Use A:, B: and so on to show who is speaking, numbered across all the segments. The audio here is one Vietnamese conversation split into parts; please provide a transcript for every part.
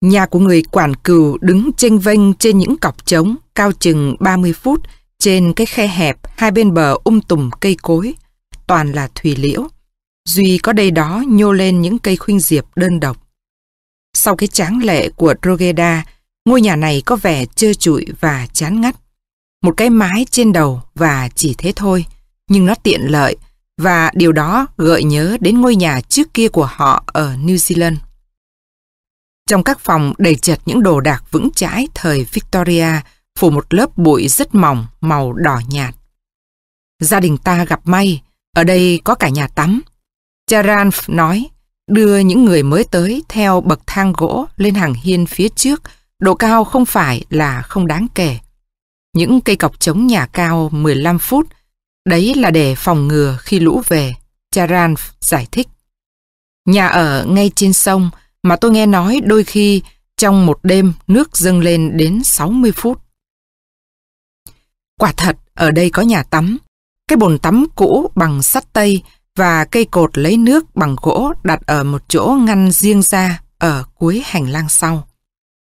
A: Nhà của người quản cừu đứng chênh vênh trên những cọc trống cao chừng 30 phút trên cái khe hẹp hai bên bờ um tùm cây cối, toàn là thủy liễu. Duy có đây đó nhô lên những cây khuynh diệp đơn độc. Sau cái tráng lệ của Drogheda, ngôi nhà này có vẻ trơ trụi và chán ngắt. Một cái mái trên đầu và chỉ thế thôi, nhưng nó tiện lợi và điều đó gợi nhớ đến ngôi nhà trước kia của họ ở New Zealand. Trong các phòng đầy chật những đồ đạc vững chãi thời Victoria phủ một lớp bụi rất mỏng màu đỏ nhạt. Gia đình ta gặp may, ở đây có cả nhà tắm. Charan nói, đưa những người mới tới theo bậc thang gỗ lên hàng hiên phía trước, độ cao không phải là không đáng kể. Những cây cọc chống nhà cao 15 phút, đấy là để phòng ngừa khi lũ về, Charan giải thích. Nhà ở ngay trên sông mà tôi nghe nói đôi khi trong một đêm nước dâng lên đến 60 phút. Quả thật, ở đây có nhà tắm. Cái bồn tắm cũ bằng sắt tây và cây cột lấy nước bằng gỗ đặt ở một chỗ ngăn riêng ra ở cuối hành lang sau.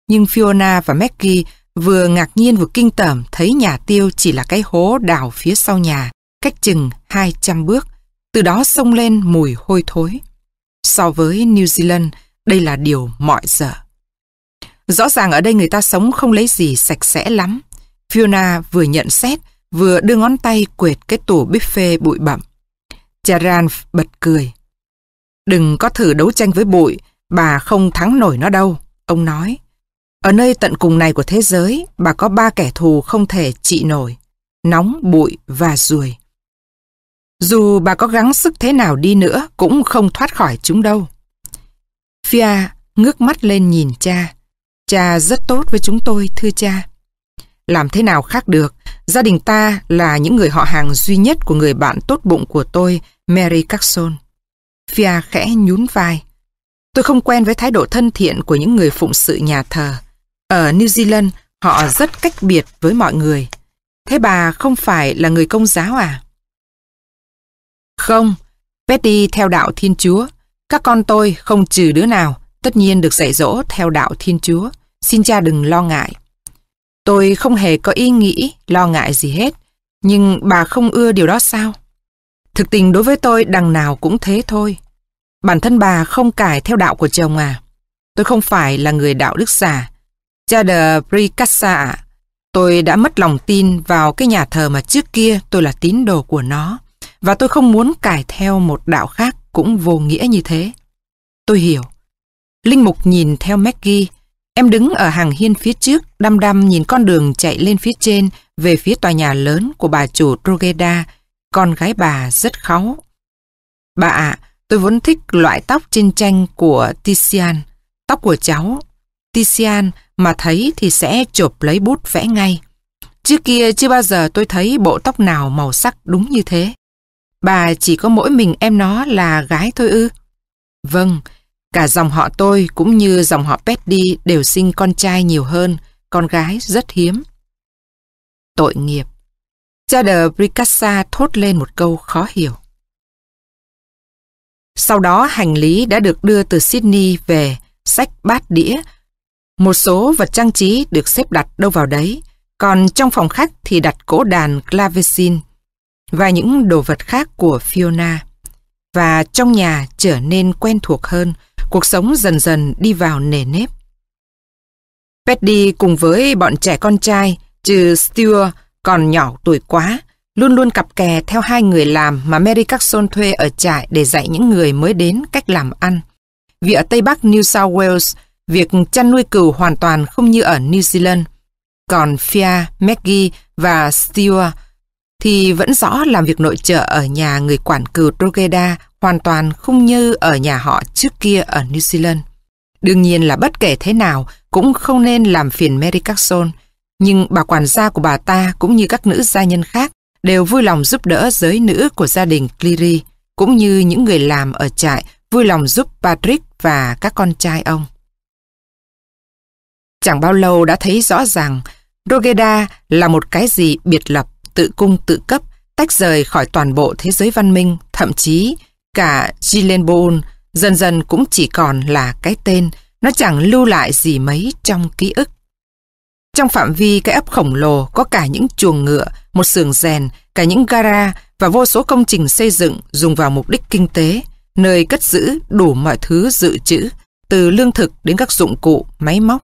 A: Nhưng Fiona và Maggie vừa ngạc nhiên vừa kinh tởm thấy nhà tiêu chỉ là cái hố đào phía sau nhà, cách chừng 200 bước, từ đó xông lên mùi hôi thối. So với New Zealand, đây là điều mọi giờ. Rõ ràng ở đây người ta sống không lấy gì sạch sẽ lắm. Fiona vừa nhận xét, vừa đưa ngón tay quệt cái tủ buffet bụi bặm. Charan bật cười. Đừng có thử đấu tranh với bụi, bà không thắng nổi nó đâu, ông nói. Ở nơi tận cùng này của thế giới, bà có ba kẻ thù không thể trị nổi. Nóng, bụi và ruồi. Dù bà có gắng sức thế nào đi nữa, cũng không thoát khỏi chúng đâu. Fia ngước mắt lên nhìn cha. Cha rất tốt với chúng tôi, thưa cha. Làm thế nào khác được, gia đình ta là những người họ hàng duy nhất của người bạn tốt bụng của tôi, Mary Carson. Fia khẽ nhún vai. Tôi không quen với thái độ thân thiện của những người phụng sự nhà thờ. Ở New Zealand, họ rất cách biệt với mọi người. Thế bà không phải là người công giáo à? Không, Betty theo đạo Thiên Chúa. Các con tôi không trừ đứa nào, tất nhiên được dạy dỗ theo đạo Thiên Chúa. Xin cha đừng lo ngại. Tôi không hề có ý nghĩ, lo ngại gì hết. Nhưng bà không ưa điều đó sao? Thực tình đối với tôi đằng nào cũng thế thôi. Bản thân bà không cải theo đạo của chồng à? Tôi không phải là người đạo đức giả. Cha de Pricassa Tôi đã mất lòng tin vào cái nhà thờ mà trước kia tôi là tín đồ của nó. Và tôi không muốn cải theo một đạo khác cũng vô nghĩa như thế. Tôi hiểu. Linh Mục nhìn theo Maggie. Em đứng ở hàng hiên phía trước, đăm đăm nhìn con đường chạy lên phía trên về phía tòa nhà lớn của bà chủ Trogeda. Con gái bà rất kháu. Bà ạ, tôi vốn thích loại tóc trên tranh của Titian. Tóc của cháu. Titian mà thấy thì sẽ chụp lấy bút vẽ ngay. Trước kia chưa bao giờ tôi thấy bộ tóc nào màu sắc đúng như thế. Bà chỉ có mỗi mình em nó là gái thôi ư? Vâng, cả dòng họ tôi cũng như dòng họ Petty đều sinh con trai nhiều hơn, con gái rất hiếm. Tội nghiệp. Cha đờ Bricassa thốt lên một câu khó hiểu. Sau đó hành lý đã được đưa từ Sydney về, sách bát đĩa. Một số vật trang trí được xếp đặt đâu vào đấy, còn trong phòng khách thì đặt cỗ đàn clavecin và những đồ vật khác của Fiona. Và trong nhà trở nên quen thuộc hơn, cuộc sống dần dần đi vào nề nếp. Petty cùng với bọn trẻ con trai, trừ Stuart còn nhỏ tuổi quá, luôn luôn cặp kè theo hai người làm mà Mary Carson thuê ở trại để dạy những người mới đến cách làm ăn. Vì ở Tây Bắc New South Wales, việc chăn nuôi cừu hoàn toàn không như ở New Zealand. Còn Fia, Maggie và Stuart thì vẫn rõ làm việc nội trợ ở nhà người quản cừu Drogheda hoàn toàn không như ở nhà họ trước kia ở New Zealand. Đương nhiên là bất kể thế nào cũng không nên làm phiền Mary Carson, nhưng bà quản gia của bà ta cũng như các nữ gia nhân khác đều vui lòng giúp đỡ giới nữ của gia đình Cleary, cũng như những người làm ở trại vui lòng giúp Patrick và các con trai ông. Chẳng bao lâu đã thấy rõ ràng Rogeda là một cái gì biệt lập tự cung tự cấp, tách rời khỏi toàn bộ thế giới văn minh, thậm chí cả Gilenboon dần dần cũng chỉ còn là cái tên, nó chẳng lưu lại gì mấy trong ký ức. Trong phạm vi cái ấp khổng lồ có cả những chuồng ngựa, một xưởng rèn, cả những gara và vô số công trình xây dựng dùng vào mục đích kinh tế, nơi cất giữ đủ mọi thứ dự trữ, từ lương thực đến các dụng cụ, máy móc.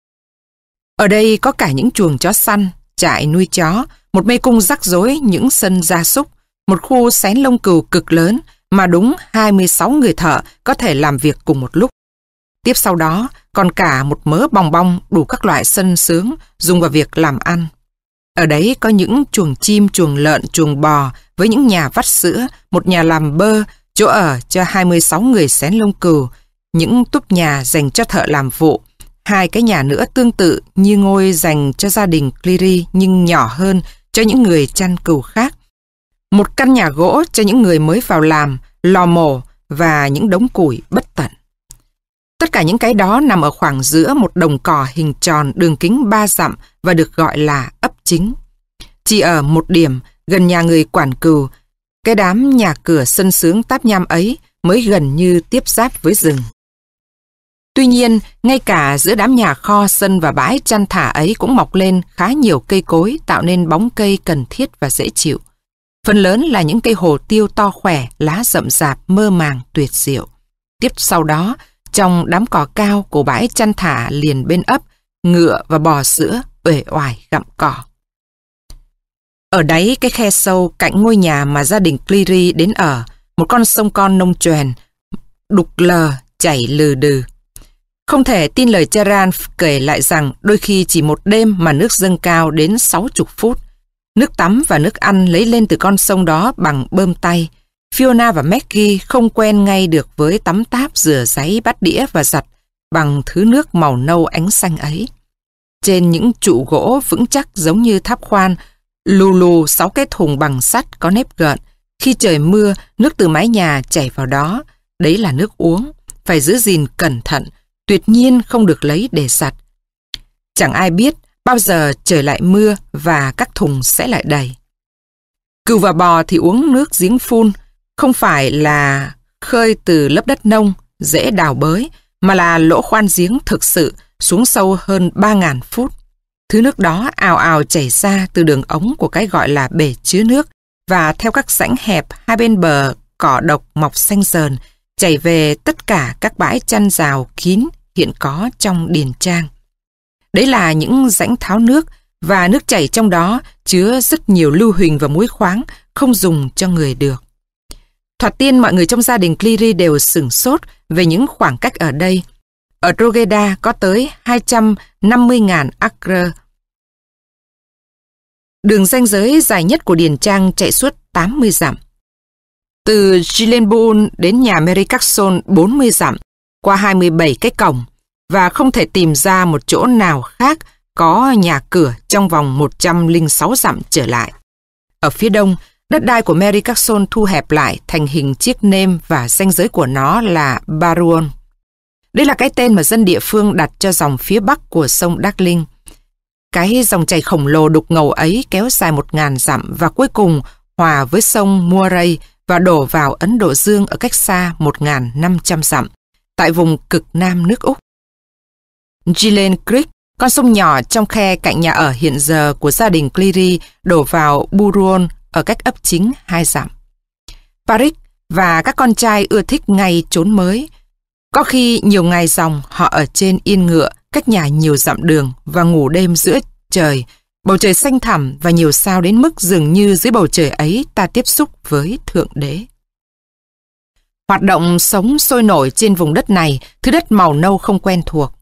A: Ở đây có cả những chuồng chó săn, trại nuôi chó, một mê cung rắc rối những sân gia súc, một khu xén lông cừu cực lớn mà đúng 26 người thợ có thể làm việc cùng một lúc. Tiếp sau đó, còn cả một mớ bong bong đủ các loại sân sướng dùng vào việc làm ăn. Ở đấy có những chuồng chim, chuồng lợn, chuồng bò với những nhà vắt sữa, một nhà làm bơ, chỗ ở cho 26 người xén lông cừu, những túp nhà dành cho thợ làm vụ, hai cái nhà nữa tương tự như ngôi dành cho gia đình Cleary nhưng nhỏ hơn cho những người chăn cừu khác. Một căn nhà gỗ cho những người mới vào làm, lò mổ và những đống củi bất tận. Tất cả những cái đó nằm ở khoảng giữa một đồng cỏ hình tròn đường kính ba dặm và được gọi là ấp chính. Chỉ ở một điểm, gần nhà người quản cừu, cái đám nhà cửa sân sướng táp nham ấy mới gần như tiếp giáp với rừng. Tuy nhiên, ngay cả giữa đám nhà kho, sân và bãi chăn thả ấy cũng mọc lên khá nhiều cây cối tạo nên bóng cây cần thiết và dễ chịu. Phần lớn là những cây hồ tiêu to khỏe, lá rậm rạp, mơ màng, tuyệt diệu. Tiếp sau đó, trong đám cỏ cao của bãi chăn thả liền bên ấp, ngựa và bò sữa uể oải gặm cỏ. Ở đáy cái khe sâu cạnh ngôi nhà mà gia đình Cleary đến ở, một con sông con nông truyền, đục lờ, chảy lừ đừ. Không thể tin lời Charan kể lại rằng đôi khi chỉ một đêm mà nước dâng cao đến 60 phút. Nước tắm và nước ăn lấy lên từ con sông đó bằng bơm tay. Fiona và Maggie không quen ngay được với tắm táp rửa giấy bát đĩa và giặt bằng thứ nước màu nâu ánh xanh ấy. Trên những trụ gỗ vững chắc giống như tháp khoan, lù lù sáu cái thùng bằng sắt có nếp gợn. Khi trời mưa, nước từ mái nhà chảy vào đó. Đấy là nước uống. Phải giữ gìn cẩn thận, tuyệt nhiên không được lấy để giặt. Chẳng ai biết bao giờ trời lại mưa và các thùng sẽ lại đầy. Cừu và bò thì uống nước giếng phun, không phải là khơi từ lớp đất nông, dễ đào bới, mà là lỗ khoan giếng thực sự xuống sâu hơn 3.000 phút. Thứ nước đó ào ào chảy ra từ đường ống của cái gọi là bể chứa nước và theo các rãnh hẹp hai bên bờ cỏ độc mọc xanh sờn chảy về tất cả các bãi chăn rào kín hiện có trong điền trang. Đấy là những rãnh tháo nước và nước chảy trong đó chứa rất nhiều lưu huỳnh và muối khoáng không dùng cho người được. Thoạt tiên mọi người trong gia đình Cleary đều sửng sốt về những khoảng cách ở đây. Ở Drogheda có tới 250.000 acre. Đường ranh giới dài nhất của Điền Trang chạy suốt 80 dặm. Từ Gilenbun đến nhà Mary Carson 40 dặm, qua 27 cái cổng, và không thể tìm ra một chỗ nào khác có nhà cửa trong vòng 106 dặm trở lại. Ở phía đông, đất đai của Mary Carson thu hẹp lại thành hình chiếc nêm và danh giới của nó là Baruon. Đây là cái tên mà dân địa phương đặt cho dòng phía bắc của sông Darling. Cái dòng chảy khổng lồ đục ngầu ấy kéo dài một ngàn dặm và cuối cùng hòa với sông Murray và đổ vào Ấn Độ Dương ở cách xa 1.500 dặm, tại vùng cực nam nước Úc. Gillen Creek, con sông nhỏ trong khe cạnh nhà ở hiện giờ của gia đình Cleary đổ vào buron ở cách ấp chính hai dặm. Paris và các con trai ưa thích ngay trốn mới. Có khi nhiều ngày dòng họ ở trên yên ngựa cách nhà nhiều dặm đường và ngủ đêm giữa trời, bầu trời xanh thẳm và nhiều sao đến mức dường như dưới bầu trời ấy ta tiếp xúc với Thượng Đế. Hoạt động sống sôi nổi trên vùng đất này, thứ đất màu nâu không quen thuộc.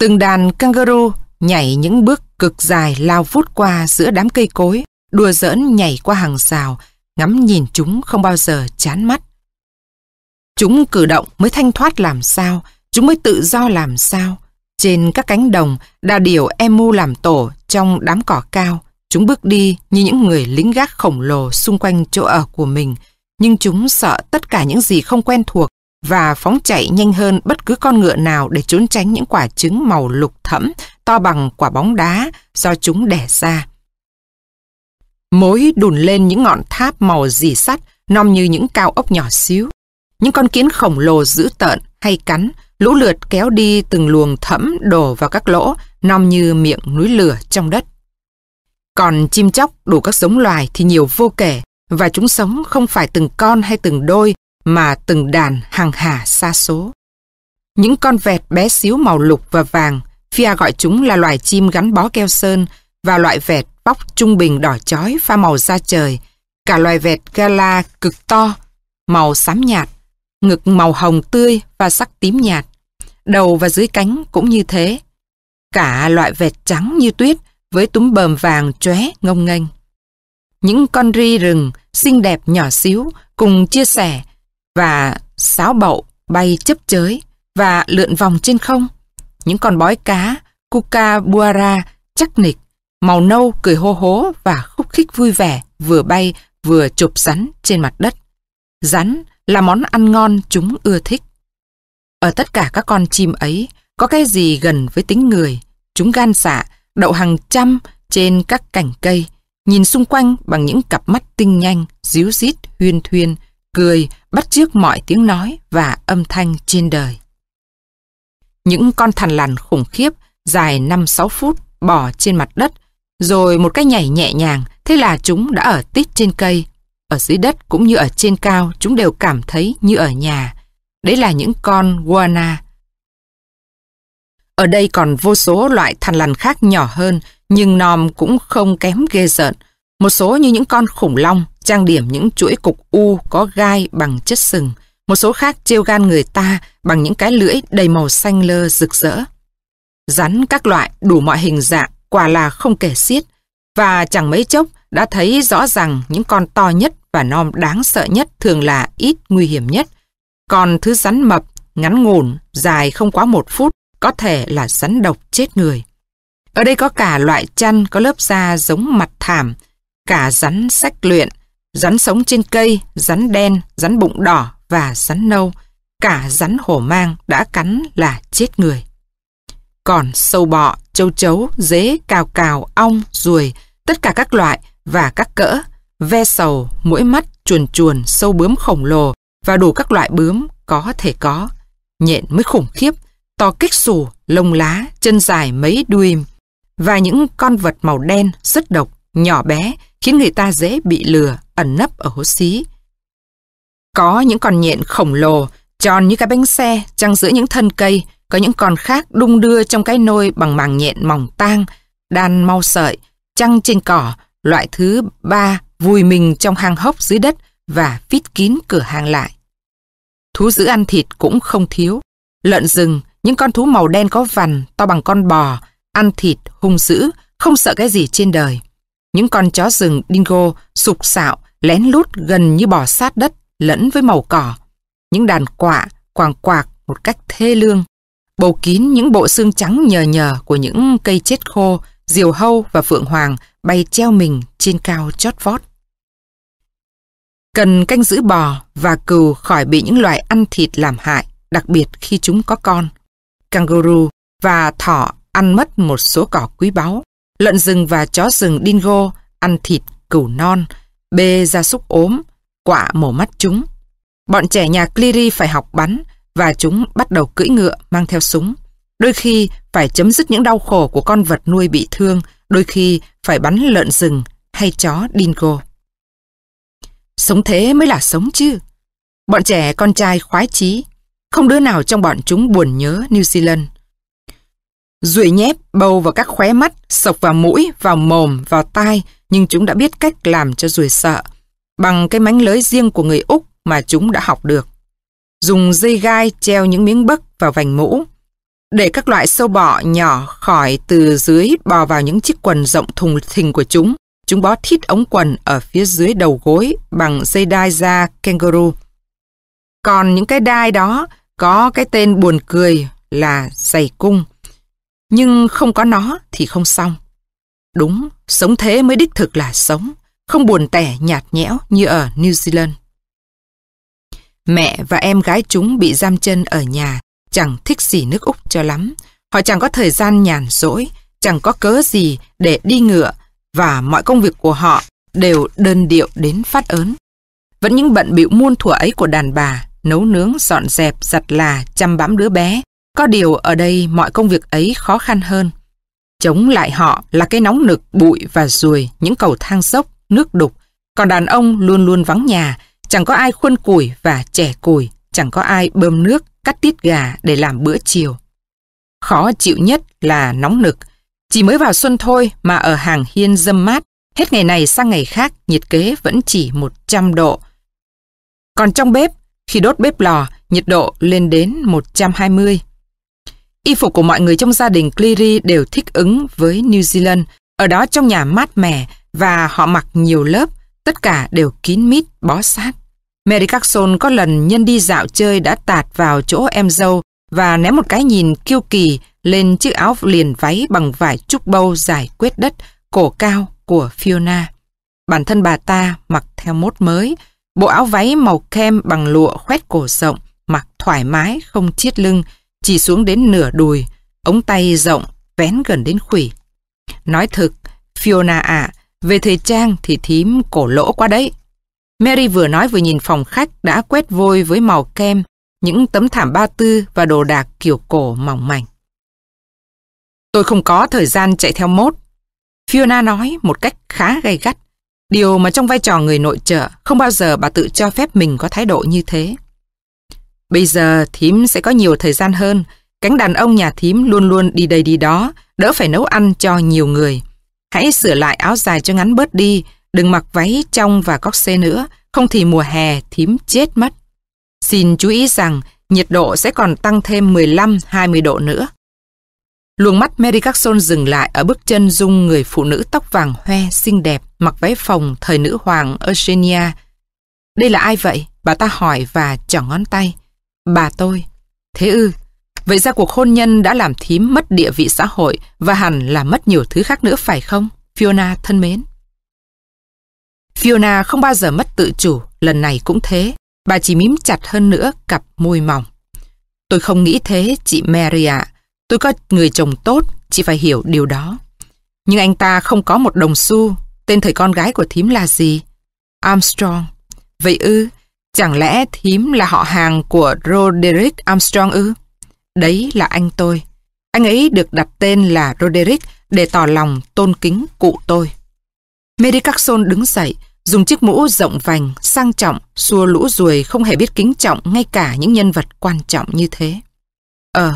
A: Từng đàn kangaroo nhảy những bước cực dài lao vút qua giữa đám cây cối, đùa giỡn nhảy qua hàng rào, ngắm nhìn chúng không bao giờ chán mắt. Chúng cử động mới thanh thoát làm sao, chúng mới tự do làm sao. Trên các cánh đồng, đà điểu emu làm tổ trong đám cỏ cao, chúng bước đi như những người lính gác khổng lồ xung quanh chỗ ở của mình, nhưng chúng sợ tất cả những gì không quen thuộc và phóng chạy nhanh hơn bất cứ con ngựa nào để trốn tránh những quả trứng màu lục thẫm to bằng quả bóng đá do chúng đẻ ra. Mối đùn lên những ngọn tháp màu dì sắt, nom như những cao ốc nhỏ xíu. Những con kiến khổng lồ dữ tợn hay cắn, lũ lượt kéo đi từng luồng thẫm đổ vào các lỗ, nom như miệng núi lửa trong đất. Còn chim chóc đủ các giống loài thì nhiều vô kể, và chúng sống không phải từng con hay từng đôi, mà từng đàn hàng hà xa số. Những con vẹt bé xíu màu lục và vàng, Fia gọi chúng là loài chim gắn bó keo sơn và loại vẹt bóc trung bình đỏ chói pha màu da trời, cả loài vẹt gala cực to, màu xám nhạt, ngực màu hồng tươi và sắc tím nhạt. Đầu và dưới cánh cũng như thế. Cả loại vẹt trắng như tuyết với túm bờm vàng chóe ngông nghênh. Những con ri rừng xinh đẹp nhỏ xíu cùng chia sẻ và sáo bậu bay chấp chới và lượn vòng trên không. Những con bói cá, kookaburra, chắc nịch, màu nâu cười hô hố và khúc khích vui vẻ vừa bay vừa chụp rắn trên mặt đất. Rắn là món ăn ngon chúng ưa thích. Ở tất cả các con chim ấy, có cái gì gần với tính người, chúng gan xạ, đậu hàng trăm trên các cành cây, nhìn xung quanh bằng những cặp mắt tinh nhanh, díu dít, huyên thuyên, cười, bắt chước mọi tiếng nói và âm thanh trên đời. Những con thằn lằn khủng khiếp, dài 5-6 phút, bò trên mặt đất, rồi một cái nhảy nhẹ nhàng, thế là chúng đã ở tít trên cây. Ở dưới đất cũng như ở trên cao, chúng đều cảm thấy như ở nhà. Đấy là những con guana. Ở đây còn vô số loại thằn lằn khác nhỏ hơn, nhưng nòm cũng không kém ghê rợn. Một số như những con khủng long, trang điểm những chuỗi cục u có gai bằng chất sừng. Một số khác trêu gan người ta bằng những cái lưỡi đầy màu xanh lơ rực rỡ. Rắn các loại đủ mọi hình dạng, quả là không kể xiết. Và chẳng mấy chốc đã thấy rõ rằng những con to nhất và non đáng sợ nhất thường là ít nguy hiểm nhất. Còn thứ rắn mập, ngắn ngủn, dài không quá một phút, có thể là rắn độc chết người. Ở đây có cả loại chăn có lớp da giống mặt thảm, cả rắn sách luyện, rắn sống trên cây, rắn đen, rắn bụng đỏ và rắn nâu, cả rắn hổ mang đã cắn là chết người. Còn sâu bọ, châu chấu, dế, cào cào, ong, ruồi, tất cả các loại và các cỡ, ve sầu, mũi mắt, chuồn chuồn, sâu bướm khổng lồ và đủ các loại bướm có thể có. Nhện mới khủng khiếp, to kích xù, lông lá, chân dài mấy đuôi và những con vật màu đen rất độc, nhỏ bé khiến người ta dễ bị lừa, ẩn nấp ở hố xí. Có những con nhện khổng lồ, tròn như cái bánh xe, trăng giữa những thân cây, có những con khác đung đưa trong cái nôi bằng màng nhện mỏng tang, đan mau sợi, trăng trên cỏ, loại thứ ba vùi mình trong hang hốc dưới đất và vít kín cửa hang lại. Thú giữ ăn thịt cũng không thiếu. Lợn rừng, những con thú màu đen có vằn, to bằng con bò, ăn thịt, hung dữ, không sợ cái gì trên đời. Những con chó rừng dingo sục sạo, lén lút gần như bò sát đất, lẫn với màu cỏ. Những đàn quạ quàng quạc một cách thê lương. Bầu kín những bộ xương trắng nhờ nhờ của những cây chết khô, diều hâu và phượng hoàng bay treo mình trên cao chót vót. Cần canh giữ bò và cừu khỏi bị những loài ăn thịt làm hại, đặc biệt khi chúng có con. Kangaroo và thỏ ăn mất một số cỏ quý báu. Lợn rừng và chó rừng dingo ăn thịt cừu non, bê gia súc ốm, quạ mổ mắt chúng. Bọn trẻ nhà Cleary phải học bắn và chúng bắt đầu cưỡi ngựa mang theo súng. Đôi khi phải chấm dứt những đau khổ của con vật nuôi bị thương, đôi khi phải bắn lợn rừng hay chó dingo. Sống thế mới là sống chứ. Bọn trẻ con trai khoái chí, không đứa nào trong bọn chúng buồn nhớ New Zealand. Rụi nhép bầu vào các khóe mắt, sộc vào mũi, vào mồm, vào tai, nhưng chúng đã biết cách làm cho ruồi sợ. Bằng cái mánh lưới riêng của người Úc mà chúng đã học được. Dùng dây gai treo những miếng bấc vào vành mũ. Để các loại sâu bọ nhỏ khỏi từ dưới bò vào những chiếc quần rộng thùng thình của chúng, chúng bó thít ống quần ở phía dưới đầu gối bằng dây đai da kangaroo. Còn những cái đai đó có cái tên buồn cười là giày cung. Nhưng không có nó thì không xong. Đúng, sống thế mới đích thực là sống, không buồn tẻ nhạt nhẽo như ở New Zealand. Mẹ và em gái chúng bị giam chân ở nhà, chẳng thích gì nước Úc cho lắm. Họ chẳng có thời gian nhàn rỗi, chẳng có cớ gì để đi ngựa và mọi công việc của họ đều đơn điệu đến phát ớn. Vẫn những bận bịu muôn thuở ấy của đàn bà, nấu nướng, dọn dẹp, giặt là, chăm bám đứa bé. Có điều ở đây mọi công việc ấy khó khăn hơn. Chống lại họ là cái nóng nực, bụi và ruồi, những cầu thang dốc, nước đục. Còn đàn ông luôn luôn vắng nhà, chẳng có ai khuân củi và trẻ củi, chẳng có ai bơm nước, cắt tiết gà để làm bữa chiều. Khó chịu nhất là nóng nực. Chỉ mới vào xuân thôi mà ở hàng hiên dâm mát, hết ngày này sang ngày khác nhiệt kế vẫn chỉ 100 độ. Còn trong bếp, khi đốt bếp lò, nhiệt độ lên đến 120. Y phục của mọi người trong gia đình Cleary đều thích ứng với New Zealand. Ở đó trong nhà mát mẻ và họ mặc nhiều lớp, tất cả đều kín mít, bó sát. Mary Carson có lần nhân đi dạo chơi đã tạt vào chỗ em dâu và ném một cái nhìn kiêu kỳ lên chiếc áo liền váy bằng vải trúc bâu dài quét đất, cổ cao của Fiona. Bản thân bà ta mặc theo mốt mới, bộ áo váy màu kem bằng lụa khoét cổ rộng, mặc thoải mái, không chiết lưng, chỉ xuống đến nửa đùi, ống tay rộng, vén gần đến khủy. Nói thực, Fiona ạ, về thời trang thì thím cổ lỗ quá đấy. Mary vừa nói vừa nhìn phòng khách đã quét vôi với màu kem, những tấm thảm ba tư và đồ đạc kiểu cổ mỏng mảnh. Tôi không có thời gian chạy theo mốt. Fiona nói một cách khá gay gắt. Điều mà trong vai trò người nội trợ không bao giờ bà tự cho phép mình có thái độ như thế. Bây giờ thím sẽ có nhiều thời gian hơn. Cánh đàn ông nhà thím luôn luôn đi đây đi đó, đỡ phải nấu ăn cho nhiều người. Hãy sửa lại áo dài cho ngắn bớt đi, đừng mặc váy trong và cóc xê nữa, không thì mùa hè thím chết mất. Xin chú ý rằng nhiệt độ sẽ còn tăng thêm 15-20 độ nữa. Luồng mắt Mary Carson dừng lại ở bước chân dung người phụ nữ tóc vàng hoe xinh đẹp mặc váy phòng thời nữ hoàng Eugenia. Đây là ai vậy? Bà ta hỏi và chỏ ngón tay. Bà tôi. Thế ư? Vậy ra cuộc hôn nhân đã làm thím mất địa vị xã hội và hẳn là mất nhiều thứ khác nữa phải không? Fiona thân mến. Fiona không bao giờ mất tự chủ, lần này cũng thế. Bà chỉ mím chặt hơn nữa cặp môi mỏng. Tôi không nghĩ thế, chị Mary ạ. Tôi có người chồng tốt, chị phải hiểu điều đó. Nhưng anh ta không có một đồng xu. Tên thời con gái của thím là gì? Armstrong. Vậy ư, chẳng lẽ thím là họ hàng của Roderick Armstrong ư? Đấy là anh tôi. Anh ấy được đặt tên là Roderick để tỏ lòng tôn kính cụ tôi. Mary Carson đứng dậy, dùng chiếc mũ rộng vành, sang trọng, xua lũ ruồi không hề biết kính trọng ngay cả những nhân vật quan trọng như thế. Ờ,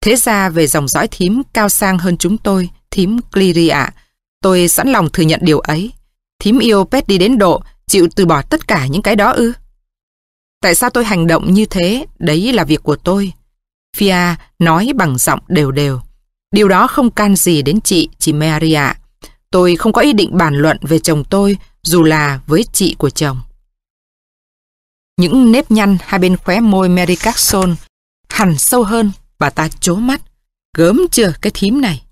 A: thế ra về dòng dõi thím cao sang hơn chúng tôi, thím Cleary ạ. Tôi sẵn lòng thừa nhận điều ấy. Thím yêu Pet đi đến độ, chịu từ bỏ tất cả những cái đó ư. Tại sao tôi hành động như thế? Đấy là việc của tôi. Fia nói bằng giọng đều đều. Điều đó không can gì đến chị, chị Maria. Tôi không có ý định bàn luận về chồng tôi, dù là với chị của chồng. Những nếp nhăn hai bên khóe môi Mary Carson hẳn sâu hơn, bà ta chố mắt. Gớm chưa cái thím này?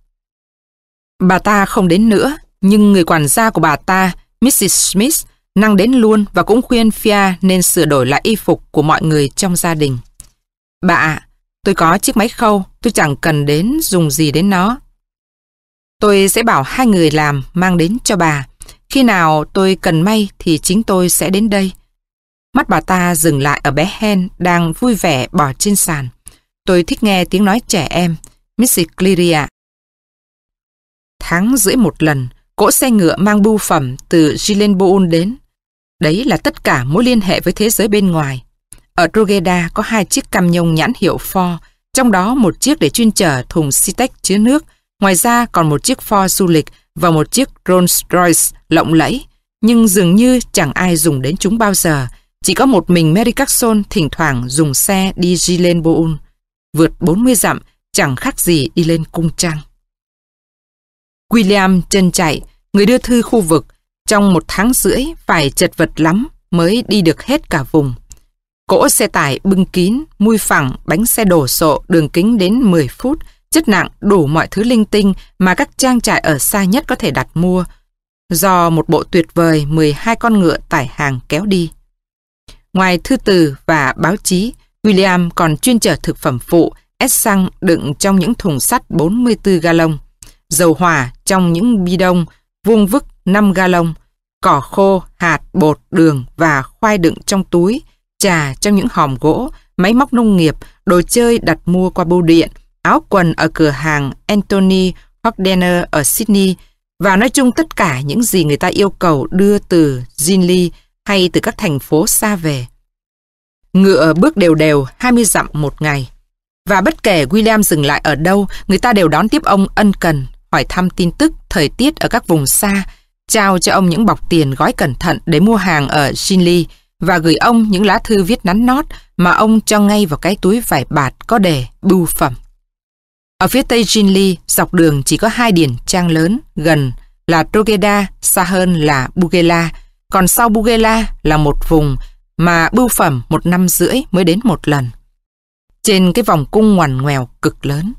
A: Bà ta không đến nữa, nhưng người quản gia của bà ta, Mrs. Smith, năng đến luôn và cũng khuyên Fia nên sửa đổi lại y phục của mọi người trong gia đình. Bà ạ, tôi có chiếc máy khâu, tôi chẳng cần đến dùng gì đến nó. Tôi sẽ bảo hai người làm mang đến cho bà. Khi nào tôi cần may thì chính tôi sẽ đến đây. Mắt bà ta dừng lại ở bé Hen đang vui vẻ bỏ trên sàn. Tôi thích nghe tiếng nói trẻ em, Mrs. Cleary Tháng rưỡi một lần, cỗ xe ngựa mang bưu phẩm từ Gilenboul đến. Đấy là tất cả mối liên hệ với thế giới bên ngoài. Ở Drogheda có hai chiếc cam nhông nhãn hiệu Ford, trong đó một chiếc để chuyên chở thùng Citex chứa nước, ngoài ra còn một chiếc Ford du lịch và một chiếc Rolls Royce lộng lẫy, nhưng dường như chẳng ai dùng đến chúng bao giờ. Chỉ có một mình Mary Carson thỉnh thoảng dùng xe đi Gilenboul. Vượt 40 dặm, chẳng khác gì đi lên cung trăng. William chân chạy, người đưa thư khu vực, trong một tháng rưỡi phải chật vật lắm mới đi được hết cả vùng. Cỗ xe tải bưng kín, mui phẳng, bánh xe đổ sộ, đường kính đến 10 phút, chất nặng đủ mọi thứ linh tinh mà các trang trại ở xa nhất có thể đặt mua, do một bộ tuyệt vời 12 con ngựa tải hàng kéo đi. Ngoài thư từ và báo chí, William còn chuyên chở thực phẩm phụ, ép xăng đựng trong những thùng sắt 44 galon dầu hỏa trong những bi đông, vuông vức 5 galon cỏ khô, hạt, bột, đường và khoai đựng trong túi, trà trong những hòm gỗ, máy móc nông nghiệp, đồ chơi đặt mua qua bưu điện, áo quần ở cửa hàng Anthony Hogdener ở Sydney và nói chung tất cả những gì người ta yêu cầu đưa từ Zinli hay từ các thành phố xa về. Ngựa bước đều đều 20 dặm một ngày. Và bất kể William dừng lại ở đâu, người ta đều đón tiếp ông ân cần, hỏi thăm tin tức, thời tiết ở các vùng xa, trao cho ông những bọc tiền gói cẩn thận để mua hàng ở Shinli và gửi ông những lá thư viết nắn nót mà ông cho ngay vào cái túi vải bạt có đề bưu phẩm. Ở phía tây Shinli, dọc đường chỉ có hai điển trang lớn, gần là Trogeda xa hơn là Bugela, còn sau Bugela là một vùng mà bưu phẩm một năm rưỡi mới đến một lần. Trên cái vòng cung ngoằn ngoèo cực lớn.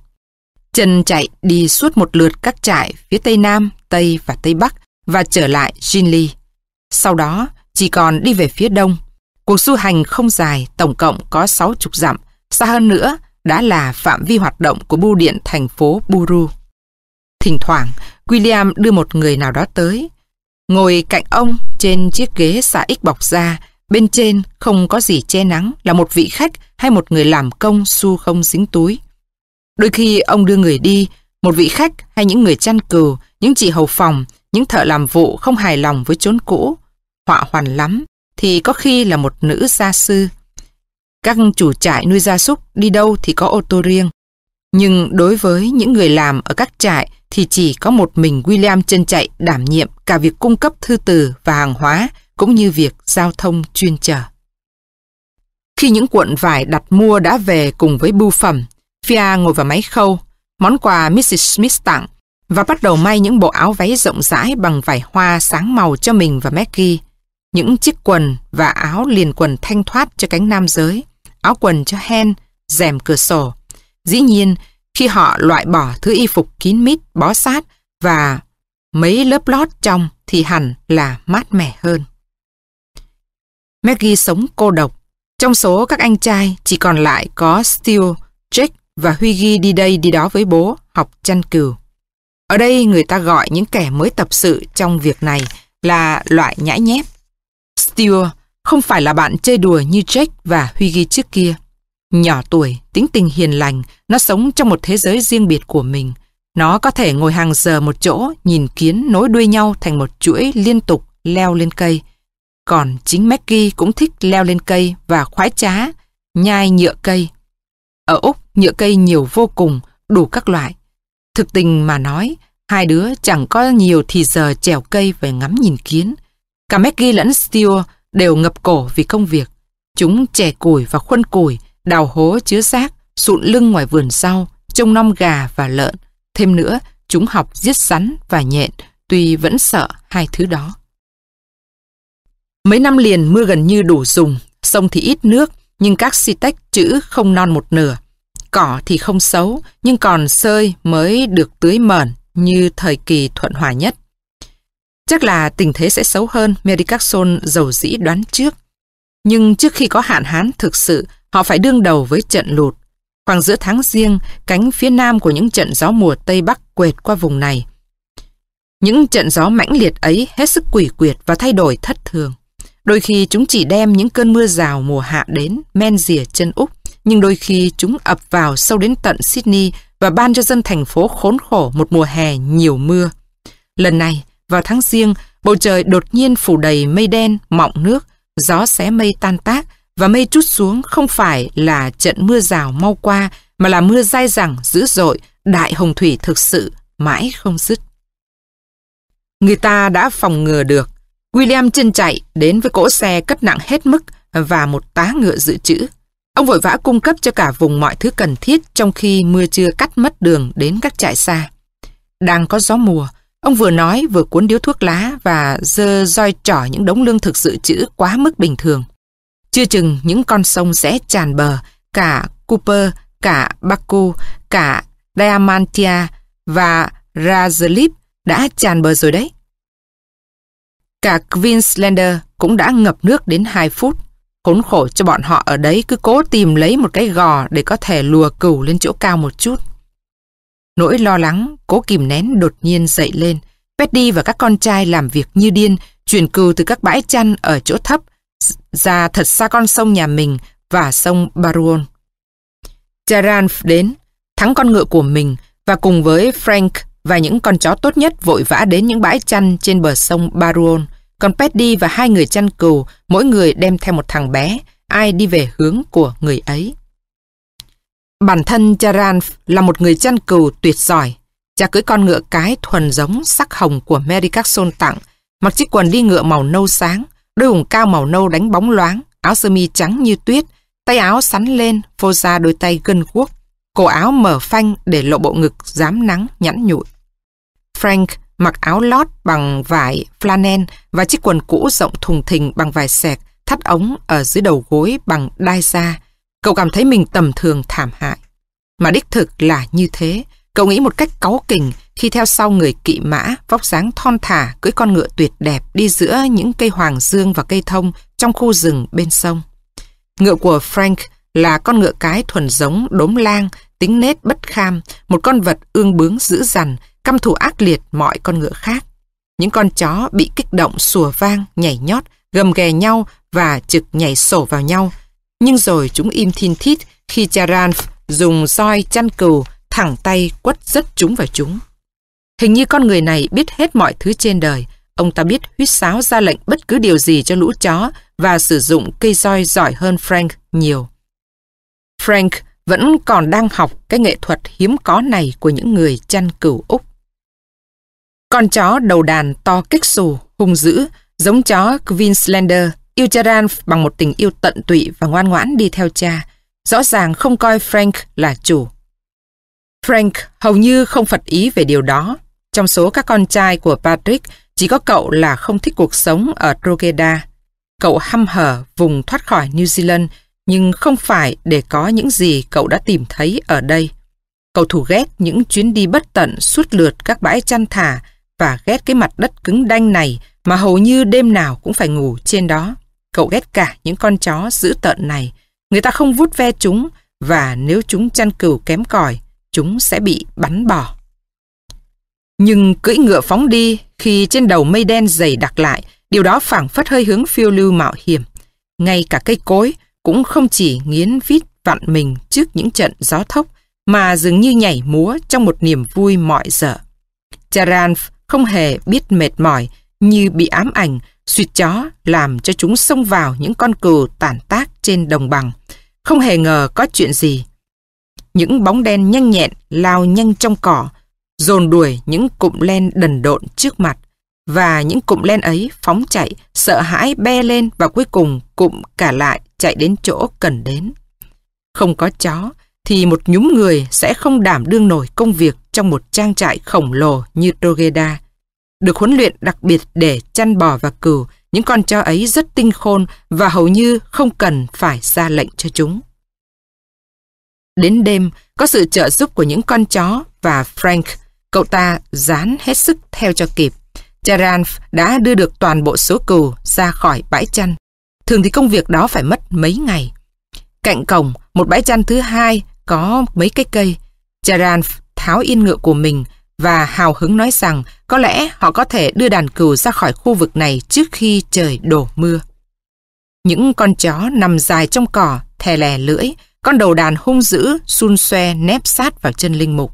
A: Trần chạy đi suốt một lượt các trại phía Tây Nam, Tây và Tây Bắc và trở lại Jinli. Sau đó chỉ còn đi về phía Đông. Cuộc du hành không dài, tổng cộng có 60 dặm, xa hơn nữa đã là phạm vi hoạt động của bưu điện thành phố Buru. Thỉnh thoảng, William đưa một người nào đó tới. Ngồi cạnh ông trên chiếc ghế xà ích bọc da, bên trên không có gì che nắng là một vị khách hay một người làm công su không dính túi. Đôi khi ông đưa người đi, một vị khách hay những người chăn cừu, những chị hầu phòng, những thợ làm vụ không hài lòng với chốn cũ, họa hoàn lắm, thì có khi là một nữ gia sư. Các chủ trại nuôi gia súc đi đâu thì có ô tô riêng. Nhưng đối với những người làm ở các trại thì chỉ có một mình William chân chạy đảm nhiệm cả việc cung cấp thư từ và hàng hóa cũng như việc giao thông chuyên trở. Khi những cuộn vải đặt mua đã về cùng với bưu phẩm, Fia ngồi vào máy khâu, món quà Mrs. Smith tặng và bắt đầu may những bộ áo váy rộng rãi bằng vải hoa sáng màu cho mình và Maggie. Những chiếc quần và áo liền quần thanh thoát cho cánh nam giới, áo quần cho Hen, rèm cửa sổ. Dĩ nhiên, khi họ loại bỏ thứ y phục kín mít, bó sát và mấy lớp lót trong thì hẳn là mát mẻ hơn. Maggie sống cô độc. Trong số các anh trai chỉ còn lại có Steele, Jake và Huy Ghi đi đây đi đó với bố học chăn cừu. Ở đây người ta gọi những kẻ mới tập sự trong việc này là loại nhãi nhép. Steele không phải là bạn chơi đùa như Jake và Huy Ghi trước kia. Nhỏ tuổi, tính tình hiền lành, nó sống trong một thế giới riêng biệt của mình. Nó có thể ngồi hàng giờ một chỗ, nhìn kiến nối đuôi nhau thành một chuỗi liên tục leo lên cây. Còn chính Maggie cũng thích leo lên cây và khoái trá, nhai nhựa cây. Ở Úc, nhựa cây nhiều vô cùng, đủ các loại. Thực tình mà nói, hai đứa chẳng có nhiều thì giờ trèo cây về ngắm nhìn kiến. Cả Maggie lẫn Stewart đều ngập cổ vì công việc. Chúng chè củi và khuân củi, đào hố chứa xác, sụn lưng ngoài vườn sau trông nom gà và lợn. Thêm nữa, chúng học giết sắn và nhện, tuy vẫn sợ hai thứ đó. Mấy năm liền mưa gần như đủ dùng, sông thì ít nước, nhưng các si tách chữ không non một nửa. Cỏ thì không xấu, nhưng còn sơi mới được tưới mờn như thời kỳ thuận hòa nhất. Chắc là tình thế sẽ xấu hơn, Mary Carson giàu dĩ đoán trước. Nhưng trước khi có hạn hán thực sự, họ phải đương đầu với trận lụt. Khoảng giữa tháng riêng, cánh phía nam của những trận gió mùa Tây Bắc quệt qua vùng này. Những trận gió mãnh liệt ấy hết sức quỷ quyệt và thay đổi thất thường. Đôi khi chúng chỉ đem những cơn mưa rào mùa hạ đến, men rìa chân Úc, nhưng đôi khi chúng ập vào sâu đến tận Sydney và ban cho dân thành phố khốn khổ một mùa hè nhiều mưa. Lần này, vào tháng riêng, bầu trời đột nhiên phủ đầy mây đen, mọng nước, gió xé mây tan tác và mây trút xuống không phải là trận mưa rào mau qua mà là mưa dai dẳng, dữ dội, đại hồng thủy thực sự mãi không dứt. Người ta đã phòng ngừa được. William chân chạy đến với cỗ xe cất nặng hết mức và một tá ngựa dự trữ. Ông vội vã cung cấp cho cả vùng mọi thứ cần thiết trong khi mưa chưa cắt mất đường đến các trại xa. Đang có gió mùa, ông vừa nói vừa cuốn điếu thuốc lá và dơ roi trỏ những đống lương thực dự trữ quá mức bình thường. Chưa chừng những con sông sẽ tràn bờ, cả Cooper, cả Baku, cả Diamantia và Razlip đã tràn bờ rồi đấy. Cả Queenslander cũng đã ngập nước đến 2 phút. Khốn khổ cho bọn họ ở đấy cứ cố tìm lấy một cái gò để có thể lùa cừu lên chỗ cao một chút. Nỗi lo lắng, cố kìm nén đột nhiên dậy lên. Petty và các con trai làm việc như điên, chuyển cừu từ các bãi chăn ở chỗ thấp ra thật xa con sông nhà mình và sông Baruon. Charan đến, thắng con ngựa của mình và cùng với Frank và những con chó tốt nhất vội vã đến những bãi chăn trên bờ sông Baruon. Còn Petty và hai người chăn cừu, mỗi người đem theo một thằng bé, ai đi về hướng của người ấy. Bản thân Charan là một người chăn cừu tuyệt giỏi. Cha cưới con ngựa cái thuần giống sắc hồng của Mary Carson tặng, mặc chiếc quần đi ngựa màu nâu sáng, đôi ủng cao màu nâu đánh bóng loáng, áo sơ mi trắng như tuyết, tay áo sắn lên, phô ra đôi tay gân guốc, cổ áo mở phanh để lộ bộ ngực dám nắng nhẵn nhụi. Frank mặc áo lót bằng vải flannel và chiếc quần cũ rộng thùng thình bằng vải sẹt, thắt ống ở dưới đầu gối bằng đai da. Cậu cảm thấy mình tầm thường thảm hại. Mà đích thực là như thế. Cậu nghĩ một cách cáu kỉnh khi theo sau người kỵ mã, vóc dáng thon thả, cưỡi con ngựa tuyệt đẹp đi giữa những cây hoàng dương và cây thông trong khu rừng bên sông. Ngựa của Frank là con ngựa cái thuần giống đốm lang, tính nết bất kham, một con vật ương bướng dữ dằn, căm thù ác liệt mọi con ngựa khác. Những con chó bị kích động sủa vang, nhảy nhót, gầm ghè nhau và trực nhảy sổ vào nhau. Nhưng rồi chúng im thiên thít khi Charan dùng roi chăn cừu thẳng tay quất rất chúng vào chúng. Hình như con người này biết hết mọi thứ trên đời. Ông ta biết huýt sáo ra lệnh bất cứ điều gì cho lũ chó và sử dụng cây roi giỏi hơn Frank nhiều. Frank vẫn còn đang học cái nghệ thuật hiếm có này của những người chăn cừu Úc. Con chó đầu đàn to kích xù, hung dữ, giống chó Queenslander, yêu Charan bằng một tình yêu tận tụy và ngoan ngoãn đi theo cha, rõ ràng không coi Frank là chủ. Frank hầu như không phật ý về điều đó. Trong số các con trai của Patrick, chỉ có cậu là không thích cuộc sống ở Drogheda. Cậu hăm hở vùng thoát khỏi New Zealand, nhưng không phải để có những gì cậu đã tìm thấy ở đây. Cậu thù ghét những chuyến đi bất tận suốt lượt các bãi chăn thả và ghét cái mặt đất cứng đanh này mà hầu như đêm nào cũng phải ngủ trên đó. Cậu ghét cả những con chó dữ tợn này. Người ta không vút ve chúng và nếu chúng chăn cừu kém cỏi, chúng sẽ bị bắn bỏ. Nhưng cưỡi ngựa phóng đi khi trên đầu mây đen dày đặc lại, điều đó phảng phất hơi hướng phiêu lưu mạo hiểm. Ngay cả cây cối cũng không chỉ nghiến vít vặn mình trước những trận gió thốc, mà dường như nhảy múa trong một niềm vui mọi giờ. Charan không hề biết mệt mỏi như bị ám ảnh, suýt chó làm cho chúng xông vào những con cừu tàn tác trên đồng bằng. Không hề ngờ có chuyện gì. Những bóng đen nhanh nhẹn lao nhanh trong cỏ, dồn đuổi những cụm len đần độn trước mặt. Và những cụm len ấy phóng chạy, sợ hãi be lên và cuối cùng cụm cả lại chạy đến chỗ cần đến. Không có chó, thì một nhúm người sẽ không đảm đương nổi công việc trong một trang trại khổng lồ như Drogheda. Được huấn luyện đặc biệt để chăn bò và cừu, những con chó ấy rất tinh khôn và hầu như không cần phải ra lệnh cho chúng. Đến đêm, có sự trợ giúp của những con chó và Frank, cậu ta dán hết sức theo cho kịp. Charan đã đưa được toàn bộ số cừu ra khỏi bãi chăn. Thường thì công việc đó phải mất mấy ngày. Cạnh cổng, một bãi chăn thứ hai có mấy cái cây. Charan tháo yên ngựa của mình và hào hứng nói rằng có lẽ họ có thể đưa đàn cừu ra khỏi khu vực này trước khi trời đổ mưa. Những con chó nằm dài trong cỏ, thè lè lưỡi, con đầu đàn hung dữ, xun xoe nép sát vào chân linh mục.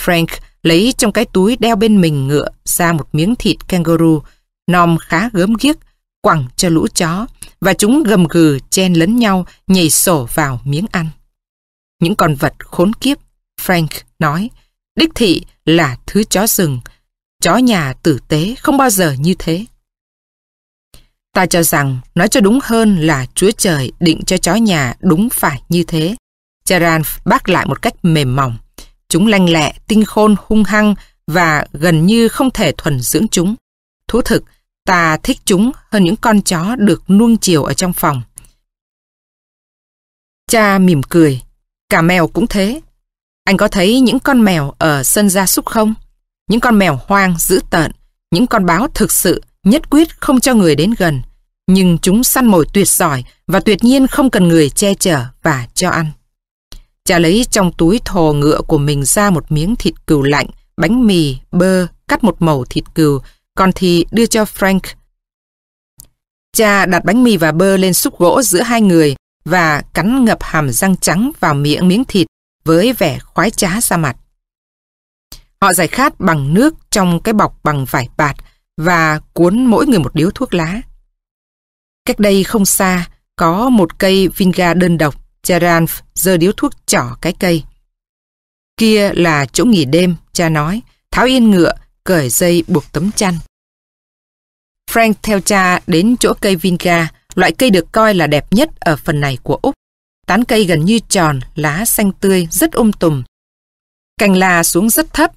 A: Frank lấy trong cái túi đeo bên mình ngựa ra một miếng thịt kangaroo, nom khá gớm ghiếc, quẳng cho lũ chó, và chúng gầm gừ chen lấn nhau nhảy sổ vào miếng ăn. Những con vật khốn kiếp, Frank nói, đích thị là thứ chó rừng, chó nhà tử tế không bao giờ như thế. Ta cho rằng nói cho đúng hơn là Chúa Trời định cho chó nhà đúng phải như thế. Charan bác lại một cách mềm mỏng. Chúng lanh lẹ, tinh khôn, hung hăng và gần như không thể thuần dưỡng chúng. Thú thực, ta thích chúng hơn những con chó được nuông chiều ở trong phòng. Cha mỉm cười, cả mèo cũng thế. Anh có thấy những con mèo ở sân gia súc không? Những con mèo hoang, dữ tợn, những con báo thực sự nhất quyết không cho người đến gần. Nhưng chúng săn mồi tuyệt giỏi và tuyệt nhiên không cần người che chở và cho ăn. Cha lấy trong túi thồ ngựa của mình ra một miếng thịt cừu lạnh, bánh mì, bơ, cắt một mẩu thịt cừu, còn thì đưa cho Frank. Cha đặt bánh mì và bơ lên xúc gỗ giữa hai người và cắn ngập hàm răng trắng vào miệng miếng thịt với vẻ khoái trá ra mặt. Họ giải khát bằng nước trong cái bọc bằng vải bạt và cuốn mỗi người một điếu thuốc lá. Cách đây không xa, có một cây vinga đơn độc, Charanf giơ điếu thuốc trỏ cái cây. Kia là chỗ nghỉ đêm, cha nói, tháo yên ngựa, cởi dây buộc tấm chăn. Frank theo cha đến chỗ cây vinga, loại cây được coi là đẹp nhất ở phần này của Úc. Tán cây gần như tròn, lá xanh tươi, rất um tùm. Cành là xuống rất thấp,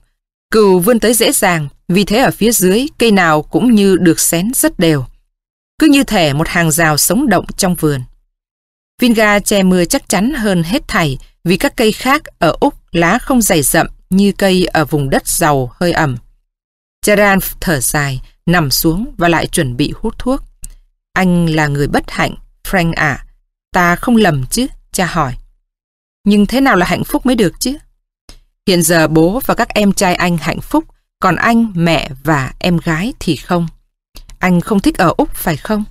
A: cừu vươn tới dễ dàng, vì thế ở phía dưới cây nào cũng như được xén rất đều. Cứ như thể một hàng rào sống động trong vườn. Vinga che mưa chắc chắn hơn hết thảy vì các cây khác ở Úc lá không dày rậm như cây ở vùng đất giàu hơi ẩm. Charan thở dài, nằm xuống và lại chuẩn bị hút thuốc. Anh là người bất hạnh, Frank à. Ta không lầm chứ, cha hỏi. Nhưng thế nào là hạnh phúc mới được chứ? Hiện giờ bố và các em trai anh hạnh phúc, còn anh, mẹ và em gái thì không. Anh không thích ở Úc phải không?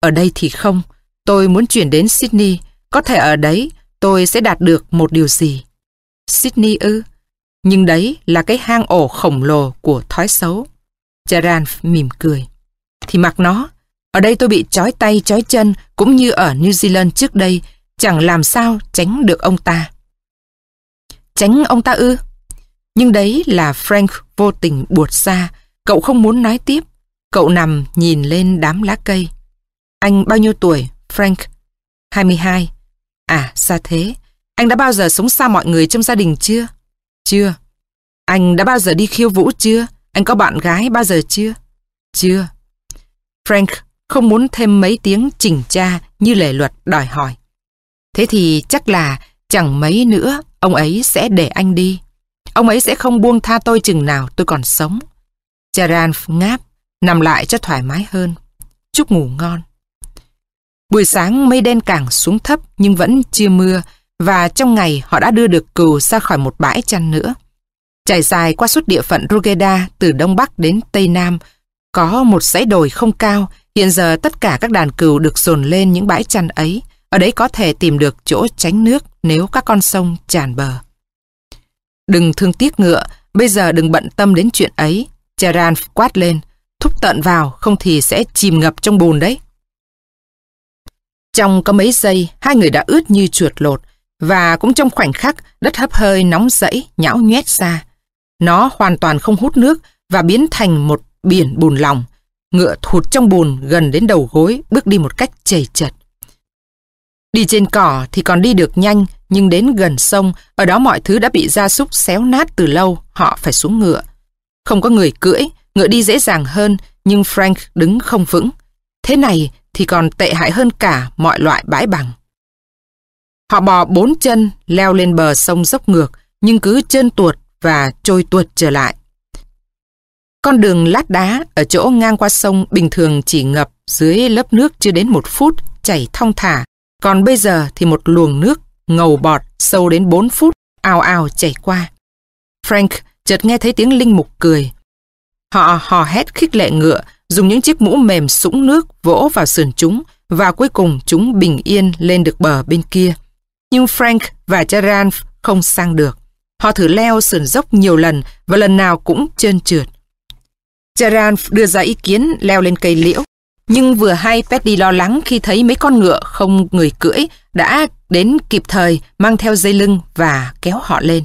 A: Ở đây thì không. Tôi muốn chuyển đến Sydney. Có thể ở đấy tôi sẽ đạt được một điều gì. Sydney ư? Nhưng đấy là cái hang ổ khổng lồ của thói xấu. Charan mỉm cười. Thì mặc nó. Ở đây tôi bị trói tay trói chân cũng như ở New Zealand trước đây. Chẳng làm sao tránh được ông ta. Tránh ông ta ư? Nhưng đấy là Frank vô tình buột ra. Cậu không muốn nói tiếp. Cậu nằm nhìn lên đám lá cây. Anh bao nhiêu tuổi, Frank? 22. À, xa thế. Anh đã bao giờ sống xa mọi người trong gia đình chưa? Chưa. Anh đã bao giờ đi khiêu vũ chưa? Anh có bạn gái bao giờ chưa? Chưa. Frank không muốn thêm mấy tiếng chỉnh tra như lệ luật đòi hỏi. Thế thì chắc là chẳng mấy nữa ông ấy sẽ để anh đi. Ông ấy sẽ không buông tha tôi chừng nào tôi còn sống. Charan ngáp, nằm lại cho thoải mái hơn. Chúc ngủ ngon. Buổi sáng mây đen càng xuống thấp nhưng vẫn chưa mưa và trong ngày họ đã đưa được cừu ra khỏi một bãi chăn nữa. Trải dài qua suốt địa phận Rugeda từ Đông Bắc đến Tây Nam, có một dãy đồi không cao, hiện giờ tất cả các đàn cừu được dồn lên những bãi chăn ấy, ở đấy có thể tìm được chỗ tránh nước nếu các con sông tràn bờ. Đừng thương tiếc ngựa, bây giờ đừng bận tâm đến chuyện ấy. Charan quát lên, thúc tận vào, không thì sẽ chìm ngập trong bùn đấy. Trong có mấy giây, hai người đã ướt như chuột lột, và cũng trong khoảnh khắc, đất hấp hơi nóng rẫy, nhão nhoét ra. Nó hoàn toàn không hút nước và biến thành một biển bùn lòng. Ngựa thụt trong bùn gần đến đầu gối, bước đi một cách chầy chật. Đi trên cỏ thì còn đi được nhanh, nhưng đến gần sông, ở đó mọi thứ đã bị gia súc xéo nát từ lâu, họ phải xuống ngựa. Không có người cưỡi, ngựa đi dễ dàng hơn, nhưng Frank đứng không vững. Thế này thì còn tệ hại hơn cả mọi loại bãi bằng. Họ bò bốn chân, leo lên bờ sông dốc ngược, nhưng cứ trơn tuột và trôi tuột trở lại. Con đường lát đá ở chỗ ngang qua sông bình thường chỉ ngập dưới lớp nước chưa đến một phút, chảy thong thả. Còn bây giờ thì một luồng nước ngầu bọt sâu đến 4 phút, ào ào chảy qua. Frank chợt nghe thấy tiếng Linh Mục cười. Họ hò hét khích lệ ngựa, dùng những chiếc mũ mềm sũng nước vỗ vào sườn chúng và cuối cùng chúng bình yên lên được bờ bên kia. Nhưng Frank và Charan không sang được. Họ thử leo sườn dốc nhiều lần và lần nào cũng trơn trượt. Charan đưa ra ý kiến leo lên cây liễu. Nhưng vừa hay Petty lo lắng khi thấy mấy con ngựa không người cưỡi đã đến kịp thời mang theo dây lưng và kéo họ lên.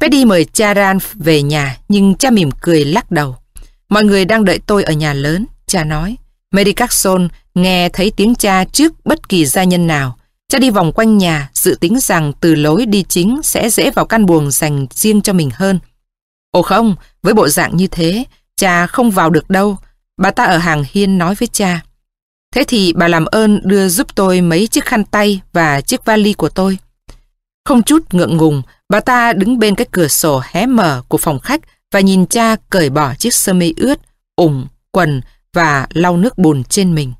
A: Petty mời cha Ran về nhà nhưng cha mỉm cười lắc đầu. Mọi người đang đợi tôi ở nhà lớn, cha nói. Mary Carson nghe thấy tiếng cha trước bất kỳ gia nhân nào. Cha đi vòng quanh nhà, dự tính rằng từ lối đi chính sẽ dễ vào căn buồng dành riêng cho mình hơn. Ồ không, với bộ dạng như thế, cha không vào được đâu. Bà ta ở hàng hiên nói với cha. Thế thì bà làm ơn đưa giúp tôi mấy chiếc khăn tay và chiếc vali của tôi. Không chút ngượng ngùng, bà ta đứng bên cái cửa sổ hé mở của phòng khách và nhìn cha cởi bỏ chiếc sơ mi ướt, ủng, quần và lau nước bùn trên mình.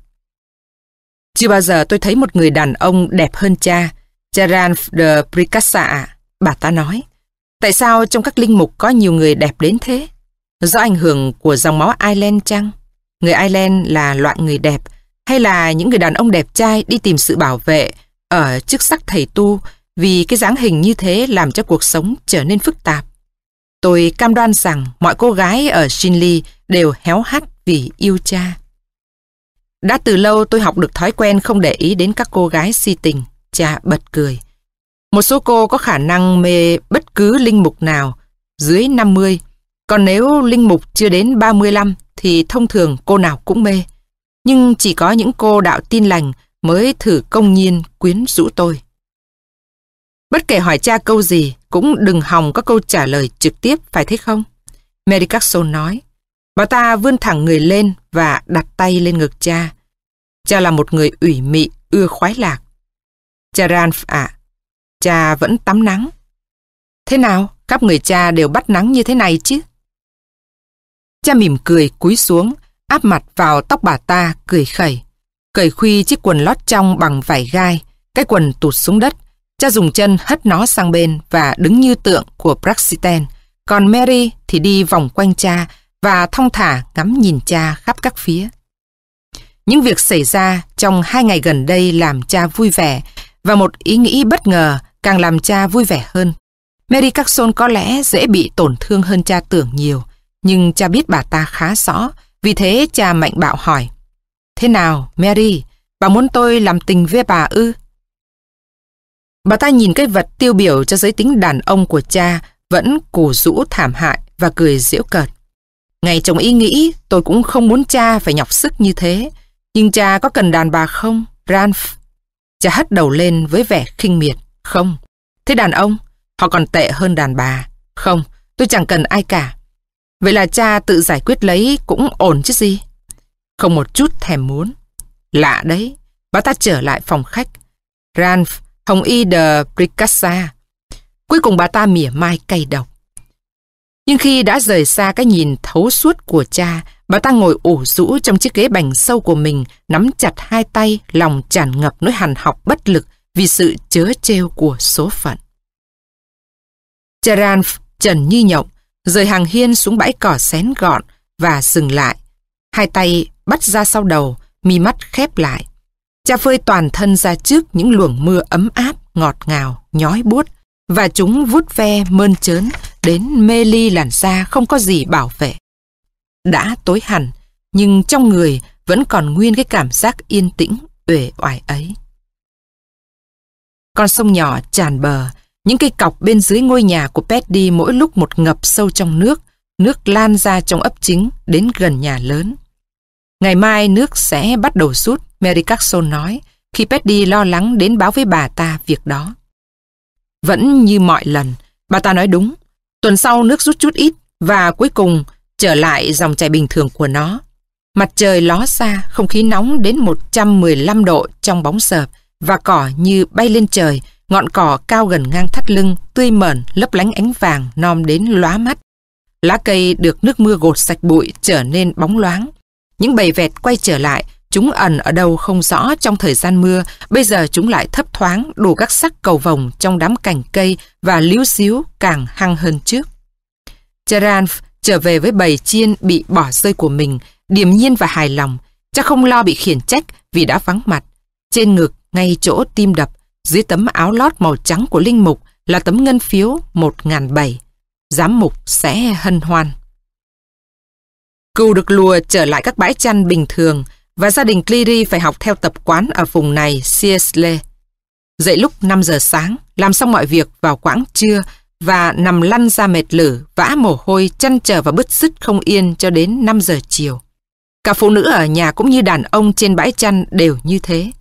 A: Chưa bao giờ tôi thấy một người đàn ông đẹp hơn cha, Charan de Pricassa, bà ta nói. Tại sao trong các linh mục có nhiều người đẹp đến thế? Do ảnh hưởng của dòng máu Ireland chăng? Người Ireland là loại người đẹp. hay là những người đàn ông đẹp trai đi tìm sự bảo vệ ở chức sắc thầy tu vì cái dáng hình như thế làm cho cuộc sống trở nên phức tạp. Tôi cam đoan rằng mọi cô gái ở Shinley đều héo hắt vì yêu cha. Đã từ lâu tôi học được thói quen không để ý đến các cô gái si tình. Cha bật cười. Một số cô có khả năng mê bất cứ linh mục nào dưới 50. Còn nếu linh mục chưa đến 35 thì thông thường cô nào cũng mê. Nhưng chỉ có những cô đạo tin lành mới thử công nhiên quyến rũ tôi. Bất kể hỏi cha câu gì, cũng đừng hòng có câu trả lời trực tiếp, phải thế không? Mary Carson nói. Bà ta vươn thẳng người lên và đặt tay lên ngực cha. Cha là một người ủy mị, ưa khoái lạc. Cha Ranf ạ, cha vẫn tắm nắng. Thế nào, các người cha đều bắt nắng như thế này chứ? Cha mỉm cười cúi xuống, áp mặt vào tóc bà ta, cười khẩy. Cởi khuy chiếc quần lót trong bằng vải gai, cái quần tụt xuống đất. Cha dùng chân hất nó sang bên và đứng như tượng của Praxiten. Còn Mary thì đi vòng quanh cha và thong thả ngắm nhìn cha khắp các phía. Những việc xảy ra trong hai ngày gần đây làm cha vui vẻ và một ý nghĩ bất ngờ càng làm cha vui vẻ hơn. Mary Carson có lẽ dễ bị tổn thương hơn cha tưởng nhiều, nhưng cha biết bà ta khá rõ, vì thế cha mạnh bạo hỏi. Thế nào, Mary, bà muốn tôi làm tình với bà ư? Bà ta nhìn cái vật tiêu biểu cho giới tính đàn ông của cha vẫn củ rũ thảm hại và cười giễu cợt. Ngày chồng ý nghĩ tôi cũng không muốn cha phải nhọc sức như thế. Nhưng cha có cần đàn bà không, Ranf? Cha hất đầu lên với vẻ khinh miệt. Không. Thế đàn ông? Họ còn tệ hơn đàn bà. Không, tôi chẳng cần ai cả. Vậy là cha tự giải quyết lấy cũng ổn chứ gì? Không một chút thèm muốn. Lạ đấy. Bà ta trở lại phòng khách. Ranf, Hồng Y de Pricassa. Cuối cùng bà ta mỉa mai cay độc. Nhưng khi đã rời xa cái nhìn thấu suốt của cha, bà ta ngồi ủ rũ trong chiếc ghế bành sâu của mình, nắm chặt hai tay, lòng tràn ngập nỗi hằn học bất lực vì sự chớ trêu của số phận. Charan trần như nhộng, rời hàng hiên xuống bãi cỏ xén gọn và dừng lại. Hai tay bắt ra sau đầu, mi mắt khép lại. Cha phơi toàn thân ra trước những luồng mưa ấm áp, ngọt ngào, nhói buốt và chúng vút ve mơn trớn đến mê ly làn da không có gì bảo vệ. Đã tối hẳn, nhưng trong người vẫn còn nguyên cái cảm giác yên tĩnh, uể oải ấy. Con sông nhỏ tràn bờ, những cây cọc bên dưới ngôi nhà của Petty mỗi lúc một ngập sâu trong nước, nước lan ra trong ấp chính đến gần nhà lớn. Ngày mai nước sẽ bắt đầu rút, Mary Carson nói, khi Petty lo lắng đến báo với bà ta việc đó. Vẫn như mọi lần, bà ta nói đúng. Tuần sau nước rút chút ít và cuối cùng trở lại dòng chảy bình thường của nó. Mặt trời ló xa, không khí nóng đến 115 độ trong bóng sợp và cỏ như bay lên trời, ngọn cỏ cao gần ngang thắt lưng, tươi mờn lấp lánh ánh vàng, nom đến lóa mắt. Lá cây được nước mưa gột sạch bụi trở nên bóng loáng. Những bầy vẹt quay trở lại, Chúng ẩn ở đâu không rõ trong thời gian mưa, bây giờ chúng lại thấp thoáng đủ các sắc cầu vồng trong đám cành cây và líu xíu càng hăng hơn trước. Charan trở về với bầy chiên bị bỏ rơi của mình, điềm nhiên và hài lòng, chắc không lo bị khiển trách vì đã vắng mặt. Trên ngực, ngay chỗ tim đập, dưới tấm áo lót màu trắng của Linh Mục là tấm ngân phiếu 1.007. Giám mục sẽ hân hoan. Cừu được lùa trở lại các bãi chăn bình thường, và gia đình Cleary phải học theo tập quán ở vùng này Siersley. Dậy lúc 5 giờ sáng, làm xong mọi việc vào quãng trưa và nằm lăn ra mệt lử, vã mồ hôi, chăn trở và bứt rứt không yên cho đến 5 giờ chiều. Cả phụ nữ ở nhà cũng như đàn ông trên bãi chăn đều như thế.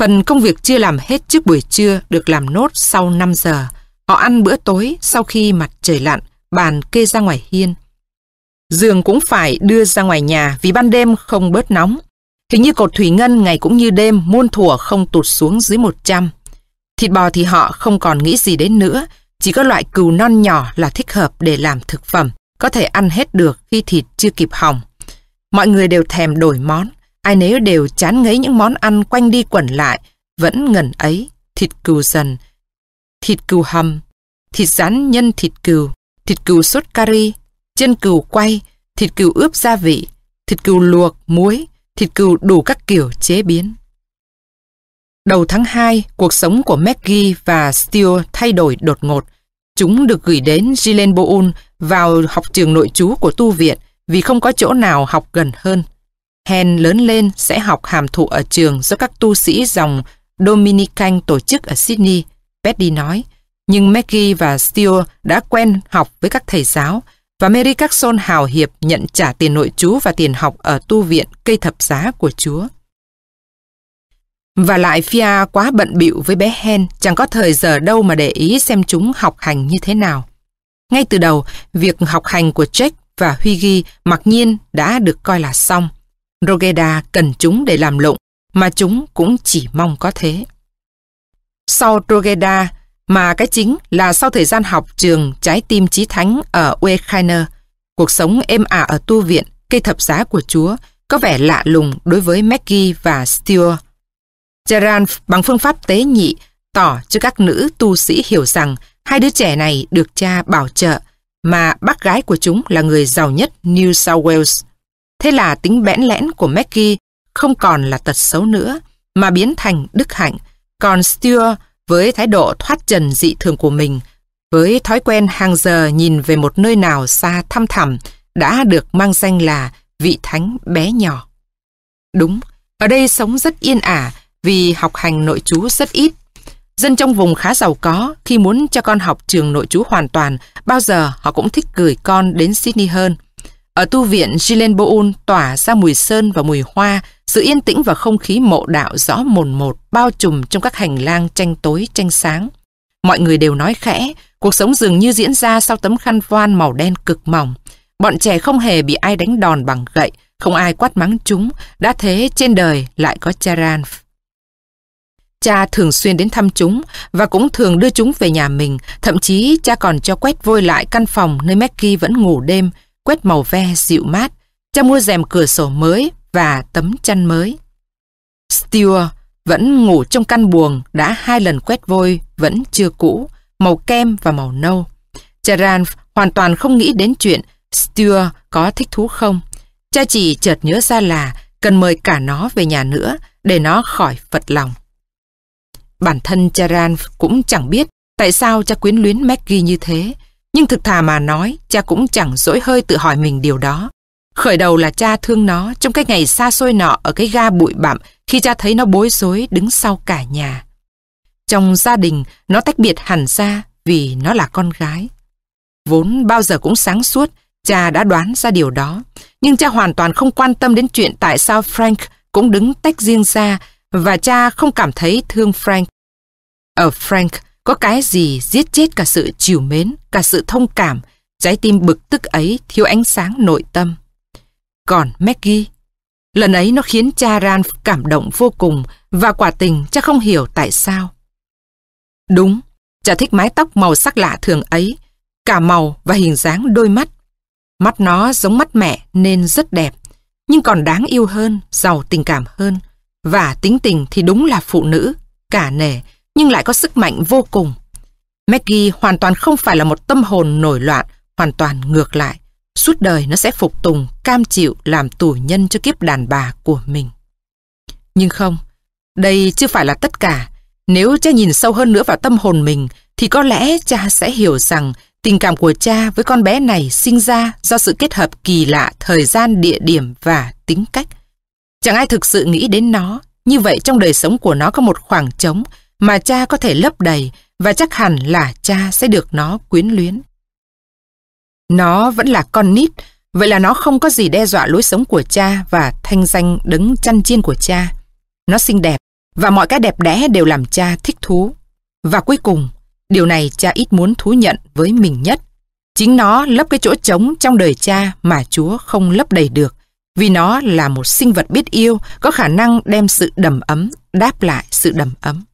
A: Phần công việc chưa làm hết trước buổi trưa được làm nốt sau 5 giờ. Họ ăn bữa tối sau khi mặt trời lặn, bàn kê ra ngoài hiên. Giường cũng phải đưa ra ngoài nhà vì ban đêm không bớt nóng. Hình như cột thủy ngân ngày cũng như đêm muôn thủa không tụt xuống dưới 100. Thịt bò thì họ không còn nghĩ gì đến nữa, chỉ có loại cừu non nhỏ là thích hợp để làm thực phẩm, có thể ăn hết được khi thịt chưa kịp hỏng. Mọi người đều thèm đổi món, ai nấy đều chán ngấy những món ăn quanh đi quẩn lại, vẫn ngần ấy, thịt cừu dần, thịt cừu hầm, thịt rán nhân thịt cừu, thịt cừu sốt curry, chân cừu quay, thịt cừu ướp gia vị, thịt cừu luộc, muối, thịt cừu đủ các kiểu chế biến. Đầu tháng 2, cuộc sống của Maggie và Steele thay đổi đột ngột. Chúng được gửi đến Gilenboul vào học trường nội trú của tu viện vì không có chỗ nào học gần hơn. Hen lớn lên sẽ học hàm thụ ở trường do các tu sĩ dòng Dominican tổ chức ở Sydney, Betty nói. Nhưng Maggie và Steele đã quen học với các thầy giáo và Mary Carson hào hiệp nhận trả tiền nội chú và tiền học ở tu viện cây thập giá của Chúa. Và lại Fia quá bận bịu với bé Hen, chẳng có thời giờ đâu mà để ý xem chúng học hành như thế nào. Ngay từ đầu, việc học hành của Jack và Huy Ghi mặc nhiên đã được coi là xong. Rogeda cần chúng để làm lụng, mà chúng cũng chỉ mong có thế. Sau Rogeda, mà cái chính là sau thời gian học trường Trái tim trí Thánh ở Wekheiner, cuộc sống êm ả ở tu viện, cây thập giá của Chúa, có vẻ lạ lùng đối với Maggie và Stuart. Gerard bằng phương pháp tế nhị tỏ cho các nữ tu sĩ hiểu rằng hai đứa trẻ này được cha bảo trợ mà bác gái của chúng là người giàu nhất New South Wales. Thế là tính bẽn lẽn của Maggie không còn là tật xấu nữa mà biến thành đức hạnh. Còn Stuart với thái độ thoát trần dị thường của mình, với thói quen hàng giờ nhìn về một nơi nào xa thăm thẳm đã được mang danh là vị thánh bé nhỏ. Đúng, ở đây sống rất yên ả vì học hành nội chú rất ít. Dân trong vùng khá giàu có, khi muốn cho con học trường nội chú hoàn toàn, bao giờ họ cũng thích gửi con đến Sydney hơn. Ở tu viện Gilenboul tỏa ra mùi sơn và mùi hoa, sự yên tĩnh và không khí mộ đạo rõ mồn một bao trùm trong các hành lang tranh tối tranh sáng. Mọi người đều nói khẽ, cuộc sống dường như diễn ra sau tấm khăn voan màu đen cực mỏng. Bọn trẻ không hề bị ai đánh đòn bằng gậy, không ai quát mắng chúng, đã thế trên đời lại có Charan. Cha thường xuyên đến thăm chúng và cũng thường đưa chúng về nhà mình, thậm chí cha còn cho quét vôi lại căn phòng nơi Mackie vẫn ngủ đêm, quét màu ve dịu mát, cha mua rèm cửa sổ mới và tấm chăn mới. Stewart vẫn ngủ trong căn buồng đã hai lần quét vôi vẫn chưa cũ, màu kem và màu nâu. Charan hoàn toàn không nghĩ đến chuyện Stewart có thích thú không. Cha chỉ chợt nhớ ra là cần mời cả nó về nhà nữa để nó khỏi phật lòng. Bản thân Charan cũng chẳng biết tại sao cha quyến luyến Maggie như thế, nhưng thực thà mà nói, cha cũng chẳng dỗi hơi tự hỏi mình điều đó. Khởi đầu là cha thương nó trong cái ngày xa xôi nọ ở cái ga bụi bặm khi cha thấy nó bối rối đứng sau cả nhà. Trong gia đình, nó tách biệt hẳn ra vì nó là con gái. Vốn bao giờ cũng sáng suốt, cha đã đoán ra điều đó. Nhưng cha hoàn toàn không quan tâm đến chuyện tại sao Frank cũng đứng tách riêng ra và cha không cảm thấy thương Frank. Ở Frank, có cái gì giết chết cả sự chiều mến, cả sự thông cảm, trái tim bực tức ấy thiếu ánh sáng nội tâm. Còn Maggie, lần ấy nó khiến cha Ran cảm động vô cùng và quả tình cha không hiểu tại sao. Đúng, cha thích mái tóc màu sắc lạ thường ấy, cả màu và hình dáng đôi mắt. Mắt nó giống mắt mẹ nên rất đẹp, nhưng còn đáng yêu hơn, giàu tình cảm hơn. Và tính tình thì đúng là phụ nữ, cả nể, nhưng lại có sức mạnh vô cùng. Maggie hoàn toàn không phải là một tâm hồn nổi loạn, hoàn toàn ngược lại. Suốt đời nó sẽ phục tùng, cam chịu làm tù nhân cho kiếp đàn bà của mình. Nhưng không, đây chưa phải là tất cả. Nếu cha nhìn sâu hơn nữa vào tâm hồn mình, thì có lẽ cha sẽ hiểu rằng tình cảm của cha với con bé này sinh ra do sự kết hợp kỳ lạ thời gian, địa điểm và tính cách. Chẳng ai thực sự nghĩ đến nó, như vậy trong đời sống của nó có một khoảng trống mà cha có thể lấp đầy và chắc hẳn là cha sẽ được nó quyến luyến. Nó vẫn là con nít, vậy là nó không có gì đe dọa lối sống của cha và thanh danh đứng chăn chiên của cha. Nó xinh đẹp và mọi cái đẹp đẽ đều làm cha thích thú. Và cuối cùng, điều này cha ít muốn thú nhận với mình nhất. Chính nó lấp cái chỗ trống trong đời cha mà Chúa không lấp đầy được, vì nó là một sinh vật biết yêu, có khả năng đem sự đầm ấm đáp lại sự đầm ấm.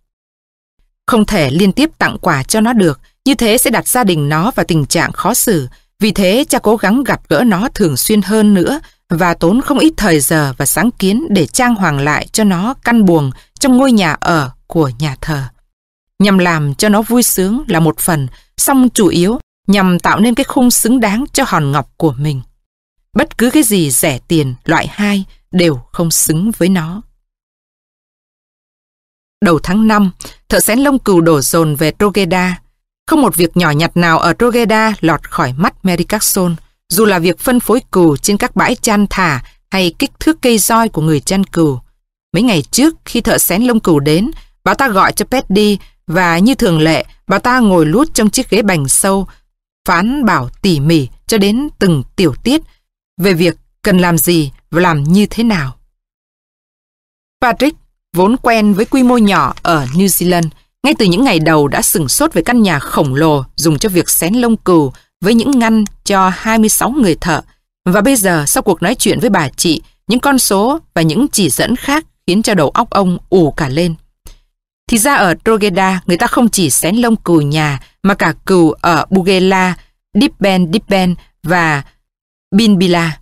A: Không thể liên tiếp tặng quà cho nó được, như thế sẽ đặt gia đình nó vào tình trạng khó xử. Vì thế cha cố gắng gặp gỡ nó thường xuyên hơn nữa và tốn không ít thời giờ và sáng kiến để trang hoàng lại cho nó căn buồng trong ngôi nhà ở của nhà thờ. Nhằm làm cho nó vui sướng là một phần, song chủ yếu nhằm tạo nên cái khung xứng đáng cho hòn ngọc của mình. Bất cứ cái gì rẻ tiền, loại hai đều không xứng với nó. Đầu tháng 5, thợ xén lông cừu đổ dồn về Trogeda. Không một việc nhỏ nhặt nào ở Trogeda lọt khỏi mắt Mary Carson, dù là việc phân phối cừu trên các bãi chăn thả hay kích thước cây roi của người chăn cừu. Mấy ngày trước, khi thợ xén lông cừu đến, bà ta gọi cho Pet đi và như thường lệ, bà ta ngồi lút trong chiếc ghế bành sâu, phán bảo tỉ mỉ cho đến từng tiểu tiết về việc cần làm gì và làm như thế nào. Patrick, vốn quen với quy mô nhỏ ở New Zealand, ngay từ những ngày đầu đã sừng sốt về căn nhà khổng lồ dùng cho việc xén lông cừu với những ngăn cho 26 người thợ. Và bây giờ, sau cuộc nói chuyện với bà chị, những con số và những chỉ dẫn khác khiến cho đầu óc ông ù cả lên. Thì ra ở Drogheda, người ta không chỉ xén lông cừu nhà, mà cả cừu ở Bugela, Dipben Dipben và Binbila.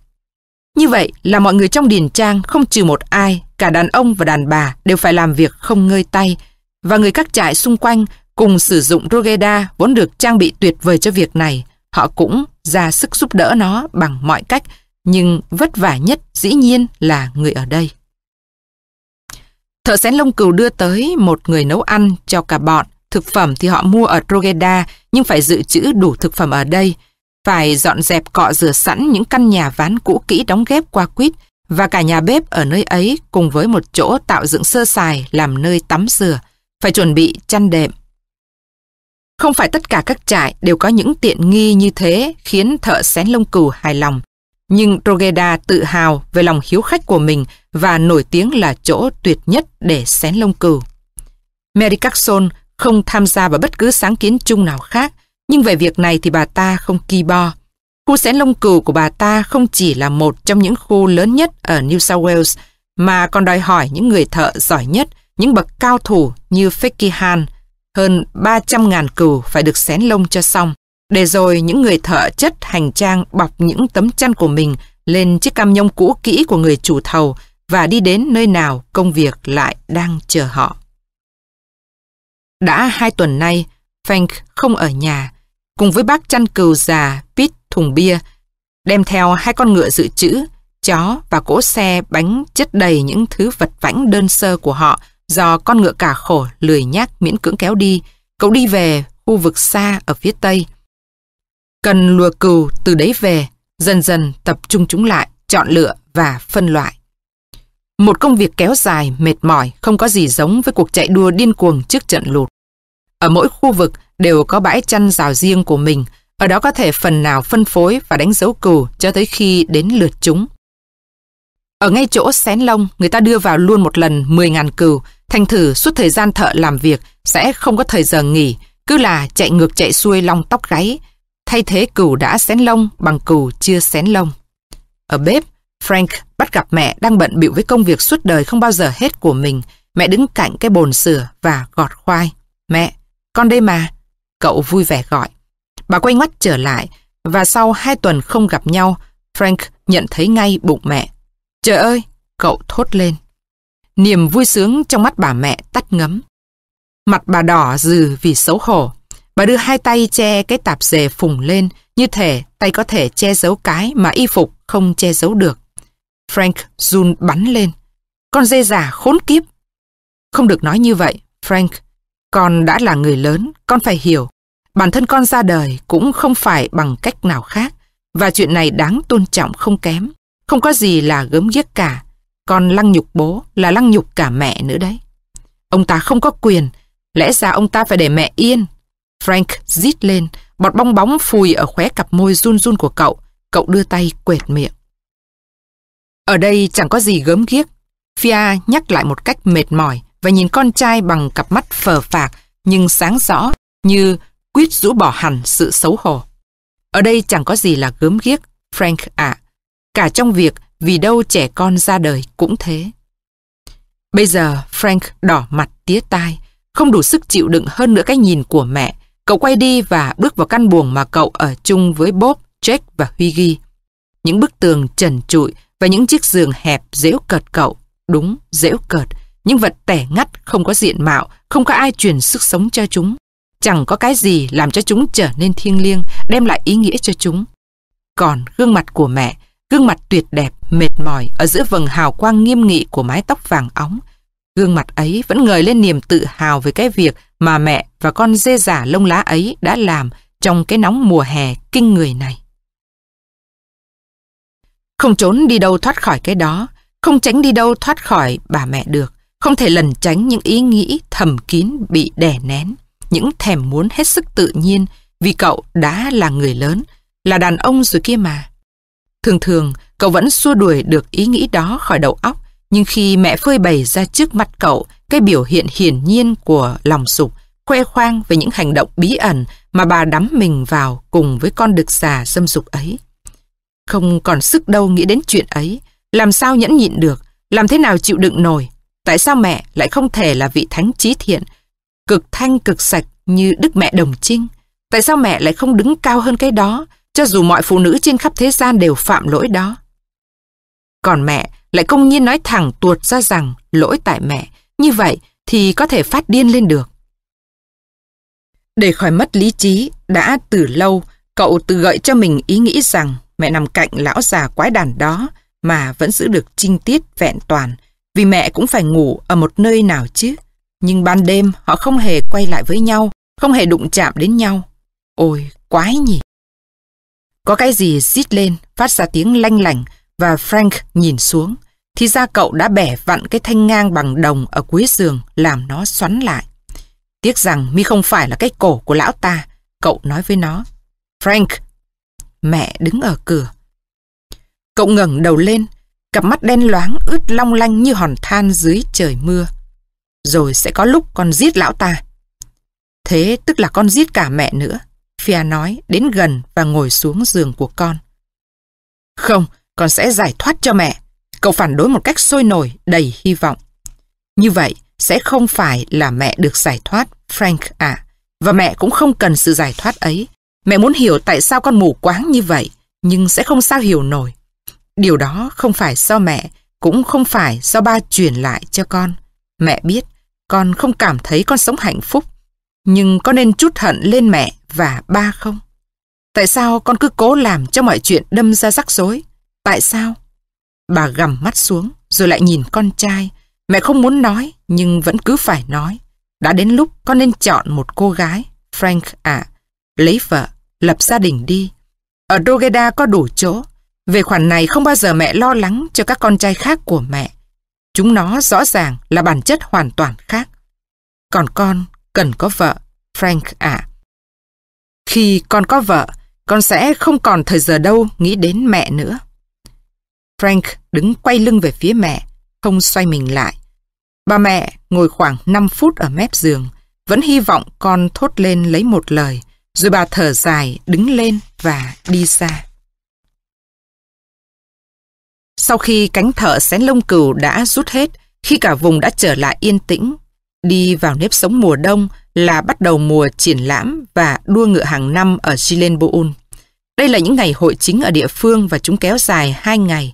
A: Như vậy là mọi người trong điền trang không trừ một ai, cả đàn ông và đàn bà đều phải làm việc không ngơi tay, và người các trại xung quanh cùng sử dụng Rogeda vốn được trang bị tuyệt vời cho việc này. Họ cũng ra sức giúp đỡ nó bằng mọi cách, nhưng vất vả nhất dĩ nhiên là người ở đây. Thợ xén lông cừu đưa tới một người nấu ăn cho cả bọn. Thực phẩm thì họ mua ở Rogeda nhưng phải dự trữ đủ thực phẩm ở đây. Phải dọn dẹp cọ rửa sẵn những căn nhà ván cũ kỹ đóng ghép qua quýt và cả nhà bếp ở nơi ấy cùng với một chỗ tạo dựng sơ sài làm nơi tắm rửa. Phải chuẩn bị chăn đệm. Không phải tất cả các trại đều có những tiện nghi như thế khiến thợ xén lông cừu hài lòng. Nhưng Rogeda tự hào về lòng hiếu khách của mình và nổi tiếng là chỗ tuyệt nhất để xén lông cừu. Mary Carson không tham gia vào bất cứ sáng kiến chung nào khác, nhưng về việc này thì bà ta không kỳ bo. Khu xén lông cừu của bà ta không chỉ là một trong những khu lớn nhất ở New South Wales, mà còn đòi hỏi những người thợ giỏi nhất, những bậc cao thủ như Fecky Han. Hơn 300.000 cừu phải được xén lông cho xong, để rồi những người thợ chất hành trang bọc những tấm chăn của mình lên chiếc cam nhông cũ kỹ của người chủ thầu và đi đến nơi nào công việc lại đang chờ họ. Đã hai tuần nay, Frank không ở nhà, cùng với bác chăn cừu già Pete thùng bia, đem theo hai con ngựa dự trữ, chó và cỗ xe bánh chất đầy những thứ vật vãnh đơn sơ của họ do con ngựa cả khổ lười nhác miễn cưỡng kéo đi. Cậu đi về khu vực xa ở phía tây. Cần lùa cừu từ đấy về, dần dần tập trung chúng lại, chọn lựa và phân loại. Một công việc kéo dài, mệt mỏi, không có gì giống với cuộc chạy đua điên cuồng trước trận lụt. Ở mỗi khu vực đều có bãi chăn rào riêng của mình, ở đó có thể phần nào phân phối và đánh dấu cừu cho tới khi đến lượt chúng. Ở ngay chỗ xén lông, người ta đưa vào luôn một lần 10.000 cừu, thành thử suốt thời gian thợ làm việc sẽ không có thời giờ nghỉ, cứ là chạy ngược chạy xuôi long tóc gáy, thay thế cừu đã xén lông bằng cừu chưa xén lông. Ở bếp, Frank bắt gặp mẹ đang bận bịu với công việc suốt đời không bao giờ hết của mình. Mẹ đứng cạnh cái bồn sửa và gọt khoai. Mẹ, con đây mà. Cậu vui vẻ gọi. Bà quay ngoắt trở lại và sau hai tuần không gặp nhau, Frank nhận thấy ngay bụng mẹ. Trời ơi, cậu thốt lên. Niềm vui sướng trong mắt bà mẹ tắt ngấm. Mặt bà đỏ dừ vì xấu hổ. Bà đưa hai tay che cái tạp dề phùng lên, như thể tay có thể che giấu cái mà y phục không che giấu được. Frank run bắn lên. Con dê già khốn kiếp. Không được nói như vậy, Frank. Con đã là người lớn, con phải hiểu. Bản thân con ra đời cũng không phải bằng cách nào khác. Và chuyện này đáng tôn trọng không kém. Không có gì là gớm ghiếc cả. Con lăng nhục bố là lăng nhục cả mẹ nữa đấy. Ông ta không có quyền. Lẽ ra ông ta phải để mẹ yên. Frank rít lên, bọt bong bóng phùi ở khóe cặp môi run run của cậu. Cậu đưa tay quệt miệng. Ở đây chẳng có gì gớm ghiếc. Fia nhắc lại một cách mệt mỏi và nhìn con trai bằng cặp mắt phờ phạc nhưng sáng rõ như quyết rũ bỏ hẳn sự xấu hổ. Ở đây chẳng có gì là gớm ghiếc, Frank ạ. Cả trong việc vì đâu trẻ con ra đời cũng thế. Bây giờ Frank đỏ mặt tía tai, không đủ sức chịu đựng hơn nữa cái nhìn của mẹ. Cậu quay đi và bước vào căn buồng mà cậu ở chung với Bob, Jack và Huy. Những bức tường trần trụi và những chiếc giường hẹp dễu cợt cậu. Đúng, dễu cợt. Những vật tẻ ngắt, không có diện mạo, không có ai truyền sức sống cho chúng. Chẳng có cái gì làm cho chúng trở nên thiêng liêng, đem lại ý nghĩa cho chúng. Còn gương mặt của mẹ, gương mặt tuyệt đẹp, mệt mỏi ở giữa vầng hào quang nghiêm nghị của mái tóc vàng óng. Gương mặt ấy vẫn ngời lên niềm tự hào về cái việc mà mẹ và con dê giả lông lá ấy đã làm trong cái nóng mùa hè kinh người này. Không trốn đi đâu thoát khỏi cái đó, không tránh đi đâu thoát khỏi bà mẹ được, không thể lần tránh những ý nghĩ thầm kín bị đè nén, những thèm muốn hết sức tự nhiên vì cậu đã là người lớn, là đàn ông rồi kia mà. Thường thường, cậu vẫn xua đuổi được ý nghĩ đó khỏi đầu óc, nhưng khi mẹ phơi bày ra trước mặt cậu cái biểu hiện hiển nhiên của lòng sục, khoe khoang về những hành động bí ẩn mà bà đắm mình vào cùng với con đực xà xâm dục ấy. Không còn sức đâu nghĩ đến chuyện ấy, làm sao nhẫn nhịn được, làm thế nào chịu đựng nổi. Tại sao mẹ lại không thể là vị thánh trí thiện, cực thanh cực sạch như Đức Mẹ Đồng Trinh? Tại sao mẹ lại không đứng cao hơn cái đó, cho dù mọi phụ nữ trên khắp thế gian đều phạm lỗi đó? Còn mẹ lại công nhiên nói thẳng tuột ra rằng lỗi tại mẹ, như vậy thì có thể phát điên lên được. Để khỏi mất lý trí, đã từ lâu cậu tự gợi cho mình ý nghĩ rằng mẹ nằm cạnh lão già quái đàn đó mà vẫn giữ được trinh tiết vẹn toàn, vì mẹ cũng phải ngủ ở một nơi nào chứ. Nhưng ban đêm họ không hề quay lại với nhau, không hề đụng chạm đến nhau. Ôi, quái nhỉ! Có cái gì xít lên, phát ra tiếng lanh lảnh và Frank nhìn xuống. Thì ra cậu đã bẻ vặn cái thanh ngang bằng đồng ở cuối giường làm nó xoắn lại. Tiếc rằng mi không phải là cái cổ của lão ta. Cậu nói với nó. Frank! Mẹ đứng ở cửa. Cậu ngẩng đầu lên, cặp mắt đen loáng ướt long lanh như hòn than dưới trời mưa. Rồi sẽ có lúc con giết lão ta. Thế tức là con giết cả mẹ nữa. Fia nói đến gần và ngồi xuống giường của con. Không, con sẽ giải thoát cho mẹ. Cậu phản đối một cách sôi nổi, đầy hy vọng. Như vậy sẽ không phải là mẹ được giải thoát, Frank à. Và mẹ cũng không cần sự giải thoát ấy. Mẹ muốn hiểu tại sao con mù quáng như vậy, nhưng sẽ không sao hiểu nổi. Điều đó không phải do mẹ, cũng không phải do ba truyền lại cho con. Mẹ biết, con không cảm thấy con sống hạnh phúc, nhưng con nên chút hận lên mẹ và ba không? Tại sao con cứ cố làm cho mọi chuyện đâm ra rắc rối? Tại sao? Bà gầm mắt xuống, rồi lại nhìn con trai. Mẹ không muốn nói, nhưng vẫn cứ phải nói. Đã đến lúc con nên chọn một cô gái, Frank à, lấy vợ, lập gia đình đi. Ở Rogeda có đủ chỗ. Về khoản này không bao giờ mẹ lo lắng cho các con trai khác của mẹ. Chúng nó rõ ràng là bản chất hoàn toàn khác. Còn con cần có vợ, Frank à. Khi con có vợ, con sẽ không còn thời giờ đâu nghĩ đến mẹ nữa. Frank đứng quay lưng về phía mẹ, không xoay mình lại. Bà mẹ ngồi khoảng 5 phút ở mép giường, vẫn hy vọng con thốt lên lấy một lời, rồi bà thở dài, đứng lên và đi ra. Sau khi cánh thợ xén lông cừu đã rút hết, khi cả vùng đã trở lại yên tĩnh, đi vào nếp sống mùa đông là bắt đầu mùa triển lãm và đua ngựa hàng năm ở Gilenboul. Đây là những ngày hội chính ở địa phương và chúng kéo dài hai ngày.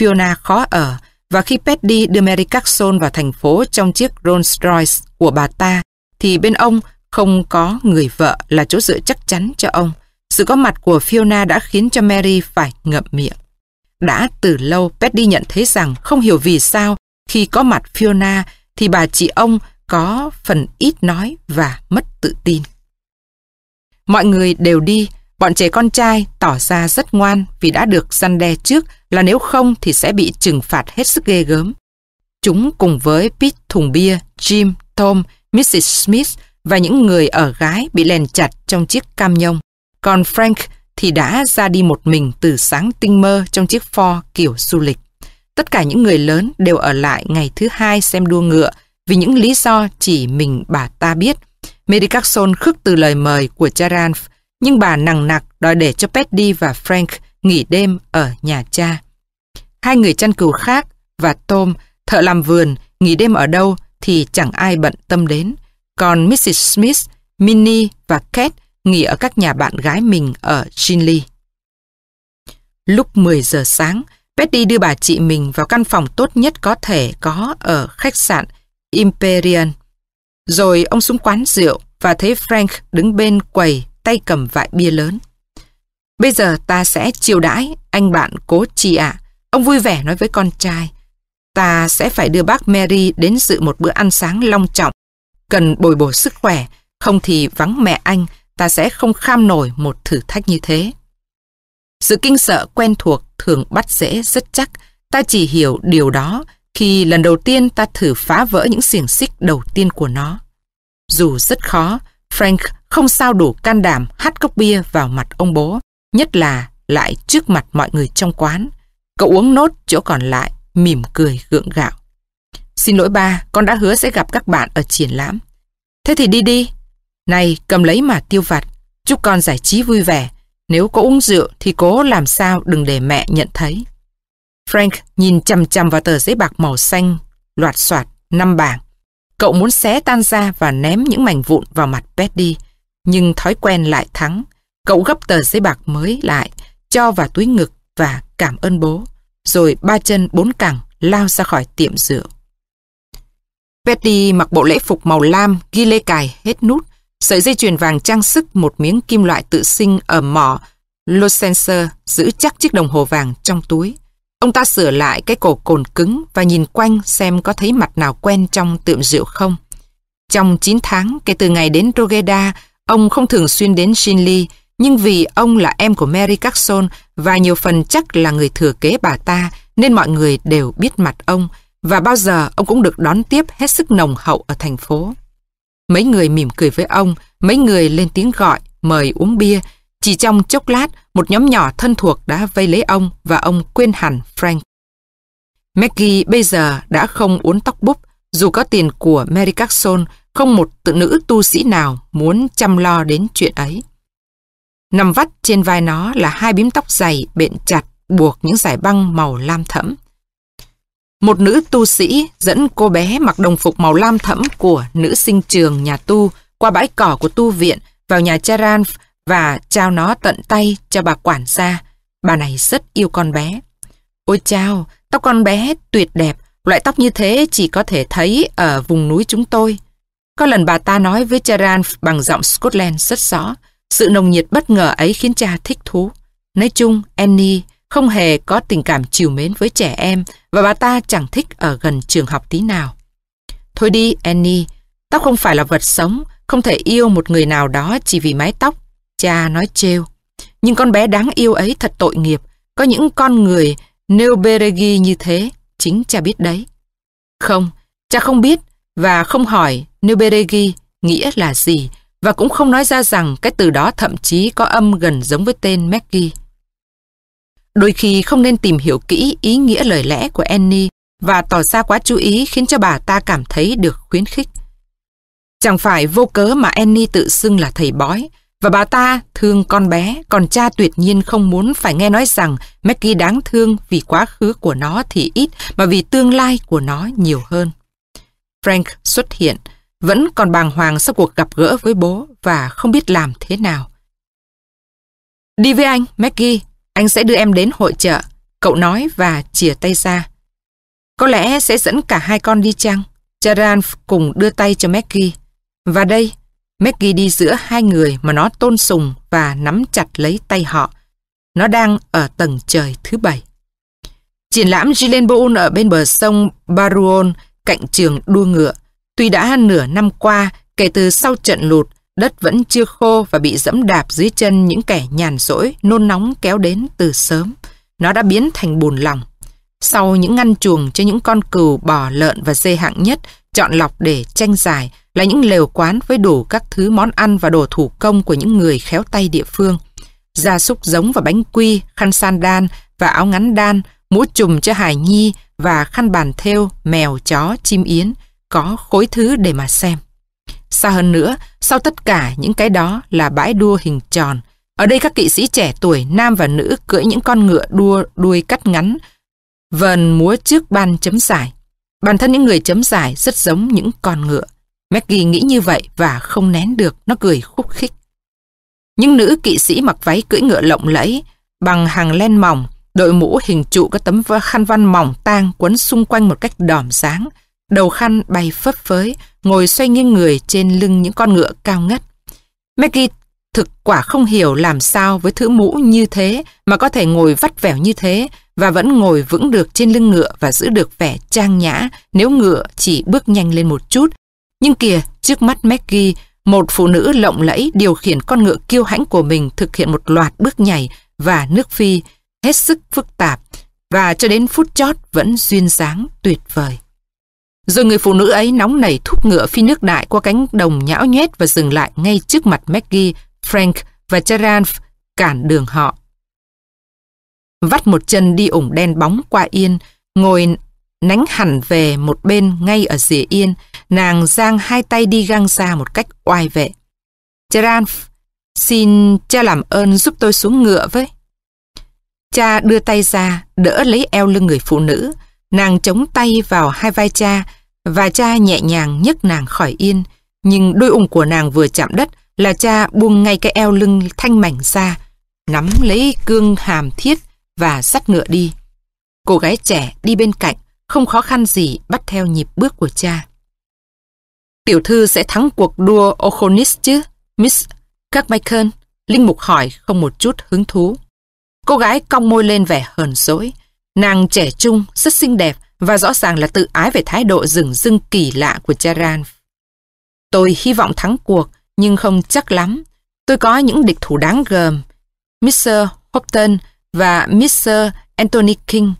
A: Fiona khó ở và khi Petty đưa Mary Carson vào thành phố trong chiếc Rolls Royce của bà ta thì bên ông không có người vợ là chỗ dựa chắc chắn cho ông. Sự có mặt của Fiona đã khiến cho Mary phải ngậm miệng. Đã từ lâu Petty nhận thấy rằng không hiểu vì sao khi có mặt Fiona thì bà chị ông có phần ít nói và mất tự tin. Mọi người đều đi, bọn trẻ con trai tỏ ra rất ngoan vì đã được săn đe trước là nếu không thì sẽ bị trừng phạt hết sức ghê gớm. Chúng cùng với Pete thùng bia, Jim, Tom, Mrs. Smith và những người ở gái bị lèn chặt trong chiếc cam nhông. Còn Frank thì đã ra đi một mình từ sáng tinh mơ trong chiếc Ford kiểu du lịch. Tất cả những người lớn đều ở lại ngày thứ hai xem đua ngựa vì những lý do chỉ mình bà ta biết. Mary Carson khước từ lời mời của Charan, nhưng bà nặng nặc đòi để cho Petty và Frank nghỉ đêm ở nhà cha. Hai người chăn cừu khác và Tom, thợ làm vườn, nghỉ đêm ở đâu thì chẳng ai bận tâm đến. Còn Mrs. Smith, Minnie và Kate nghỉ ở các nhà bạn gái mình ở Shinley. Lúc 10 giờ sáng, Betty đưa bà chị mình vào căn phòng tốt nhất có thể có ở khách sạn Imperial. Rồi ông xuống quán rượu và thấy Frank đứng bên quầy tay cầm vại bia lớn. Bây giờ ta sẽ chiêu đãi anh bạn cố chi ạ. Ông vui vẻ nói với con trai. Ta sẽ phải đưa bác Mary đến dự một bữa ăn sáng long trọng. Cần bồi bổ sức khỏe, không thì vắng mẹ anh, ta sẽ không kham nổi một thử thách như thế. Sự kinh sợ quen thuộc thường bắt dễ rất chắc. Ta chỉ hiểu điều đó khi lần đầu tiên ta thử phá vỡ những xiềng xích đầu tiên của nó. Dù rất khó, Frank không sao đủ can đảm hắt cốc bia vào mặt ông bố, nhất là lại trước mặt mọi người trong quán. Cậu uống nốt chỗ còn lại, mỉm cười gượng gạo. Xin lỗi ba, con đã hứa sẽ gặp các bạn ở triển lãm. Thế thì đi đi. Này, cầm lấy mà tiêu vặt. Chúc con giải trí vui vẻ. Nếu có uống rượu thì cố làm sao đừng để mẹ nhận thấy. Frank nhìn chằm chằm vào tờ giấy bạc màu xanh, loạt soạt, năm bảng. Cậu muốn xé tan ra và ném những mảnh vụn vào mặt Betty, nhưng thói quen lại thắng. Cậu gấp tờ giấy bạc mới lại, cho vào túi ngực và cảm ơn bố, rồi ba chân bốn cẳng lao ra khỏi tiệm rượu. Betty mặc bộ lễ phục màu lam, ghi lê cài hết nút, sợi dây chuyền vàng trang sức một miếng kim loại tự sinh ở mỏ Losenser giữ chắc chiếc đồng hồ vàng trong túi. Ông ta sửa lại cái cổ cồn cứng và nhìn quanh xem có thấy mặt nào quen trong tiệm rượu không. Trong 9 tháng kể từ ngày đến Rogeda, ông không thường xuyên đến Shinli, nhưng vì ông là em của Mary Carson và nhiều phần chắc là người thừa kế bà ta, nên mọi người đều biết mặt ông, và bao giờ ông cũng được đón tiếp hết sức nồng hậu ở thành phố. Mấy người mỉm cười với ông, mấy người lên tiếng gọi, mời uống bia, chỉ trong chốc lát, một nhóm nhỏ thân thuộc đã vây lấy ông và ông quên hẳn Frank. Maggie bây giờ đã không uốn tóc búp, dù có tiền của Mary Carson, không một tự nữ tu sĩ nào muốn chăm lo đến chuyện ấy. Nằm vắt trên vai nó là hai bím tóc dày, bện chặt, buộc những giải băng màu lam thẫm. Một nữ tu sĩ dẫn cô bé mặc đồng phục màu lam thẫm của nữ sinh trường nhà tu qua bãi cỏ của tu viện vào nhà Charan và trao nó tận tay cho bà quản gia. Bà này rất yêu con bé. Ôi chao, tóc con bé tuyệt đẹp, loại tóc như thế chỉ có thể thấy ở vùng núi chúng tôi. Có lần bà ta nói với Charan bằng giọng Scotland rất rõ, sự nồng nhiệt bất ngờ ấy khiến cha thích thú. Nói chung, Annie không hề có tình cảm chiều mến với trẻ em và bà ta chẳng thích ở gần trường học tí nào. Thôi đi, Annie, tóc không phải là vật sống, không thể yêu một người nào đó chỉ vì mái tóc. Cha nói trêu. Nhưng con bé đáng yêu ấy thật tội nghiệp. Có những con người Neoberegi như thế, chính cha biết đấy. Không, cha không biết và không hỏi Neoberegi nghĩa là gì và cũng không nói ra rằng cái từ đó thậm chí có âm gần giống với tên Maggie. Đôi khi không nên tìm hiểu kỹ ý nghĩa lời lẽ của Annie và tỏ ra quá chú ý khiến cho bà ta cảm thấy được khuyến khích. Chẳng phải vô cớ mà Annie tự xưng là thầy bói, và bà ta thương con bé, còn cha tuyệt nhiên không muốn phải nghe nói rằng Maggie đáng thương vì quá khứ của nó thì ít mà vì tương lai của nó nhiều hơn. Frank xuất hiện, vẫn còn bàng hoàng sau cuộc gặp gỡ với bố và không biết làm thế nào. Đi với anh, Maggie, anh sẽ đưa em đến hội chợ, cậu nói và chìa tay ra. Có lẽ sẽ dẫn cả hai con đi chăng? Charan cùng đưa tay cho Maggie. Và đây, Maggie đi giữa hai người mà nó tôn sùng và nắm chặt lấy tay họ. Nó đang ở tầng trời thứ bảy. Triển lãm Gilenboon ở bên bờ sông Baruon cạnh trường đua ngựa. Tuy đã nửa năm qua, kể từ sau trận lụt, đất vẫn chưa khô và bị dẫm đạp dưới chân những kẻ nhàn rỗi, nôn nóng kéo đến từ sớm. Nó đã biến thành bùn lòng. Sau những ngăn chuồng cho những con cừu, bò, lợn và dê hạng nhất, chọn lọc để tranh giải, là những lều quán với đủ các thứ món ăn và đồ thủ công của những người khéo tay địa phương. Gia súc giống và bánh quy, khăn san đan và áo ngắn đan, mũ trùm cho hài nhi và khăn bàn thêu, mèo, chó, chim yến, có khối thứ để mà xem. Xa hơn nữa, sau tất cả những cái đó là bãi đua hình tròn. Ở đây các kỵ sĩ trẻ tuổi, nam và nữ cưỡi những con ngựa đua đuôi cắt ngắn, vần múa trước ban chấm giải. Bản thân những người chấm giải rất giống những con ngựa. Maggie nghĩ như vậy và không nén được, nó cười khúc khích. Những nữ kỵ sĩ mặc váy cưỡi ngựa lộng lẫy, bằng hàng len mỏng, đội mũ hình trụ có tấm khăn văn mỏng tang quấn xung quanh một cách đỏm dáng. Đầu khăn bay phấp phới, ngồi xoay nghiêng người trên lưng những con ngựa cao ngất. Maggie thực quả không hiểu làm sao với thứ mũ như thế mà có thể ngồi vắt vẻo như thế và vẫn ngồi vững được trên lưng ngựa và giữ được vẻ trang nhã nếu ngựa chỉ bước nhanh lên một chút. Nhưng kìa, trước mắt Maggie, một phụ nữ lộng lẫy điều khiển con ngựa kiêu hãnh của mình thực hiện một loạt bước nhảy và nước phi hết sức phức tạp và cho đến phút chót vẫn duyên dáng tuyệt vời. Rồi người phụ nữ ấy nóng nảy thúc ngựa phi nước đại qua cánh đồng nhão nhét và dừng lại ngay trước mặt Maggie, Frank và Charan cản đường họ. Vắt một chân đi ủng đen bóng qua yên, ngồi nánh hẳn về một bên ngay ở rìa yên, nàng giang hai tay đi găng ra một cách oai vệ. Charan, xin cha làm ơn giúp tôi xuống ngựa với. Cha đưa tay ra, đỡ lấy eo lưng người phụ nữ. Nàng chống tay vào hai vai cha, và cha nhẹ nhàng nhấc nàng khỏi yên. Nhưng đôi ủng của nàng vừa chạm đất là cha buông ngay cái eo lưng thanh mảnh ra, nắm lấy cương hàm thiết và dắt ngựa đi. Cô gái trẻ đi bên cạnh, không khó khăn gì bắt theo nhịp bước của cha. Tiểu thư sẽ thắng cuộc đua Oconis chứ, Miss Carmichael? Linh Mục hỏi không một chút hứng thú. Cô gái cong môi lên vẻ hờn dỗi. Nàng trẻ trung, rất xinh đẹp và rõ ràng là tự ái về thái độ rừng rưng kỳ lạ của Charan. Tôi hy vọng thắng cuộc, nhưng không chắc lắm. Tôi có những địch thủ đáng gờm, Mr. Hopton và Mr. Anthony King.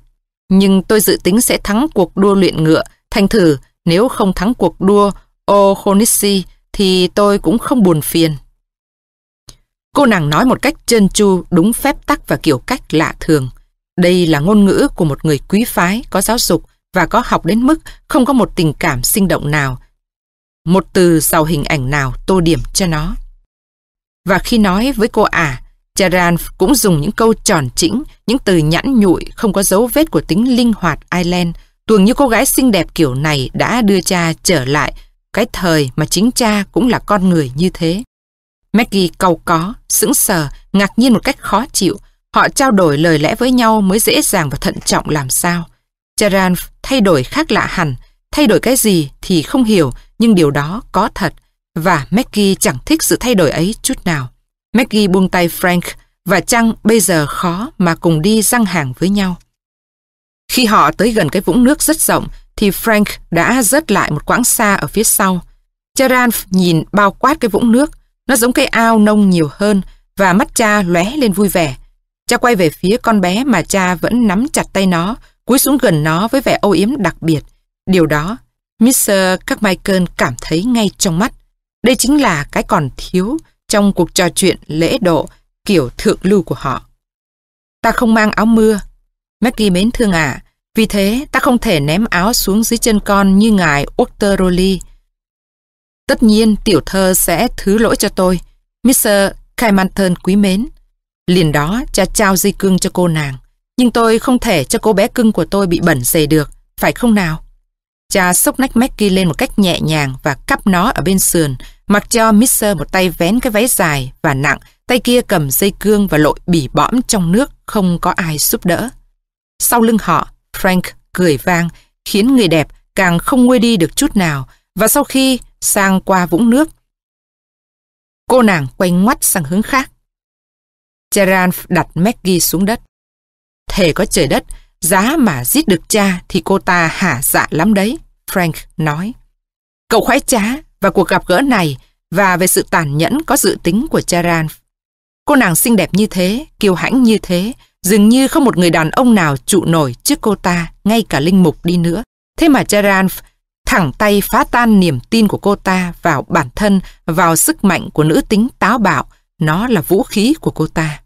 A: Nhưng tôi dự tính sẽ thắng cuộc đua luyện ngựa, thành thử nếu không thắng cuộc đua O'Honissi thì tôi cũng không buồn phiền. Cô nàng nói một cách trơn tru, đúng phép tắc và kiểu cách lạ thường. Đây là ngôn ngữ của một người quý phái, có giáo dục và có học đến mức không có một tình cảm sinh động nào. Một từ giàu hình ảnh nào tô điểm cho nó. Và khi nói với cô ả, à, Charan cũng dùng những câu tròn chỉnh, những từ nhẵn nhụi, không có dấu vết của tính linh hoạt Ireland, tuồng như cô gái xinh đẹp kiểu này đã đưa cha trở lại cái thời mà chính cha cũng là con người như thế. Maggie cầu có, sững sờ, ngạc nhiên một cách khó chịu. Họ trao đổi lời lẽ với nhau mới dễ dàng và thận trọng làm sao. Charan thay đổi khác lạ hẳn, thay đổi cái gì thì không hiểu, nhưng điều đó có thật. Và Maggie chẳng thích sự thay đổi ấy chút nào. Maggie buông tay Frank và chăng bây giờ khó mà cùng đi răng hàng với nhau. Khi họ tới gần cái vũng nước rất rộng thì Frank đã rớt lại một quãng xa ở phía sau. Charan nhìn bao quát cái vũng nước, nó giống cây ao nông nhiều hơn và mắt cha lóe lên vui vẻ. Cha quay về phía con bé mà cha vẫn nắm chặt tay nó, cúi xuống gần nó với vẻ âu yếm đặc biệt. Điều đó, Mr. Ờ, Carmichael cảm thấy ngay trong mắt. Đây chính là cái còn thiếu trong cuộc trò chuyện lễ độ kiểu thượng lưu của họ. Ta không mang áo mưa. Maggie mến thương ạ, vì thế ta không thể ném áo xuống dưới chân con như ngài Otteroli. Tất nhiên tiểu thơ sẽ thứ lỗi cho tôi. Mr. Ờ, Kaimanton quý mến. Liền đó cha trao dây cương cho cô nàng. Nhưng tôi không thể cho cô bé cưng của tôi bị bẩn dày được, phải không nào? Cha sốc nách Maggie lên một cách nhẹ nhàng và cắp nó ở bên sườn, mặc cho Mr. một tay vén cái váy dài và nặng, tay kia cầm dây cương và lội bỉ bõm trong nước, không có ai giúp đỡ. Sau lưng họ, Frank cười vang, khiến người đẹp càng không nguôi đi được chút nào, và sau khi sang qua vũng nước, cô nàng quay ngoắt sang hướng khác. Gerard đặt Maggie xuống đất. Thề có trời đất, giá mà giết được cha thì cô ta hả dạ lắm đấy, Frank nói. Cậu khoái trá và cuộc gặp gỡ này và về sự tàn nhẫn có dự tính của Gerard. Cô nàng xinh đẹp như thế, kiêu hãnh như thế, dường như không một người đàn ông nào trụ nổi trước cô ta, ngay cả linh mục đi nữa. Thế mà Gerard thẳng tay phá tan niềm tin của cô ta vào bản thân, vào sức mạnh của nữ tính táo bạo. Nó là vũ khí của cô ta.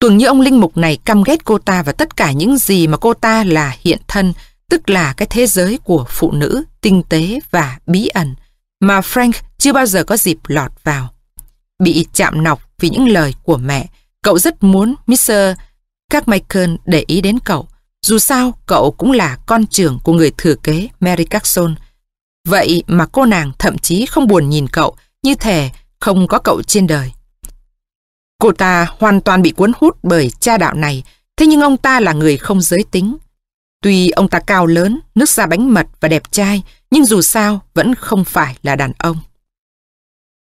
A: Tưởng như ông linh mục này căm ghét cô ta và tất cả những gì mà cô ta là hiện thân, tức là cái thế giới của phụ nữ, tinh tế và bí ẩn, mà Frank chưa bao giờ có dịp lọt vào. Bị chạm nọc vì những lời của mẹ, cậu rất muốn Mr. Carmichael để ý đến cậu, dù sao, cậu cũng là con trưởng của người thừa kế Mary Carson. Vậy mà cô nàng thậm chí không buồn nhìn cậu, như thể không có cậu trên đời. Cô ta hoàn toàn bị cuốn hút bởi cha đạo này, thế nhưng ông ta là người không giới tính. Tuy ông ta cao lớn, nước da bánh mật và đẹp trai, nhưng dù sao vẫn không phải là đàn ông.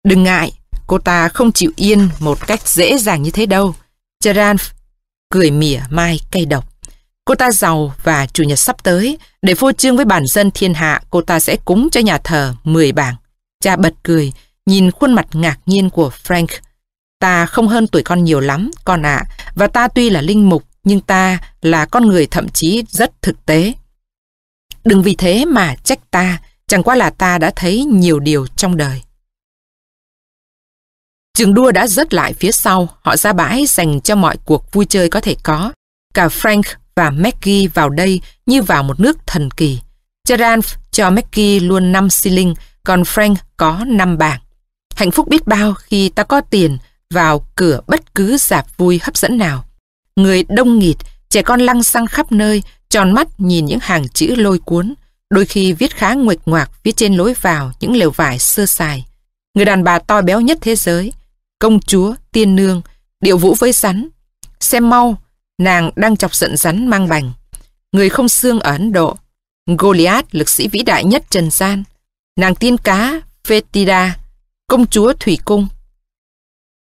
A: Đừng ngại, cô ta không chịu yên một cách dễ dàng như thế đâu. Gerard cười mỉa mai cay độc. Cô ta giàu và chủ nhật sắp tới, để phô trương với bản dân thiên hạ, cô ta sẽ cúng cho nhà thờ 10 bảng. Cha bật cười, nhìn khuôn mặt ngạc nhiên của Frank. Ta không hơn tuổi con nhiều lắm, con ạ, và ta tuy là linh mục, nhưng ta là con người thậm chí rất thực tế. Đừng vì thế mà trách ta, chẳng qua là ta đã thấy nhiều điều trong đời. Trường đua đã rớt lại phía sau, họ ra bãi dành cho mọi cuộc vui chơi có thể có. Cả Frank và Maggie vào đây như vào một nước thần kỳ. Gerard cho Maggie luôn 5 xi còn Frank có 5 bảng. Hạnh phúc biết bao khi ta có tiền vào cửa bất cứ dạp vui hấp dẫn nào. Người đông nghịt, trẻ con lăng xăng khắp nơi, tròn mắt nhìn những hàng chữ lôi cuốn, đôi khi viết khá nguệch ngoạc phía trên lối vào những lều vải sơ sài. Người đàn bà to béo nhất thế giới, công chúa, tiên nương, điệu vũ với rắn. Xem mau, nàng đang chọc giận rắn mang bành. Người không xương ở Ấn Độ, Goliath lực sĩ vĩ đại nhất trần gian, nàng tiên cá Fetida, công chúa Thủy Cung.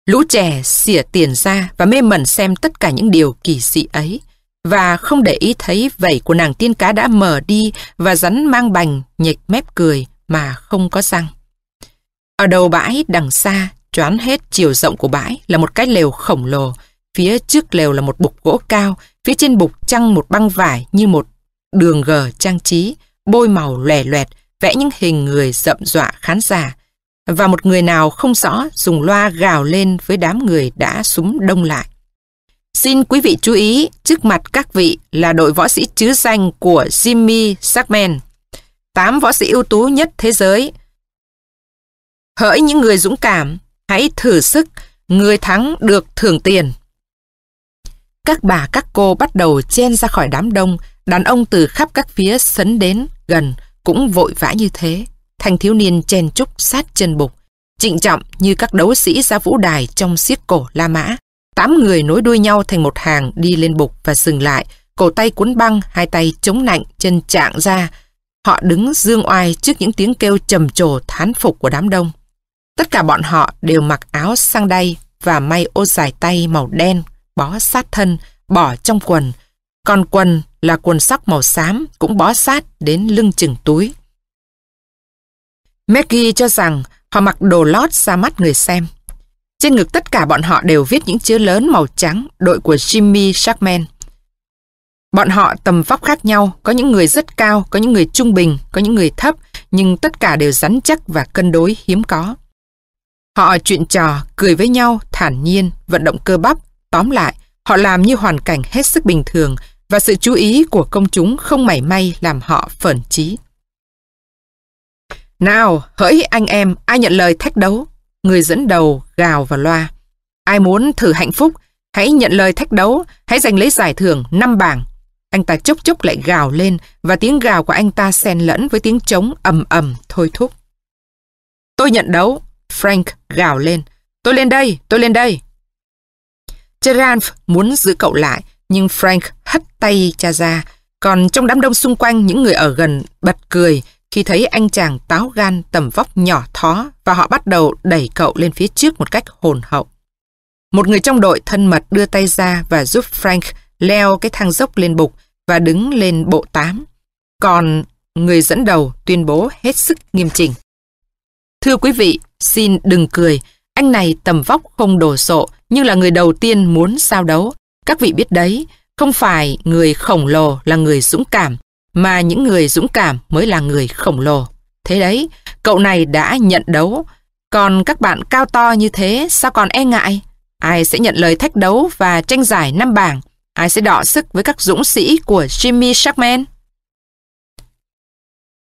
A: Lũ trẻ xỉa tiền ra và mê mẩn xem tất cả những điều kỳ dị ấy và không để ý thấy vảy của nàng tiên cá đã mờ đi và rắn mang bành nhịch mép cười mà không có răng. Ở đầu bãi đằng xa, choán hết chiều rộng của bãi là một cái lều khổng lồ. Phía trước lều là một bục gỗ cao, phía trên bục trăng một băng vải như một đường gờ trang trí, bôi màu lè loẹt, vẽ những hình người rậm dọa khán giả. Và một người nào không rõ dùng loa gào lên với đám người đã súng đông lại. Xin quý vị chú ý, trước mặt các vị là đội võ sĩ chứ danh của Jimmy Sackman, tám võ sĩ ưu tú nhất thế giới. Hỡi những người dũng cảm, hãy thử sức, người thắng được thưởng tiền. Các bà các cô bắt đầu chen ra khỏi đám đông, đàn ông từ khắp các phía sấn đến gần cũng vội vã như thế. Thanh thiếu niên chen trúc sát chân bục, trịnh trọng như các đấu sĩ ra vũ đài trong xiếc cổ La Mã. Tám người nối đuôi nhau thành một hàng đi lên bục và dừng lại, cổ tay cuốn băng, hai tay chống nạnh, chân trạng ra. Họ đứng dương oai trước những tiếng kêu trầm trồ thán phục của đám đông. Tất cả bọn họ đều mặc áo sang đay và may ô dài tay màu đen, bó sát thân, bỏ trong quần. Còn quần là quần sóc màu xám cũng bó sát đến lưng chừng túi. Maggie cho rằng họ mặc đồ lót ra mắt người xem. Trên ngực tất cả bọn họ đều viết những chữ lớn màu trắng đội của Jimmy Shackman. Bọn họ tầm vóc khác nhau, có những người rất cao, có những người trung bình, có những người thấp, nhưng tất cả đều rắn chắc và cân đối hiếm có. Họ chuyện trò, cười với nhau, thản nhiên, vận động cơ bắp. Tóm lại, họ làm như hoàn cảnh hết sức bình thường và sự chú ý của công chúng không mảy may làm họ phởn trí. Nào, hỡi anh em, ai nhận lời thách đấu? Người dẫn đầu gào vào loa. Ai muốn thử hạnh phúc, hãy nhận lời thách đấu, hãy giành lấy giải thưởng 5 bảng. Anh ta chốc chốc lại gào lên và tiếng gào của anh ta xen lẫn với tiếng trống ầm ầm thôi thúc. Tôi nhận đấu, Frank gào lên. Tôi lên đây, tôi lên đây. Gerard muốn giữ cậu lại, nhưng Frank hất tay cha ra. Còn trong đám đông xung quanh, những người ở gần bật cười khi thấy anh chàng táo gan tầm vóc nhỏ thó và họ bắt đầu đẩy cậu lên phía trước một cách hồn hậu. Một người trong đội thân mật đưa tay ra và giúp Frank leo cái thang dốc lên bục và đứng lên bộ 8. Còn người dẫn đầu tuyên bố hết sức nghiêm chỉnh. Thưa quý vị, xin đừng cười. Anh này tầm vóc không đồ sộ, nhưng là người đầu tiên muốn sao đấu. Các vị biết đấy, không phải người khổng lồ là người dũng cảm, mà những người dũng cảm mới là người khổng lồ. Thế đấy, cậu này đã nhận đấu. Còn các bạn cao to như thế, sao còn e ngại? Ai sẽ nhận lời thách đấu và tranh giải năm bảng? Ai sẽ đọ sức với các dũng sĩ của Jimmy Shackman?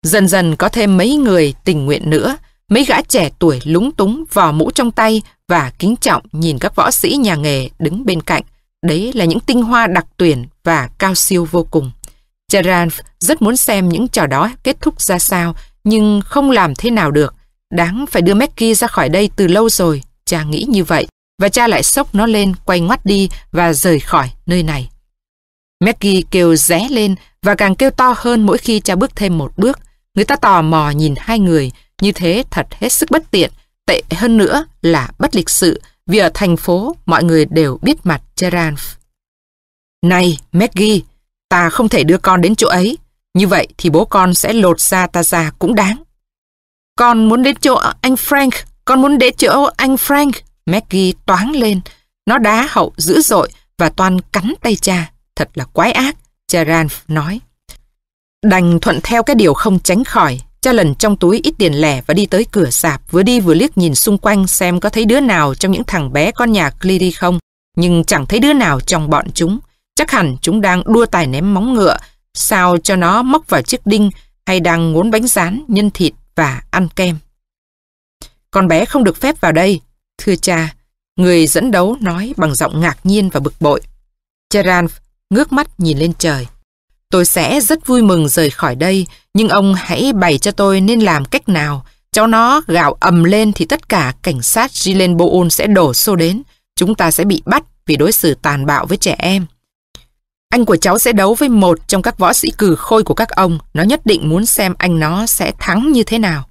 A: Dần dần có thêm mấy người tình nguyện nữa, Mấy gã trẻ tuổi lúng túng vò mũ trong tay và kính trọng nhìn các võ sĩ nhà nghề đứng bên cạnh. Đấy là những tinh hoa đặc tuyển và cao siêu vô cùng. Gerard rất muốn xem những trò đó kết thúc ra sao, nhưng không làm thế nào được. Đáng phải đưa Mackie ra khỏi đây từ lâu rồi, cha nghĩ như vậy. Và cha lại sốc nó lên, quay ngoắt đi và rời khỏi nơi này. Maggie kêu ré lên và càng kêu to hơn mỗi khi cha bước thêm một bước. Người ta tò mò nhìn hai người, như thế thật hết sức bất tiện Tệ hơn nữa là bất lịch sự vì ở thành phố mọi người đều biết mặt Gerard. Này, Maggie, ta không thể đưa con đến chỗ ấy. Như vậy thì bố con sẽ lột da ta ra cũng đáng. Con muốn đến chỗ anh Frank, con muốn đến chỗ anh Frank. Maggie toáng lên, nó đá hậu dữ dội và toan cắn tay cha. Thật là quái ác, Gerard nói. Đành thuận theo cái điều không tránh khỏi, cha lần trong túi ít tiền lẻ và đi tới cửa sạp, vừa đi vừa liếc nhìn xung quanh xem có thấy đứa nào trong những thằng bé con nhà Cleary không, nhưng chẳng thấy đứa nào trong bọn chúng. Chắc hẳn chúng đang đua tài ném móng ngựa, sao cho nó móc vào chiếc đinh hay đang ngốn bánh rán, nhân thịt và ăn kem. Con bé không được phép vào đây, thưa cha. Người dẫn đấu nói bằng giọng ngạc nhiên và bực bội. Gerard ngước mắt nhìn lên trời. Tôi sẽ rất vui mừng rời khỏi đây, nhưng ông hãy bày cho tôi nên làm cách nào. Cháu nó gạo ầm lên thì tất cả cảnh sát Gilenboon sẽ đổ xô đến. Chúng ta sẽ bị bắt vì đối xử tàn bạo với trẻ em. Anh của cháu sẽ đấu với một trong các võ sĩ cử khôi của các ông. Nó nhất định muốn xem anh nó sẽ thắng như thế nào.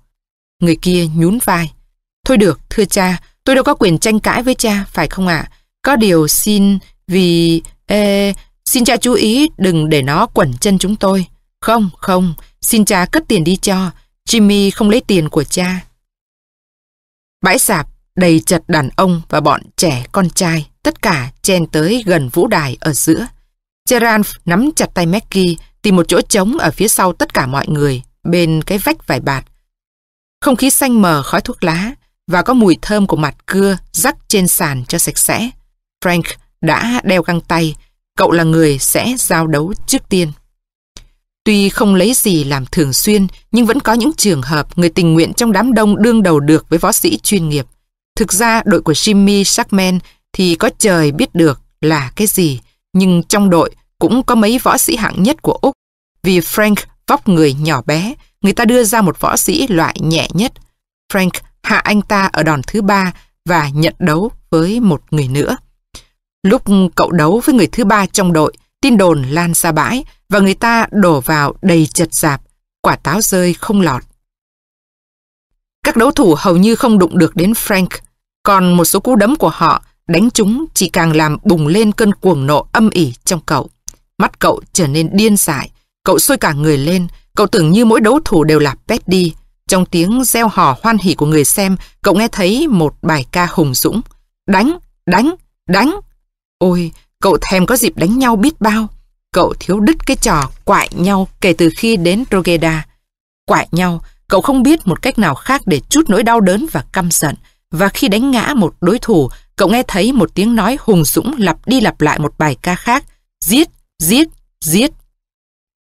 A: Người kia nhún vai. Thôi được, thưa cha, tôi đâu có quyền tranh cãi với cha, phải không ạ? Có điều xin vì... Ê, xin cha chú ý đừng để nó quẩn chân chúng tôi. Không, không, xin cha cất tiền đi cho. Jimmy không lấy tiền của cha. Bãi sạp đầy chật đàn ông và bọn trẻ con trai, tất cả chen tới gần vũ đài ở giữa. Gerard nắm chặt tay Mackie, tìm một chỗ trống ở phía sau tất cả mọi người, bên cái vách vải bạt. Không khí xanh mờ khói thuốc lá và có mùi thơm của mặt cưa rắc trên sàn cho sạch sẽ. Frank đã đeo găng tay, cậu là người sẽ giao đấu trước tiên. Tuy không lấy gì làm thường xuyên, nhưng vẫn có những trường hợp người tình nguyện trong đám đông đương đầu được với võ sĩ chuyên nghiệp. Thực ra đội của Jimmy Shackman thì có trời biết được là cái gì, nhưng trong đội cũng có mấy võ sĩ hạng nhất của Úc. Vì Frank vóc người nhỏ bé, người ta đưa ra một võ sĩ loại nhẹ nhất. Frank hạ anh ta ở đòn thứ ba và nhận đấu với một người nữa. Lúc cậu đấu với người thứ ba trong đội, tin đồn lan ra bãi và người ta đổ vào đầy chật dạp, quả táo rơi không lọt. Các đấu thủ hầu như không đụng được đến Frank, còn một số cú đấm của họ đánh chúng chỉ càng làm bùng lên cơn cuồng nộ âm ỉ trong cậu. Mắt cậu trở nên điên dại, cậu sôi cả người lên, cậu tưởng như mỗi đấu thủ đều là Petty. Trong tiếng reo hò hoan hỉ của người xem, cậu nghe thấy một bài ca hùng dũng. Đánh, đánh, đánh. Ôi, cậu thèm có dịp đánh nhau biết bao. Cậu thiếu đứt cái trò quại nhau kể từ khi đến Rogeda. Quại nhau, cậu không biết một cách nào khác để chút nỗi đau đớn và căm giận. Và khi đánh ngã một đối thủ, cậu nghe thấy một tiếng nói hùng dũng lặp đi lặp lại một bài ca khác. Giết, giết, giết.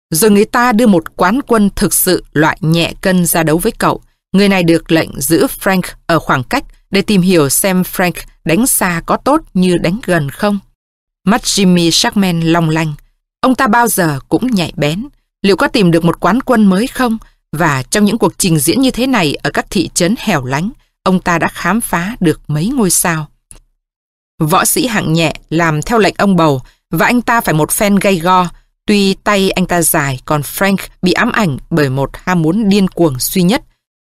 A: Rồi người ta đưa một quán quân thực sự loại nhẹ cân ra đấu với cậu. Người này được lệnh giữ Frank ở khoảng cách để tìm hiểu xem Frank đánh xa có tốt như đánh gần không. Mắt Jimmy Shackman long lanh. Ông ta bao giờ cũng nhạy bén. Liệu có tìm được một quán quân mới không? Và trong những cuộc trình diễn như thế này ở các thị trấn hẻo lánh, ông ta đã khám phá được mấy ngôi sao. Võ sĩ hạng nhẹ làm theo lệnh ông bầu và anh ta phải một phen gay go. Tuy tay anh ta dài còn Frank bị ám ảnh bởi một ham muốn điên cuồng duy nhất.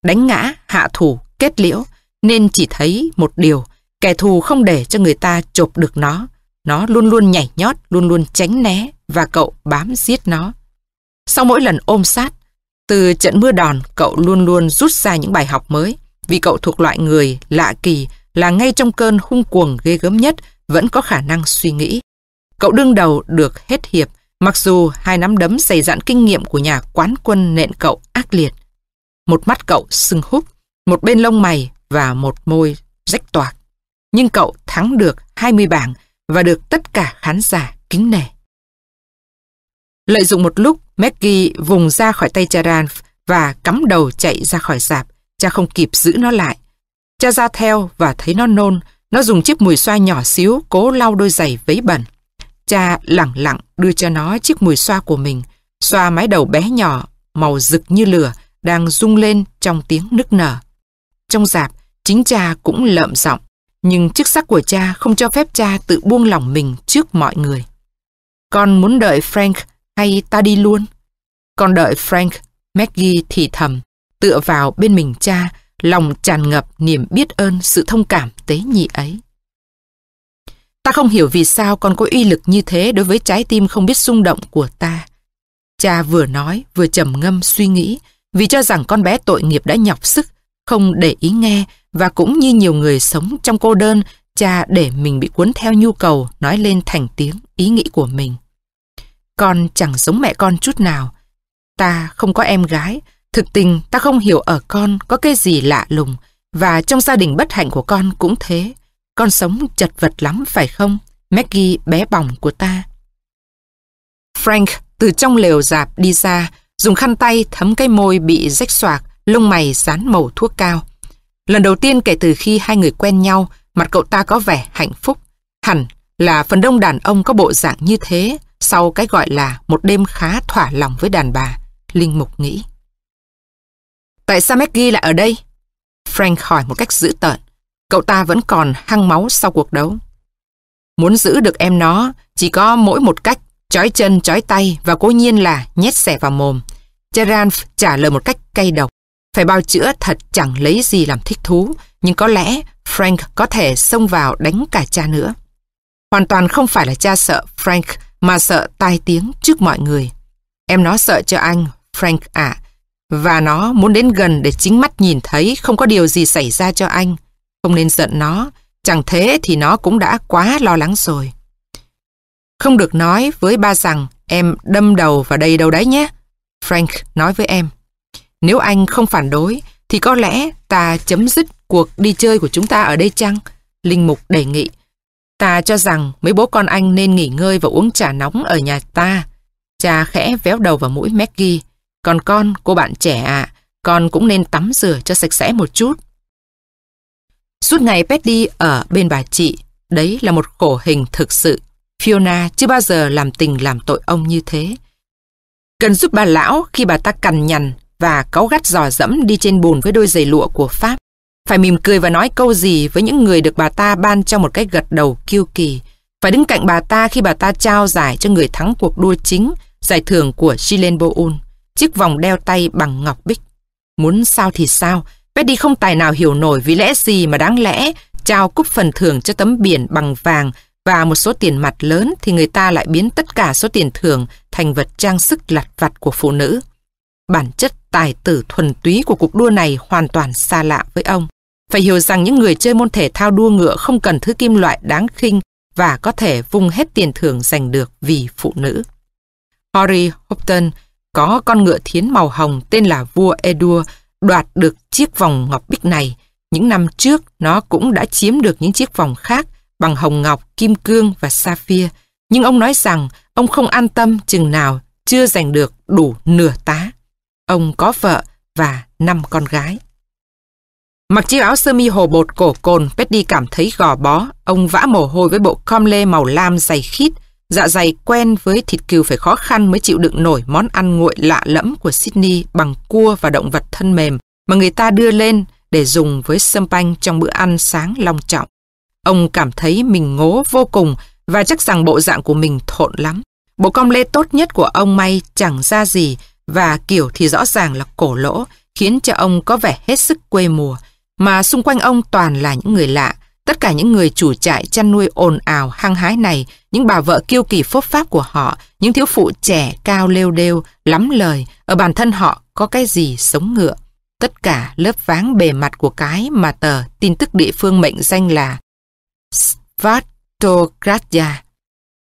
A: Đánh ngã, hạ thủ, kết liễu nên chỉ thấy một điều kẻ thù không để cho người ta chộp được nó. Nó luôn luôn nhảy nhót, luôn luôn tránh né và cậu bám giết nó. Sau mỗi lần ôm sát, từ trận mưa đòn cậu luôn luôn rút ra những bài học mới vì cậu thuộc loại người lạ kỳ là ngay trong cơn hung cuồng ghê gớm nhất vẫn có khả năng suy nghĩ. Cậu đương đầu được hết hiệp, mặc dù hai nắm đấm dày dặn kinh nghiệm của nhà quán quân nện cậu ác liệt. Một mắt cậu sưng húp, một bên lông mày và một môi rách toạc. Nhưng cậu thắng được 20 bảng và được tất cả khán giả kính nể. Lợi dụng một lúc, Maggie vùng ra khỏi tay Charan và cắm đầu chạy ra khỏi sạp. Cha không kịp giữ nó lại. Cha ra theo và thấy nó nôn. Nó dùng chiếc mùi xoa nhỏ xíu cố lau đôi giày vấy bẩn. Cha lặng lặng đưa cho nó chiếc mùi xoa của mình. Xoa mái đầu bé nhỏ, màu rực như lửa, đang rung lên trong tiếng nức nở. Trong dạp, chính cha cũng lợm giọng. Nhưng chức sắc của cha không cho phép cha tự buông lòng mình trước mọi người. Con muốn đợi Frank hay ta đi luôn? Con đợi Frank, Maggie thì thầm, tựa vào bên mình cha lòng tràn ngập niềm biết ơn sự thông cảm tế nhị ấy. Ta không hiểu vì sao con có uy lực như thế đối với trái tim không biết xung động của ta. Cha vừa nói vừa trầm ngâm suy nghĩ vì cho rằng con bé tội nghiệp đã nhọc sức, không để ý nghe và cũng như nhiều người sống trong cô đơn, cha để mình bị cuốn theo nhu cầu nói lên thành tiếng ý nghĩ của mình. Con chẳng giống mẹ con chút nào. Ta không có em gái, thực tình ta không hiểu ở con có cái gì lạ lùng và trong gia đình bất hạnh của con cũng thế. Con sống chật vật lắm phải không? Maggie bé bỏng của ta. Frank từ trong lều dạp đi ra, dùng khăn tay thấm cái môi bị rách xoạc, lông mày dán màu thuốc cao. Lần đầu tiên kể từ khi hai người quen nhau, mặt cậu ta có vẻ hạnh phúc. Hẳn là phần đông đàn ông có bộ dạng như thế sau cái gọi là một đêm khá thỏa lòng với đàn bà, Linh Mục nghĩ. Tại sao Maggie lại ở đây? Frank hỏi một cách dữ tợn. Cậu ta vẫn còn hăng máu sau cuộc đấu. Muốn giữ được em nó, chỉ có mỗi một cách, chói chân, chói tay và cố nhiên là nhét xẻ vào mồm. Gerard trả lời một cách cay độc. Phải bao chữa thật chẳng lấy gì làm thích thú, nhưng có lẽ Frank có thể xông vào đánh cả cha nữa. Hoàn toàn không phải là cha sợ Frank mà sợ tai tiếng trước mọi người. Em nó sợ cho anh, Frank ạ, và nó muốn đến gần để chính mắt nhìn thấy không có điều gì xảy ra cho anh. Không nên giận nó, chẳng thế thì nó cũng đã quá lo lắng rồi. Không được nói với ba rằng em đâm đầu vào đây đâu đấy nhé. Frank nói với em. Nếu anh không phản đối, thì có lẽ ta chấm dứt cuộc đi chơi của chúng ta ở đây chăng? Linh Mục đề nghị. Ta cho rằng mấy bố con anh nên nghỉ ngơi và uống trà nóng ở nhà ta. Cha khẽ véo đầu vào mũi Maggie. Còn con, cô bạn trẻ ạ, con cũng nên tắm rửa cho sạch sẽ một chút. Suốt ngày Petty ở bên bà chị, đấy là một khổ hình thực sự. Fiona chưa bao giờ làm tình làm tội ông như thế. Cần giúp bà lão khi bà ta cằn nhằn và cáu gắt dò dẫm đi trên bùn với đôi giày lụa của Pháp. Phải mỉm cười và nói câu gì với những người được bà ta ban cho một cái gật đầu kiêu kỳ. Phải đứng cạnh bà ta khi bà ta trao giải cho người thắng cuộc đua chính, giải thưởng của Gilles Boone chiếc vòng đeo tay bằng ngọc bích. Muốn sao thì sao, Betty không tài nào hiểu nổi vì lẽ gì mà đáng lẽ trao cúp phần thưởng cho tấm biển bằng vàng và một số tiền mặt lớn thì người ta lại biến tất cả số tiền thưởng thành vật trang sức lặt vặt của phụ nữ. Bản chất tài tử thuần túy của cuộc đua này hoàn toàn xa lạ với ông. Phải hiểu rằng những người chơi môn thể thao đua ngựa không cần thứ kim loại đáng khinh và có thể vung hết tiền thưởng giành được vì phụ nữ. Horry Hopton có con ngựa thiến màu hồng tên là vua Edur đoạt được chiếc vòng ngọc bích này. Những năm trước, nó cũng đã chiếm được những chiếc vòng khác bằng hồng ngọc, kim cương và sapphire. Nhưng ông nói rằng ông không an tâm chừng nào chưa giành được đủ nửa tá. Ông có vợ và năm con gái. Mặc chiếc áo sơ mi hồ bột cổ cồn, Petty cảm thấy gò bó. Ông vã mồ hôi với bộ com lê màu lam dày khít. Dạ dày quen với thịt cừu phải khó khăn mới chịu đựng nổi món ăn nguội lạ lẫm của Sydney bằng cua và động vật thân mềm mà người ta đưa lên để dùng với sâm panh trong bữa ăn sáng long trọng. Ông cảm thấy mình ngố vô cùng và chắc rằng bộ dạng của mình thộn lắm. Bộ cong lê tốt nhất của ông may chẳng ra gì và, kiểu, thì rõ ràng là cổ lỗ, khiến cho ông có vẻ hết sức quê mùa mà xung quanh ông toàn là những người lạ. Tất cả những người chủ trại chăn nuôi ồn ào hăng hái này, những bà vợ kiêu kỳ phốt pháp của họ, những thiếu phụ trẻ cao lêu đêu, lắm lời, ở bản thân họ có cái gì sống ngựa. Tất cả lớp váng bề mặt của cái mà tờ tin tức địa phương mệnh danh là Svatogradya.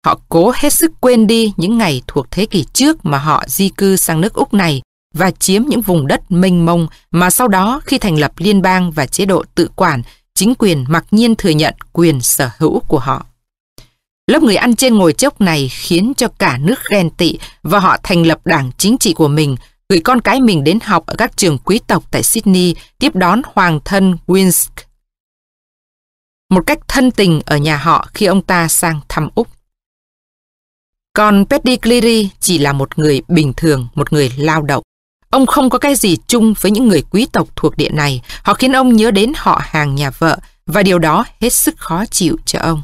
A: Họ cố hết sức quên đi những ngày thuộc thế kỷ trước mà họ di cư sang nước Úc này và chiếm những vùng đất mênh mông mà sau đó khi thành lập liên bang và chế độ tự quản, chính quyền mặc nhiên thừa nhận quyền sở hữu của họ. Lớp người ăn trên ngồi chốc này khiến cho cả nước ghen tị và họ thành lập đảng chính trị của mình, gửi con cái mình đến học ở các trường quý tộc tại Sydney, tiếp đón hoàng thân Winsk. Một cách thân tình ở nhà họ khi ông ta sang thăm Úc. Còn Petty Cleary chỉ là một người bình thường, một người lao động. Ông không có cái gì chung với những người quý tộc thuộc địa này. Họ khiến ông nhớ đến họ hàng nhà vợ và điều đó hết sức khó chịu cho ông.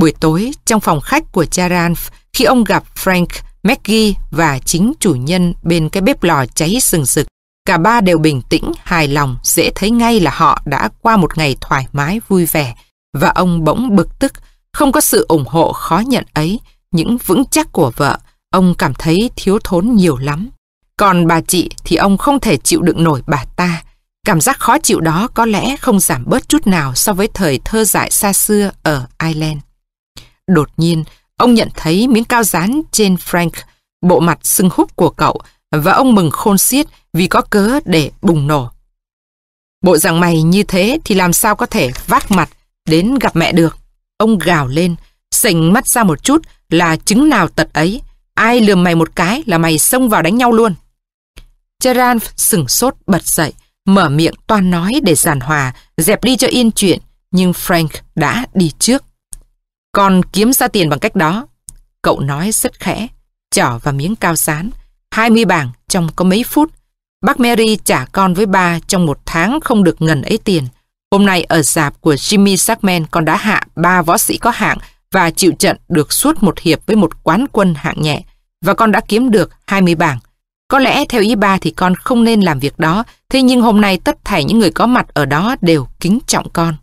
A: Buổi tối, trong phòng khách của cha Ranf, khi ông gặp Frank, Maggie và chính chủ nhân bên cái bếp lò cháy sừng sực, Cả ba đều bình tĩnh, hài lòng, dễ thấy ngay là họ đã qua một ngày thoải mái, vui vẻ. Và ông bỗng bực tức, không có sự ủng hộ khó nhận ấy, những vững chắc của vợ, ông cảm thấy thiếu thốn nhiều lắm. Còn bà chị thì ông không thể chịu đựng nổi bà ta. Cảm giác khó chịu đó có lẽ không giảm bớt chút nào so với thời thơ dại xa xưa ở Ireland. Đột nhiên, ông nhận thấy miếng cao dán trên Frank, bộ mặt sưng húp của cậu, và ông mừng khôn xiết vì có cớ để bùng nổ. Bộ dạng mày như thế thì làm sao có thể vác mặt đến gặp mẹ được. Ông gào lên, sình mắt ra một chút là chứng nào tật ấy. Ai lườm mày một cái là mày xông vào đánh nhau luôn. Gerard sừng sốt bật dậy, mở miệng toan nói để giàn hòa, dẹp đi cho yên chuyện, nhưng Frank đã đi trước. Con kiếm ra tiền bằng cách đó. Cậu nói rất khẽ, trỏ vào miếng cao sán. 20 bảng trong có mấy phút. Bác Mary trả con với ba trong một tháng không được ngần ấy tiền. Hôm nay ở dạp của Jimmy Sackman con đã hạ ba võ sĩ có hạng và chịu trận được suốt một hiệp với một quán quân hạng nhẹ. Và con đã kiếm được 20 bảng. Có lẽ theo ý ba thì con không nên làm việc đó, thế nhưng hôm nay tất thảy những người có mặt ở đó đều kính trọng con.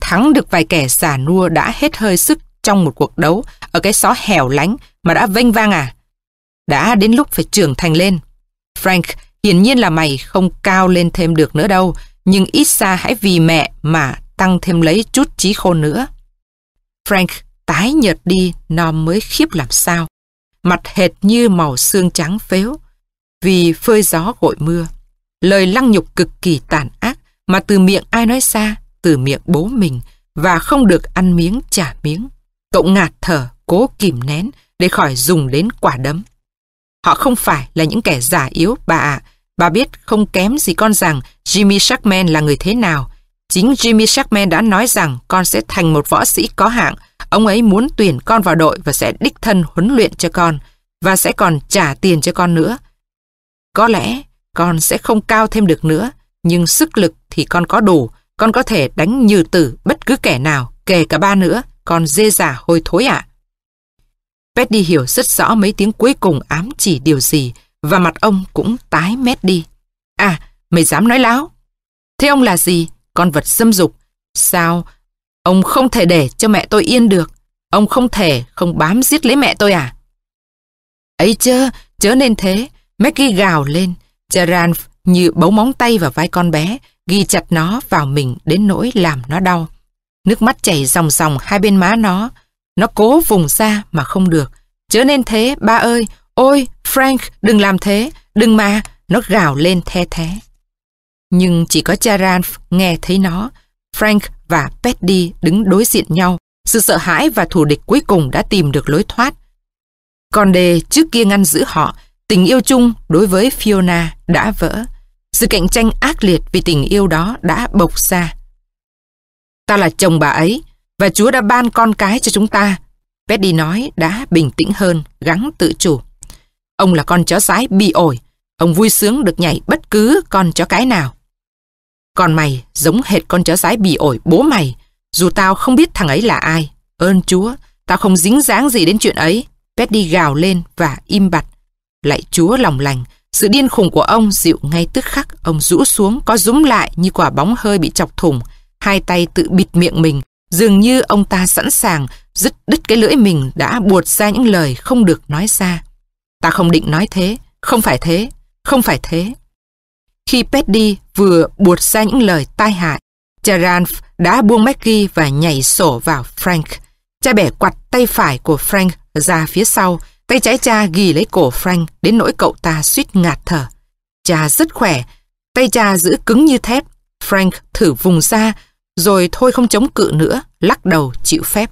A: Thắng được vài kẻ giả nua đã hết hơi sức trong một cuộc đấu ở cái xó hẻo lánh mà đã vênh vang à. Đã đến lúc phải trưởng thành lên. Frank, hiển nhiên là mày không cao lên thêm được nữa đâu, nhưng ít xa hãy vì mẹ mà tăng thêm lấy chút trí khôn nữa. Frank tái nhợt đi, nó mới khiếp làm sao. Mặt hệt như màu xương trắng phếu, vì phơi gió gội mưa. Lời lăng nhục cực kỳ tàn ác, mà từ miệng ai nói xa, từ miệng bố mình, và không được ăn miếng trả miếng. Cậu ngạt thở, cố kìm nén, để khỏi dùng đến quả đấm. Họ không phải là những kẻ giả yếu, bà ạ. Bà biết không kém gì con rằng Jimmy Shackman là người thế nào. Chính Jimmy Shackman đã nói rằng con sẽ thành một võ sĩ có hạng. Ông ấy muốn tuyển con vào đội và sẽ đích thân huấn luyện cho con và sẽ còn trả tiền cho con nữa. Có lẽ con sẽ không cao thêm được nữa, nhưng sức lực thì con có đủ. Con có thể đánh như tử bất cứ kẻ nào, kể cả ba nữa. Con dê giả hôi thối ạ. À? Petty hiểu rất rõ mấy tiếng cuối cùng ám chỉ điều gì và mặt ông cũng tái mét đi. À, mày dám nói láo? Thế ông là gì? Con vật xâm dục. Sao? Ông không thể để cho mẹ tôi yên được. Ông không thể không bám giết lấy mẹ tôi à? ấy chớ, chớ nên thế. Maggie gào lên. charan như bấu móng tay vào vai con bé, ghi chặt nó vào mình đến nỗi làm nó đau. Nước mắt chảy ròng ròng hai bên má nó. Nó cố vùng ra mà không được. Chớ nên thế, ba ơi. Ôi, Frank, đừng làm thế. Đừng mà. Nó gào lên the thế. Nhưng chỉ có cha nghe thấy nó. Frank và Petty đứng đối diện nhau. Sự sợ hãi và thù địch cuối cùng đã tìm được lối thoát. Còn đề trước kia ngăn giữ họ, tình yêu chung đối với Fiona đã vỡ. Sự cạnh tranh ác liệt vì tình yêu đó đã bộc ra. Ta là chồng bà ấy, và Chúa đã ban con cái cho chúng ta. Petty nói đã bình tĩnh hơn, gắng tự chủ. Ông là con chó sái bị ổi, ông vui sướng được nhảy bất cứ con chó cái nào. Còn mày giống hệt con chó sái bị ổi bố mày, dù tao không biết thằng ấy là ai. Ơn Chúa, tao không dính dáng gì đến chuyện ấy. Petty gào lên và im bặt. Lại Chúa lòng lành, sự điên khùng của ông dịu ngay tức khắc, ông rũ xuống có rúm lại như quả bóng hơi bị chọc thủng, hai tay tự bịt miệng mình, Dường như ông ta sẵn sàng dứt đứt cái lưỡi mình đã buột ra những lời không được nói ra. Ta không định nói thế, không phải thế, không phải thế. Khi Petty vừa buột ra những lời tai hại, Charan đã buông Maggie và nhảy sổ vào Frank. Cha bẻ quặt tay phải của Frank ra phía sau, tay trái cha ghi lấy cổ Frank đến nỗi cậu ta suýt ngạt thở. Cha rất khỏe, tay cha giữ cứng như thép. Frank thử vùng ra rồi thôi không chống cự nữa, lắc đầu chịu phép.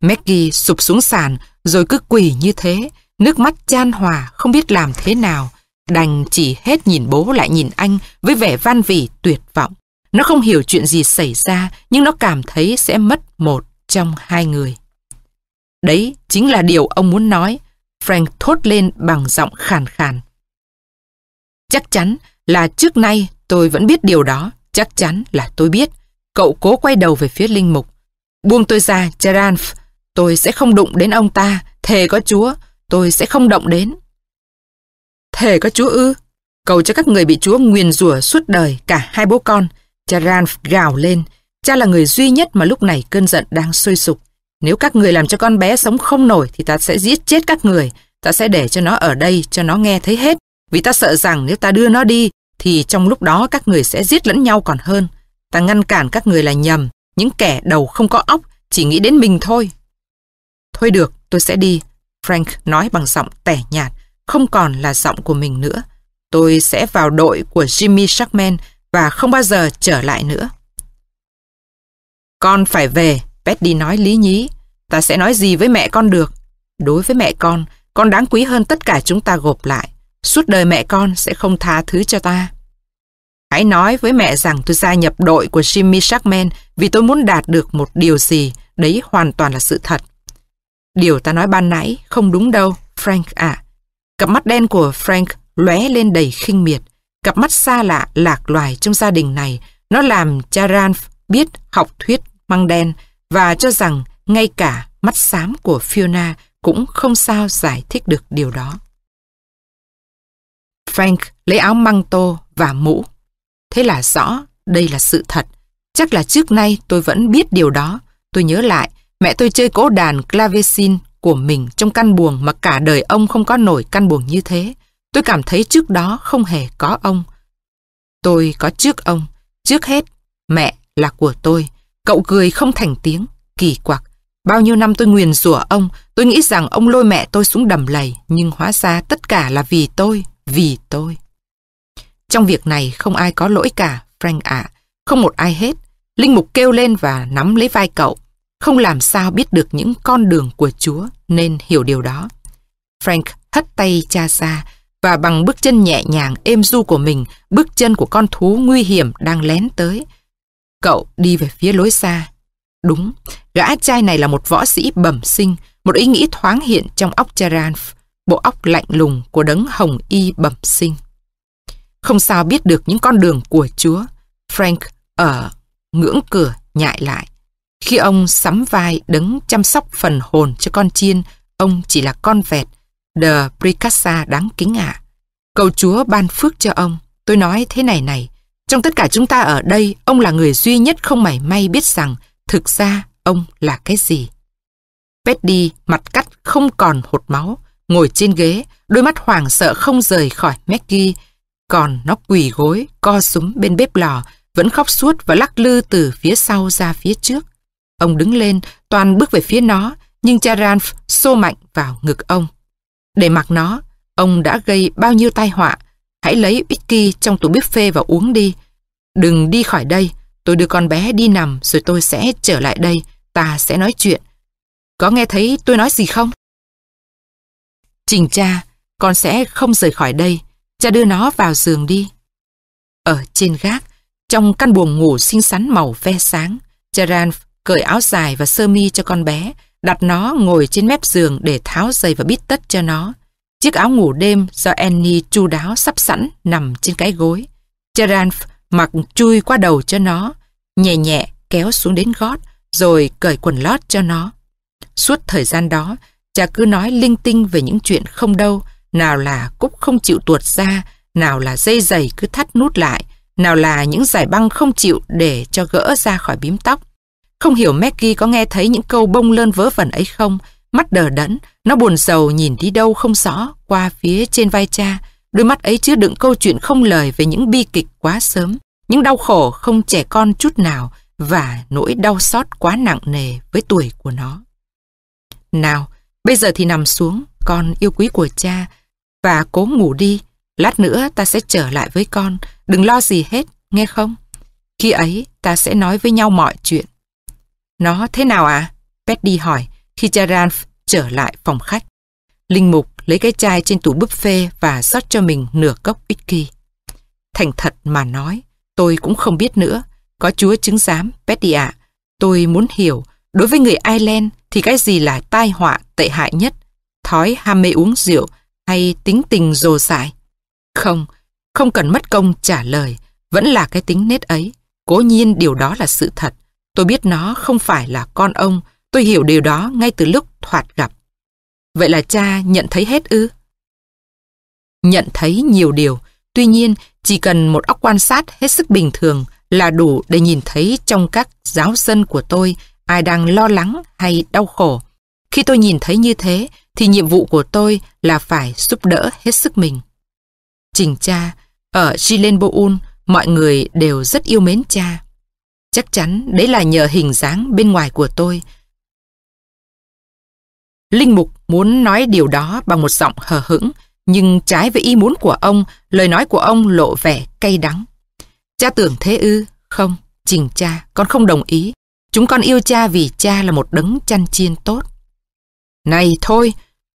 A: Maggie sụp xuống sàn, rồi cứ quỳ như thế, nước mắt chan hòa, không biết làm thế nào. Đành chỉ hết nhìn bố lại nhìn anh với vẻ van vỉ tuyệt vọng. Nó không hiểu chuyện gì xảy ra, nhưng nó cảm thấy sẽ mất một trong hai người. Đấy chính là điều ông muốn nói. Frank thốt lên bằng giọng khàn khàn. Chắc chắn là trước nay tôi vẫn biết điều đó. Chắc chắn là tôi biết. Cậu cố quay đầu về phía linh mục. Buông tôi ra, Gerard. Tôi sẽ không đụng đến ông ta. Thề có Chúa, tôi sẽ không động đến. Thề có Chúa ư? Cầu cho các người bị Chúa nguyền rủa suốt đời, cả hai bố con. Cha Ranf gào lên. Cha là người duy nhất mà lúc này cơn giận đang sôi sục. Nếu các người làm cho con bé sống không nổi thì ta sẽ giết chết các người. Ta sẽ để cho nó ở đây, cho nó nghe thấy hết. Vì ta sợ rằng nếu ta đưa nó đi, thì trong lúc đó các người sẽ giết lẫn nhau còn hơn. Ta ngăn cản các người là nhầm. Những kẻ đầu không có óc, chỉ nghĩ đến mình thôi. Thôi được, tôi sẽ đi. Frank nói bằng giọng tẻ nhạt, không còn là giọng của mình nữa. Tôi sẽ vào đội của Jimmy Shackman và không bao giờ trở lại nữa. Con phải về, Betty nói lý nhí. Ta sẽ nói gì với mẹ con được? Đối với mẹ con, con đáng quý hơn tất cả chúng ta gộp lại. Suốt đời mẹ con sẽ không tha thứ cho ta. Hãy nói với mẹ rằng tôi gia nhập đội của Jimmy Shackman vì tôi muốn đạt được một điều gì, đấy hoàn toàn là sự thật. Điều ta nói ban nãy không đúng đâu, Frank à. Cặp mắt đen của Frank lóe lên đầy khinh miệt. Cặp mắt xa lạ, lạc loài trong gia đình này, nó làm cha Ranf biết học thuyết măng đen và cho rằng ngay cả mắt xám của Fiona cũng không sao giải thích được điều đó. Frank lấy áo măng tô và mũ. Thế là rõ, đây là sự thật. Chắc là trước nay tôi vẫn biết điều đó. Tôi nhớ lại, mẹ tôi chơi cỗ đàn clavecin của mình trong căn buồng mà cả đời ông không có nổi căn buồng như thế. Tôi cảm thấy trước đó không hề có ông. Tôi có trước ông. Trước hết, mẹ là của tôi. Cậu cười không thành tiếng, kỳ quặc. Bao nhiêu năm tôi nguyền rủa ông, tôi nghĩ rằng ông lôi mẹ tôi xuống đầm lầy, nhưng hóa ra tất cả là vì tôi, vì tôi. Trong việc này không ai có lỗi cả, Frank ạ. Không một ai hết. Linh Mục kêu lên và nắm lấy vai cậu. Không làm sao biết được những con đường của Chúa nên hiểu điều đó. Frank hất tay cha ra và bằng bước chân nhẹ nhàng êm du của mình, bước chân của con thú nguy hiểm đang lén tới. Cậu đi về phía lối xa. Đúng, gã trai này là một võ sĩ bẩm sinh, một ý nghĩ thoáng hiện trong óc Charanf, bộ óc lạnh lùng của đấng hồng y bẩm sinh. Không sao biết được những con đường của Chúa. Frank ở ngưỡng cửa nhại lại. Khi ông sắm vai đứng chăm sóc phần hồn cho con chiên, ông chỉ là con vẹt, The Pricassa đáng kính ạ. Cầu Chúa ban phước cho ông. Tôi nói thế này này, trong tất cả chúng ta ở đây, ông là người duy nhất không mảy may biết rằng thực ra ông là cái gì. Petty mặt cắt không còn hột máu, ngồi trên ghế, đôi mắt hoảng sợ không rời khỏi Maggie. Còn nó quỳ gối, co súng bên bếp lò, vẫn khóc suốt và lắc lư từ phía sau ra phía trước. Ông đứng lên, toàn bước về phía nó, nhưng cha Ranf xô mạnh vào ngực ông. Để mặc nó, ông đã gây bao nhiêu tai họa. Hãy lấy whisky trong tủ buffet và uống đi. Đừng đi khỏi đây, tôi đưa con bé đi nằm rồi tôi sẽ trở lại đây, ta sẽ nói chuyện. Có nghe thấy tôi nói gì không? Trình cha, con sẽ không rời khỏi đây. Cha đưa nó vào giường đi. Ở trên gác, trong căn buồng ngủ xinh xắn màu ve sáng, cha Ranf cởi áo dài và sơ mi cho con bé, đặt nó ngồi trên mép giường để tháo giày và bít tất cho nó. Chiếc áo ngủ đêm do Annie chu đáo sắp sẵn nằm trên cái gối. Gerard mặc chui qua đầu cho nó, nhẹ nhẹ kéo xuống đến gót, rồi cởi quần lót cho nó. Suốt thời gian đó, cha cứ nói linh tinh về những chuyện không đâu, nào là cúc không chịu tuột ra, nào là dây giày cứ thắt nút lại, nào là những giải băng không chịu để cho gỡ ra khỏi bím tóc. Không hiểu Maggie có nghe thấy những câu bông lơn vớ vẩn ấy không? Mắt đờ đẫn, nó buồn sầu nhìn đi đâu không rõ, qua phía trên vai cha. Đôi mắt ấy chứa đựng câu chuyện không lời về những bi kịch quá sớm, những đau khổ không trẻ con chút nào và nỗi đau xót quá nặng nề với tuổi của nó. Nào, bây giờ thì nằm xuống, con yêu quý của cha, và cố ngủ đi. Lát nữa ta sẽ trở lại với con, đừng lo gì hết, nghe không? Khi ấy ta sẽ nói với nhau mọi chuyện. Nó thế nào ạ? À? Petty hỏi khi cha Ralph trở lại phòng khách. Linh Mục lấy cái chai trên tủ buffet và rót cho mình nửa cốc whisky. Thành thật mà nói, tôi cũng không biết nữa. Có chúa chứng giám, Petty ạ. Tôi muốn hiểu, đối với người Ireland thì cái gì là tai họa tệ hại nhất? Thói ham mê uống rượu hay tính tình rồ dại? Không, không cần mất công trả lời, vẫn là cái tính nết ấy. Cố nhiên điều đó là sự thật. Tôi biết nó không phải là con ông, tôi hiểu điều đó ngay từ lúc thoạt gặp. Vậy là cha nhận thấy hết ư? Nhận thấy nhiều điều, Tuy nhiên, chỉ cần một óc quan sát hết sức bình thường là đủ để nhìn thấy trong các giáo dân của tôi ai đang lo lắng hay đau khổ. Khi tôi nhìn thấy như thế, thì nhiệm vụ của tôi là phải giúp đỡ hết sức mình. Trình cha, ở Gilenboul, mọi người đều rất yêu mến cha. Chắc chắn đấy là nhờ hình dáng bên ngoài của tôi. Linh Mục muốn nói điều đó bằng một giọng hờ hững, nhưng trái với ý muốn của ông, lời nói của ông lộ vẻ cay đắng. Cha tưởng thế ư? Không, trình cha, con không đồng ý. Chúng con yêu cha vì cha là một đấng chăn chiên tốt. Này thôi,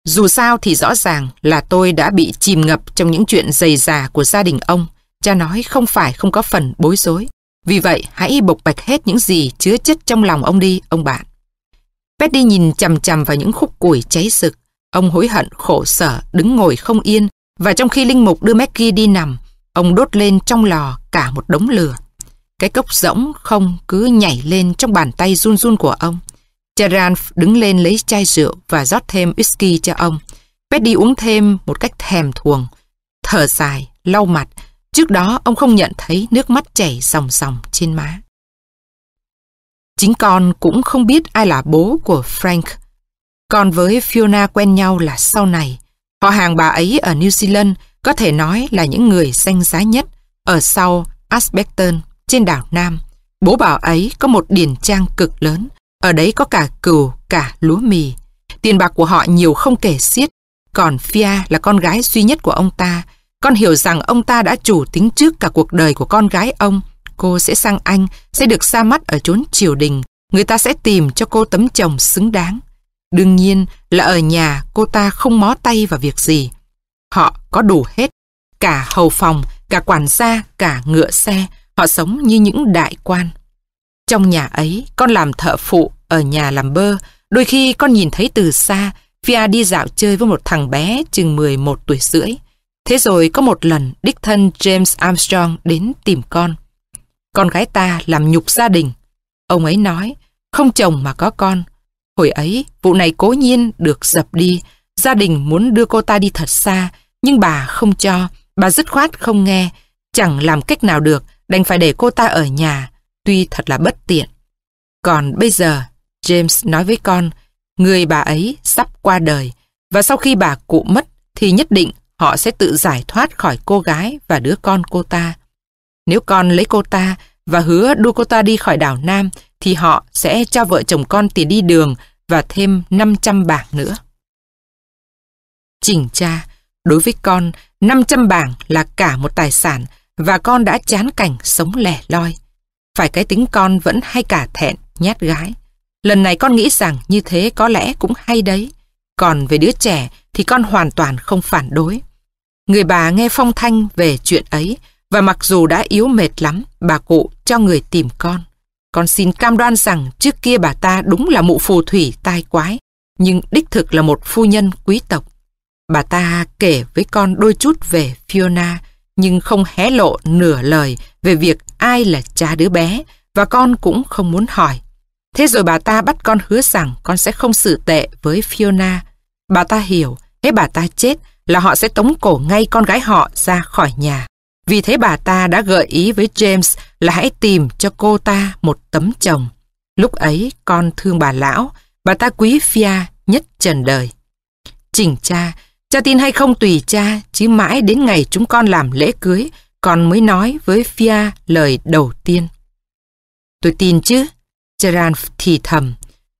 A: dù sao thì rõ ràng là tôi đã bị chìm ngập trong những chuyện dày dà của gia đình ông. Cha nói không phải không có phần bối rối. Vì vậy, hãy bộc bạch hết những gì chứa chất trong lòng ông đi, ông bạn. Petty nhìn chằm chằm vào những khúc củi cháy sực. Ông hối hận khổ sở, đứng ngồi không yên. Và trong khi Linh Mục đưa Maggie đi nằm, ông đốt lên trong lò cả một đống lửa. Cái cốc rỗng không cứ nhảy lên trong bàn tay run run của ông. charan đứng lên lấy chai rượu và rót thêm whisky cho ông. Petty uống thêm một cách thèm thuồng. Thở dài, lau mặt. Trước đó ông không nhận thấy nước mắt chảy ròng ròng trên má. Chính con cũng không biết ai là bố của Frank. Con với Fiona quen nhau là sau này. Họ hàng bà ấy ở New Zealand có thể nói là những người danh giá nhất ở sau Asbeston trên đảo Nam. Bố bảo ấy có một điển trang cực lớn, ở đấy có cả cừu, cả lúa mì. Tiền bạc của họ nhiều không kể xiết, còn Fia là con gái duy nhất của ông ta. Con hiểu rằng ông ta đã chủ tính trước cả cuộc đời của con gái ông. Cô sẽ sang Anh, sẽ được xa mắt ở chốn triều đình. Người ta sẽ tìm cho cô tấm chồng xứng đáng. Đương nhiên là ở nhà cô ta không mó tay vào việc gì. Họ có đủ hết, cả hầu phòng, cả quản gia, cả ngựa xe, Họ sống như những đại quan. Trong nhà ấy, con làm thợ phụ, ở nhà làm bơ. Đôi khi con nhìn thấy từ xa, Fia đi dạo chơi với một thằng bé chừng 11 tuổi rưỡi. Thế rồi có một lần, đích thân James Armstrong đến tìm con. Con gái ta làm nhục gia đình. Ông ấy nói, không chồng mà có con. Hồi ấy, vụ này cố nhiên được dập đi. Gia đình muốn đưa cô ta đi thật xa, nhưng bà không cho. Bà dứt khoát không nghe. Chẳng làm cách nào được, đành phải để cô ta ở nhà, tuy thật là bất tiện. Còn bây giờ, James nói với con, người bà ấy sắp qua đời, và sau khi bà cụ mất thì nhất định họ sẽ tự giải thoát khỏi cô gái và đứa con cô ta. Nếu con lấy cô ta và hứa đưa cô ta đi khỏi đảo Nam, thì họ sẽ cho vợ chồng con tiền đi đường và thêm 500 bảng nữa. Chỉnh cha, đối với con, 500 bảng là cả một tài sản và con đã chán cảnh sống lẻ loi. Phải cái tính con vẫn hay cả thẹn, nhát gái. Lần này con nghĩ rằng như thế có lẽ cũng hay đấy. Còn về đứa trẻ thì con hoàn toàn không phản đối. Người bà nghe phong thanh về chuyện ấy và mặc dù đã yếu mệt lắm, bà cụ cho người tìm con. Con xin cam đoan rằng trước kia bà ta đúng là mụ phù thủy tai quái, nhưng đích thực là một phu nhân quý tộc. Bà ta kể với con đôi chút về Fiona, nhưng không hé lộ nửa lời về việc ai là cha đứa bé và con cũng không muốn hỏi. Thế rồi bà ta bắt con hứa rằng con sẽ không xử tệ với Fiona. Bà ta hiểu, thế bà ta chết là họ sẽ tống cổ ngay con gái họ ra khỏi nhà. Vì thế bà ta đã gợi ý với James là hãy tìm cho cô ta một tấm chồng. Lúc ấy con thương bà lão, bà ta quý Fia nhất trần đời. Chỉnh cha, Cha tin hay không tùy cha, chứ mãi đến ngày chúng con làm lễ cưới, con mới nói với Fia lời đầu tiên. Tôi tin chứ, Gerard thì thầm.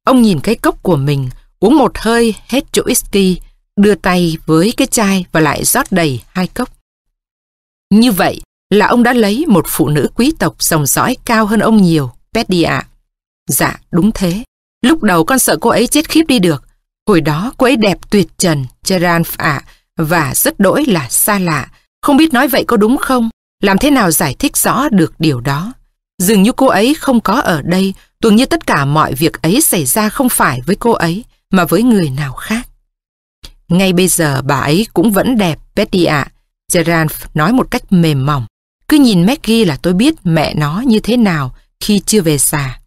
A: Ông nhìn cái cốc của mình, uống một hơi hết chỗ whisky, đưa tay với cái chai và lại rót đầy hai cốc. Như vậy là ông đã lấy một phụ nữ quý tộc dòng dõi cao hơn ông nhiều, Petty ạ. Dạ, đúng thế. Lúc đầu con sợ cô ấy chết khiếp đi được, Hồi đó cô ấy đẹp tuyệt trần, Gerard ạ, và rất đỗi là xa lạ. Không biết nói vậy có đúng không? Làm thế nào giải thích rõ được điều đó? Dường như cô ấy không có ở đây, tưởng như tất cả mọi việc ấy xảy ra không phải với cô ấy, mà với người nào khác. Ngay bây giờ bà ấy cũng vẫn đẹp, Betty ạ. Gerard nói một cách mềm mỏng. Cứ nhìn Maggie là tôi biết mẹ nó như thế nào khi chưa về già.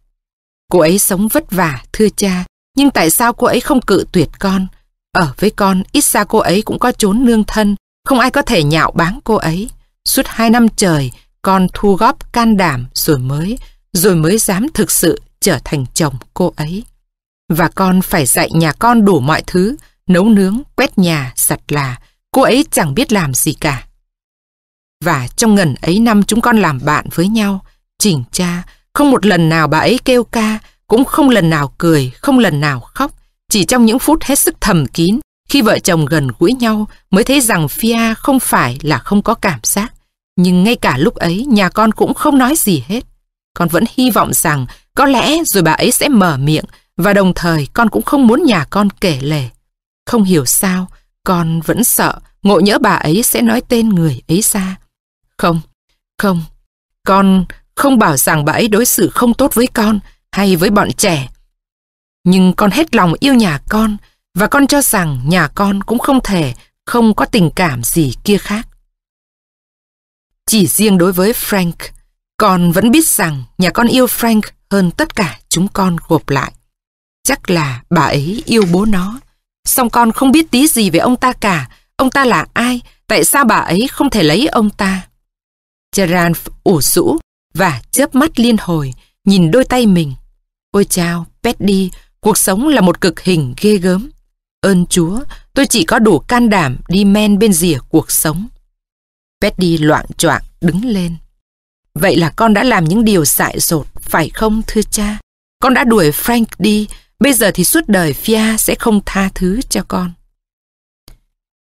A: Cô ấy sống vất vả, thưa cha, nhưng tại sao cô ấy không cự tuyệt con? Ở với con, ít xa cô ấy cũng có chốn nương thân, không ai có thể nhạo báng cô ấy. Suốt hai năm trời, con thu góp can đảm rồi mới, rồi mới dám thực sự trở thành chồng cô ấy. Và con phải dạy nhà con đủ mọi thứ, nấu nướng, quét nhà, giặt là, cô ấy chẳng biết làm gì cả. Và trong ngần ấy năm chúng con làm bạn với nhau, chỉnh cha, không một lần nào bà ấy kêu ca, cũng không lần nào cười, không lần nào khóc. Chỉ trong những phút hết sức thầm kín, khi vợ chồng gần gũi nhau mới thấy rằng Fia không phải là không có cảm giác. Nhưng ngay cả lúc ấy nhà con cũng không nói gì hết. Con vẫn hy vọng rằng có lẽ rồi bà ấy sẽ mở miệng và đồng thời con cũng không muốn nhà con kể lể. Không hiểu sao, con vẫn sợ ngộ nhỡ bà ấy sẽ nói tên người ấy ra. Không, không, con không bảo rằng bà ấy đối xử không tốt với con hay với bọn trẻ. Nhưng con hết lòng yêu nhà con và con cho rằng nhà con cũng không thể không có tình cảm gì kia khác. Chỉ riêng đối với Frank, con vẫn biết rằng nhà con yêu Frank hơn tất cả chúng con gộp lại. Chắc là bà ấy yêu bố nó. Song con không biết tí gì về ông ta cả. Ông ta là ai? Tại sao bà ấy không thể lấy ông ta? Charan ủ rũ và chớp mắt liên hồi, nhìn đôi tay mình. Ôi chao, Petty, cuộc sống là một cực hình ghê gớm. Ơn Chúa, tôi chỉ có đủ can đảm đi men bên rìa cuộc sống. Petty loạn choạng đứng lên. Vậy là con đã làm những điều dại dột, phải không thưa cha? Con đã đuổi Frank đi, bây giờ thì suốt đời Fia sẽ không tha thứ cho con.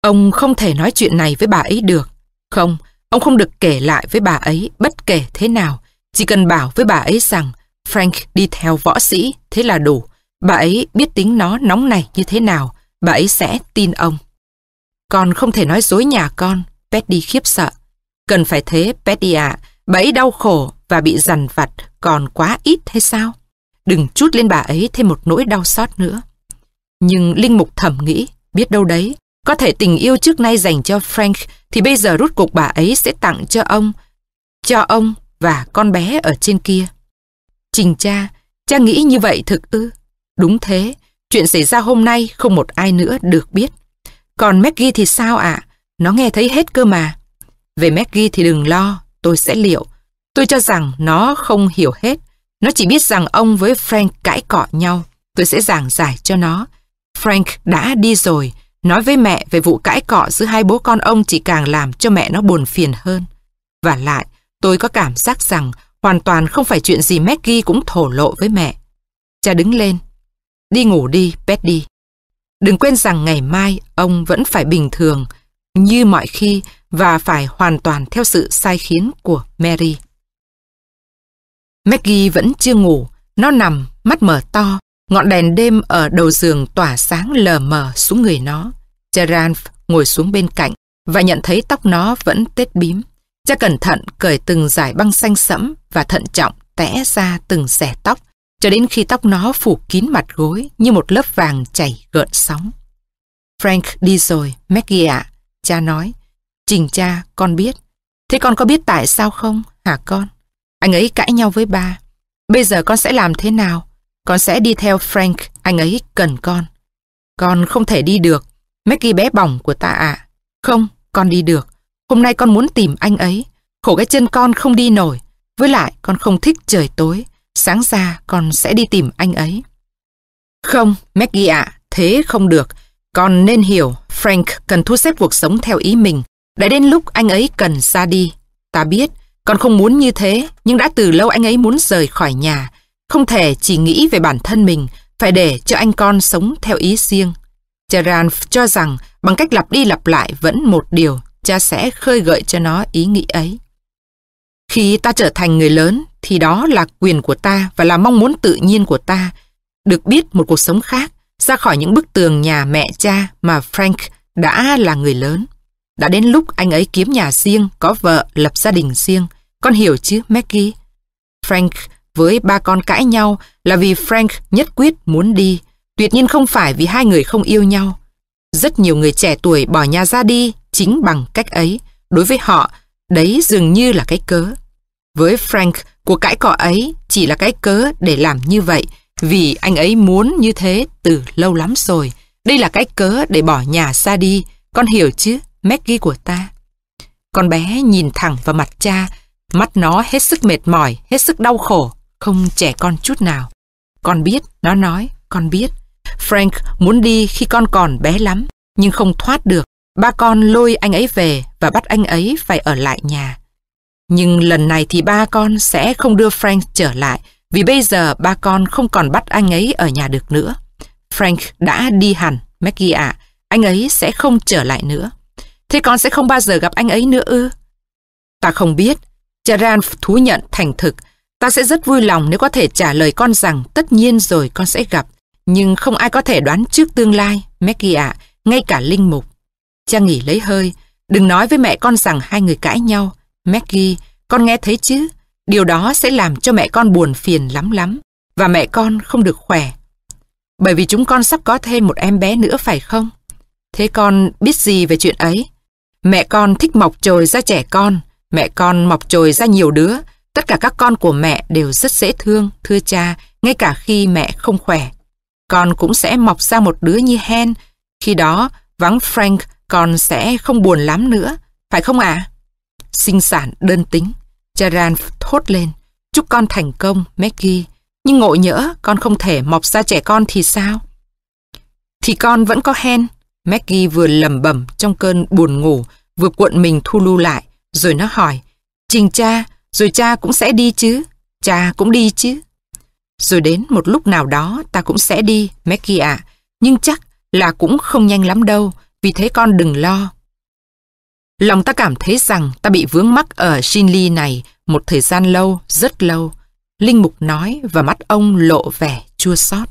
A: Ông không thể nói chuyện này với bà ấy được. Không, ông không được kể lại với bà ấy bất kể thế nào. Chỉ cần bảo với bà ấy rằng Frank đi theo võ sĩ, thế là đủ. Bà ấy biết tính nó nóng này như thế nào, bà ấy sẽ tin ông. Con không thể nói dối nhà con, Petty khiếp sợ. Cần phải thế, Petty ạ, bà ấy đau khổ và bị dằn vặt còn quá ít hay sao? Đừng chút lên bà ấy thêm một nỗi đau xót nữa. Nhưng Linh Mục thầm nghĩ, biết đâu đấy, có thể tình yêu trước nay dành cho Frank thì bây giờ rút cục bà ấy sẽ tặng cho ông, cho ông và con bé ở trên kia. Trình cha, cha nghĩ như vậy thực ư? Đúng thế, chuyện xảy ra hôm nay không một ai nữa được biết. Còn Maggie thì sao ạ? Nó nghe thấy hết cơ mà. Về Maggie thì đừng lo, tôi sẽ liệu. Tôi cho rằng nó không hiểu hết. Nó chỉ biết rằng ông với Frank cãi cọ nhau. Tôi sẽ giảng giải cho nó. Frank đã đi rồi. Nói với mẹ về vụ cãi cọ giữa hai bố con ông chỉ càng làm cho mẹ nó buồn phiền hơn. Và lại, tôi có cảm giác rằng hoàn toàn không phải chuyện gì Maggie cũng thổ lộ với mẹ. Cha đứng lên. Đi ngủ đi, Betty. Đừng quên rằng ngày mai ông vẫn phải bình thường như mọi khi và phải hoàn toàn theo sự sai khiến của Mary. Maggie vẫn chưa ngủ, nó nằm, mắt mở to, ngọn đèn đêm ở đầu giường tỏa sáng lờ mờ xuống người nó. Gerard ngồi xuống bên cạnh và nhận thấy tóc nó vẫn tết bím. Cha cẩn thận cởi từng dải băng xanh sẫm và thận trọng tẽ ra từng xẻ tóc cho đến khi tóc nó phủ kín mặt gối như một lớp vàng chảy gợn sóng. Frank đi rồi, Maggie ạ, cha nói. Trình cha, con biết. Thế con có biết tại sao không, hả con? Anh ấy cãi nhau với ba. Bây giờ con sẽ làm thế nào? Con sẽ đi theo Frank, anh ấy cần con. Con không thể đi được. Maggie bé bỏng của ta ạ. Không, con đi được. Hôm nay con muốn tìm anh ấy. Khổ cái chân con không đi nổi. Với lại con không thích trời tối. Sáng ra con sẽ đi tìm anh ấy. Không, Maggie ạ, thế không được. Con nên hiểu Frank cần thu xếp cuộc sống theo ý mình. Đã đến lúc anh ấy cần ra đi. Ta biết, con không muốn như thế, nhưng đã từ lâu anh ấy muốn rời khỏi nhà. Không thể chỉ nghĩ về bản thân mình, phải để cho anh con sống theo ý riêng. Gerard cho rằng bằng cách lặp đi lặp lại vẫn một điều, cha sẽ khơi gợi cho nó ý nghĩ ấy. Khi ta trở thành người lớn thì đó là quyền của ta và là mong muốn tự nhiên của ta. Được biết một cuộc sống khác, ra khỏi những bức tường nhà mẹ cha mà Frank đã là người lớn. Đã đến lúc anh ấy kiếm nhà riêng, có vợ, lập gia đình riêng. Con hiểu chứ, Maggie? Frank với ba con cãi nhau là vì Frank nhất quyết muốn đi. Tuyệt nhiên không phải vì hai người không yêu nhau. Rất nhiều người trẻ tuổi bỏ nhà ra đi chính bằng cách ấy. Đối với họ, đấy dường như là cái cớ. Với Frank, cuộc cãi cọ ấy chỉ là cái cớ để làm như vậy vì anh ấy muốn như thế từ lâu lắm rồi. Đây là cái cớ để bỏ nhà ra đi. Con hiểu chứ, Maggie của ta. Con bé nhìn thẳng vào mặt cha, mắt nó hết sức mệt mỏi, hết sức đau khổ, không trẻ con chút nào. Con biết, nó nói, con biết. Frank muốn đi khi con còn bé lắm, nhưng không thoát được. Ba con lôi anh ấy về và bắt anh ấy phải ở lại nhà. Nhưng lần này thì ba con sẽ không đưa Frank trở lại vì bây giờ ba con không còn bắt anh ấy ở nhà được nữa. Frank đã đi hẳn, Maggie ạ, anh ấy sẽ không trở lại nữa. Thế con sẽ không bao giờ gặp anh ấy nữa ư? Ta không biết. Charan thú nhận thành thực. Ta sẽ rất vui lòng nếu có thể trả lời con rằng tất nhiên rồi con sẽ gặp. Nhưng không ai có thể đoán trước tương lai, Maggie ạ, ngay cả linh mục. Cha nghỉ lấy hơi. Đừng nói với mẹ con rằng hai người cãi nhau. Maggie, con nghe thấy chứ? Điều đó sẽ làm cho mẹ con buồn phiền lắm lắm. Và mẹ con không được khỏe. Bởi vì chúng con sắp có thêm một em bé nữa phải không? Thế con biết gì về chuyện ấy? Mẹ con thích mọc trồi ra trẻ con. Mẹ con mọc trồi ra nhiều đứa. Tất cả các con của mẹ đều rất dễ thương, thưa cha, ngay cả khi mẹ không khỏe. Con cũng sẽ mọc ra một đứa như Hen. Khi đó, vắng Frank, con sẽ không buồn lắm nữa. Phải không ạ? À? Sinh sản đơn tính. Charan thốt lên. Chúc con thành công, Maggie. Nhưng ngộ nhỡ con không thể mọc ra trẻ con thì sao? Thì con vẫn có hen. Maggie vừa lầm bẩm trong cơn buồn ngủ, vừa cuộn mình thu lưu lại, rồi nó hỏi, Trình cha, rồi cha cũng sẽ đi chứ? Cha cũng đi chứ? Rồi đến một lúc nào đó ta cũng sẽ đi, Maggie ạ, nhưng chắc là cũng không nhanh lắm đâu, vì thế con đừng lo. Lòng ta cảm thấy rằng ta bị vướng mắc ở Shinli này một thời gian lâu, rất lâu. Linh Mục nói và mắt ông lộ vẻ chua xót.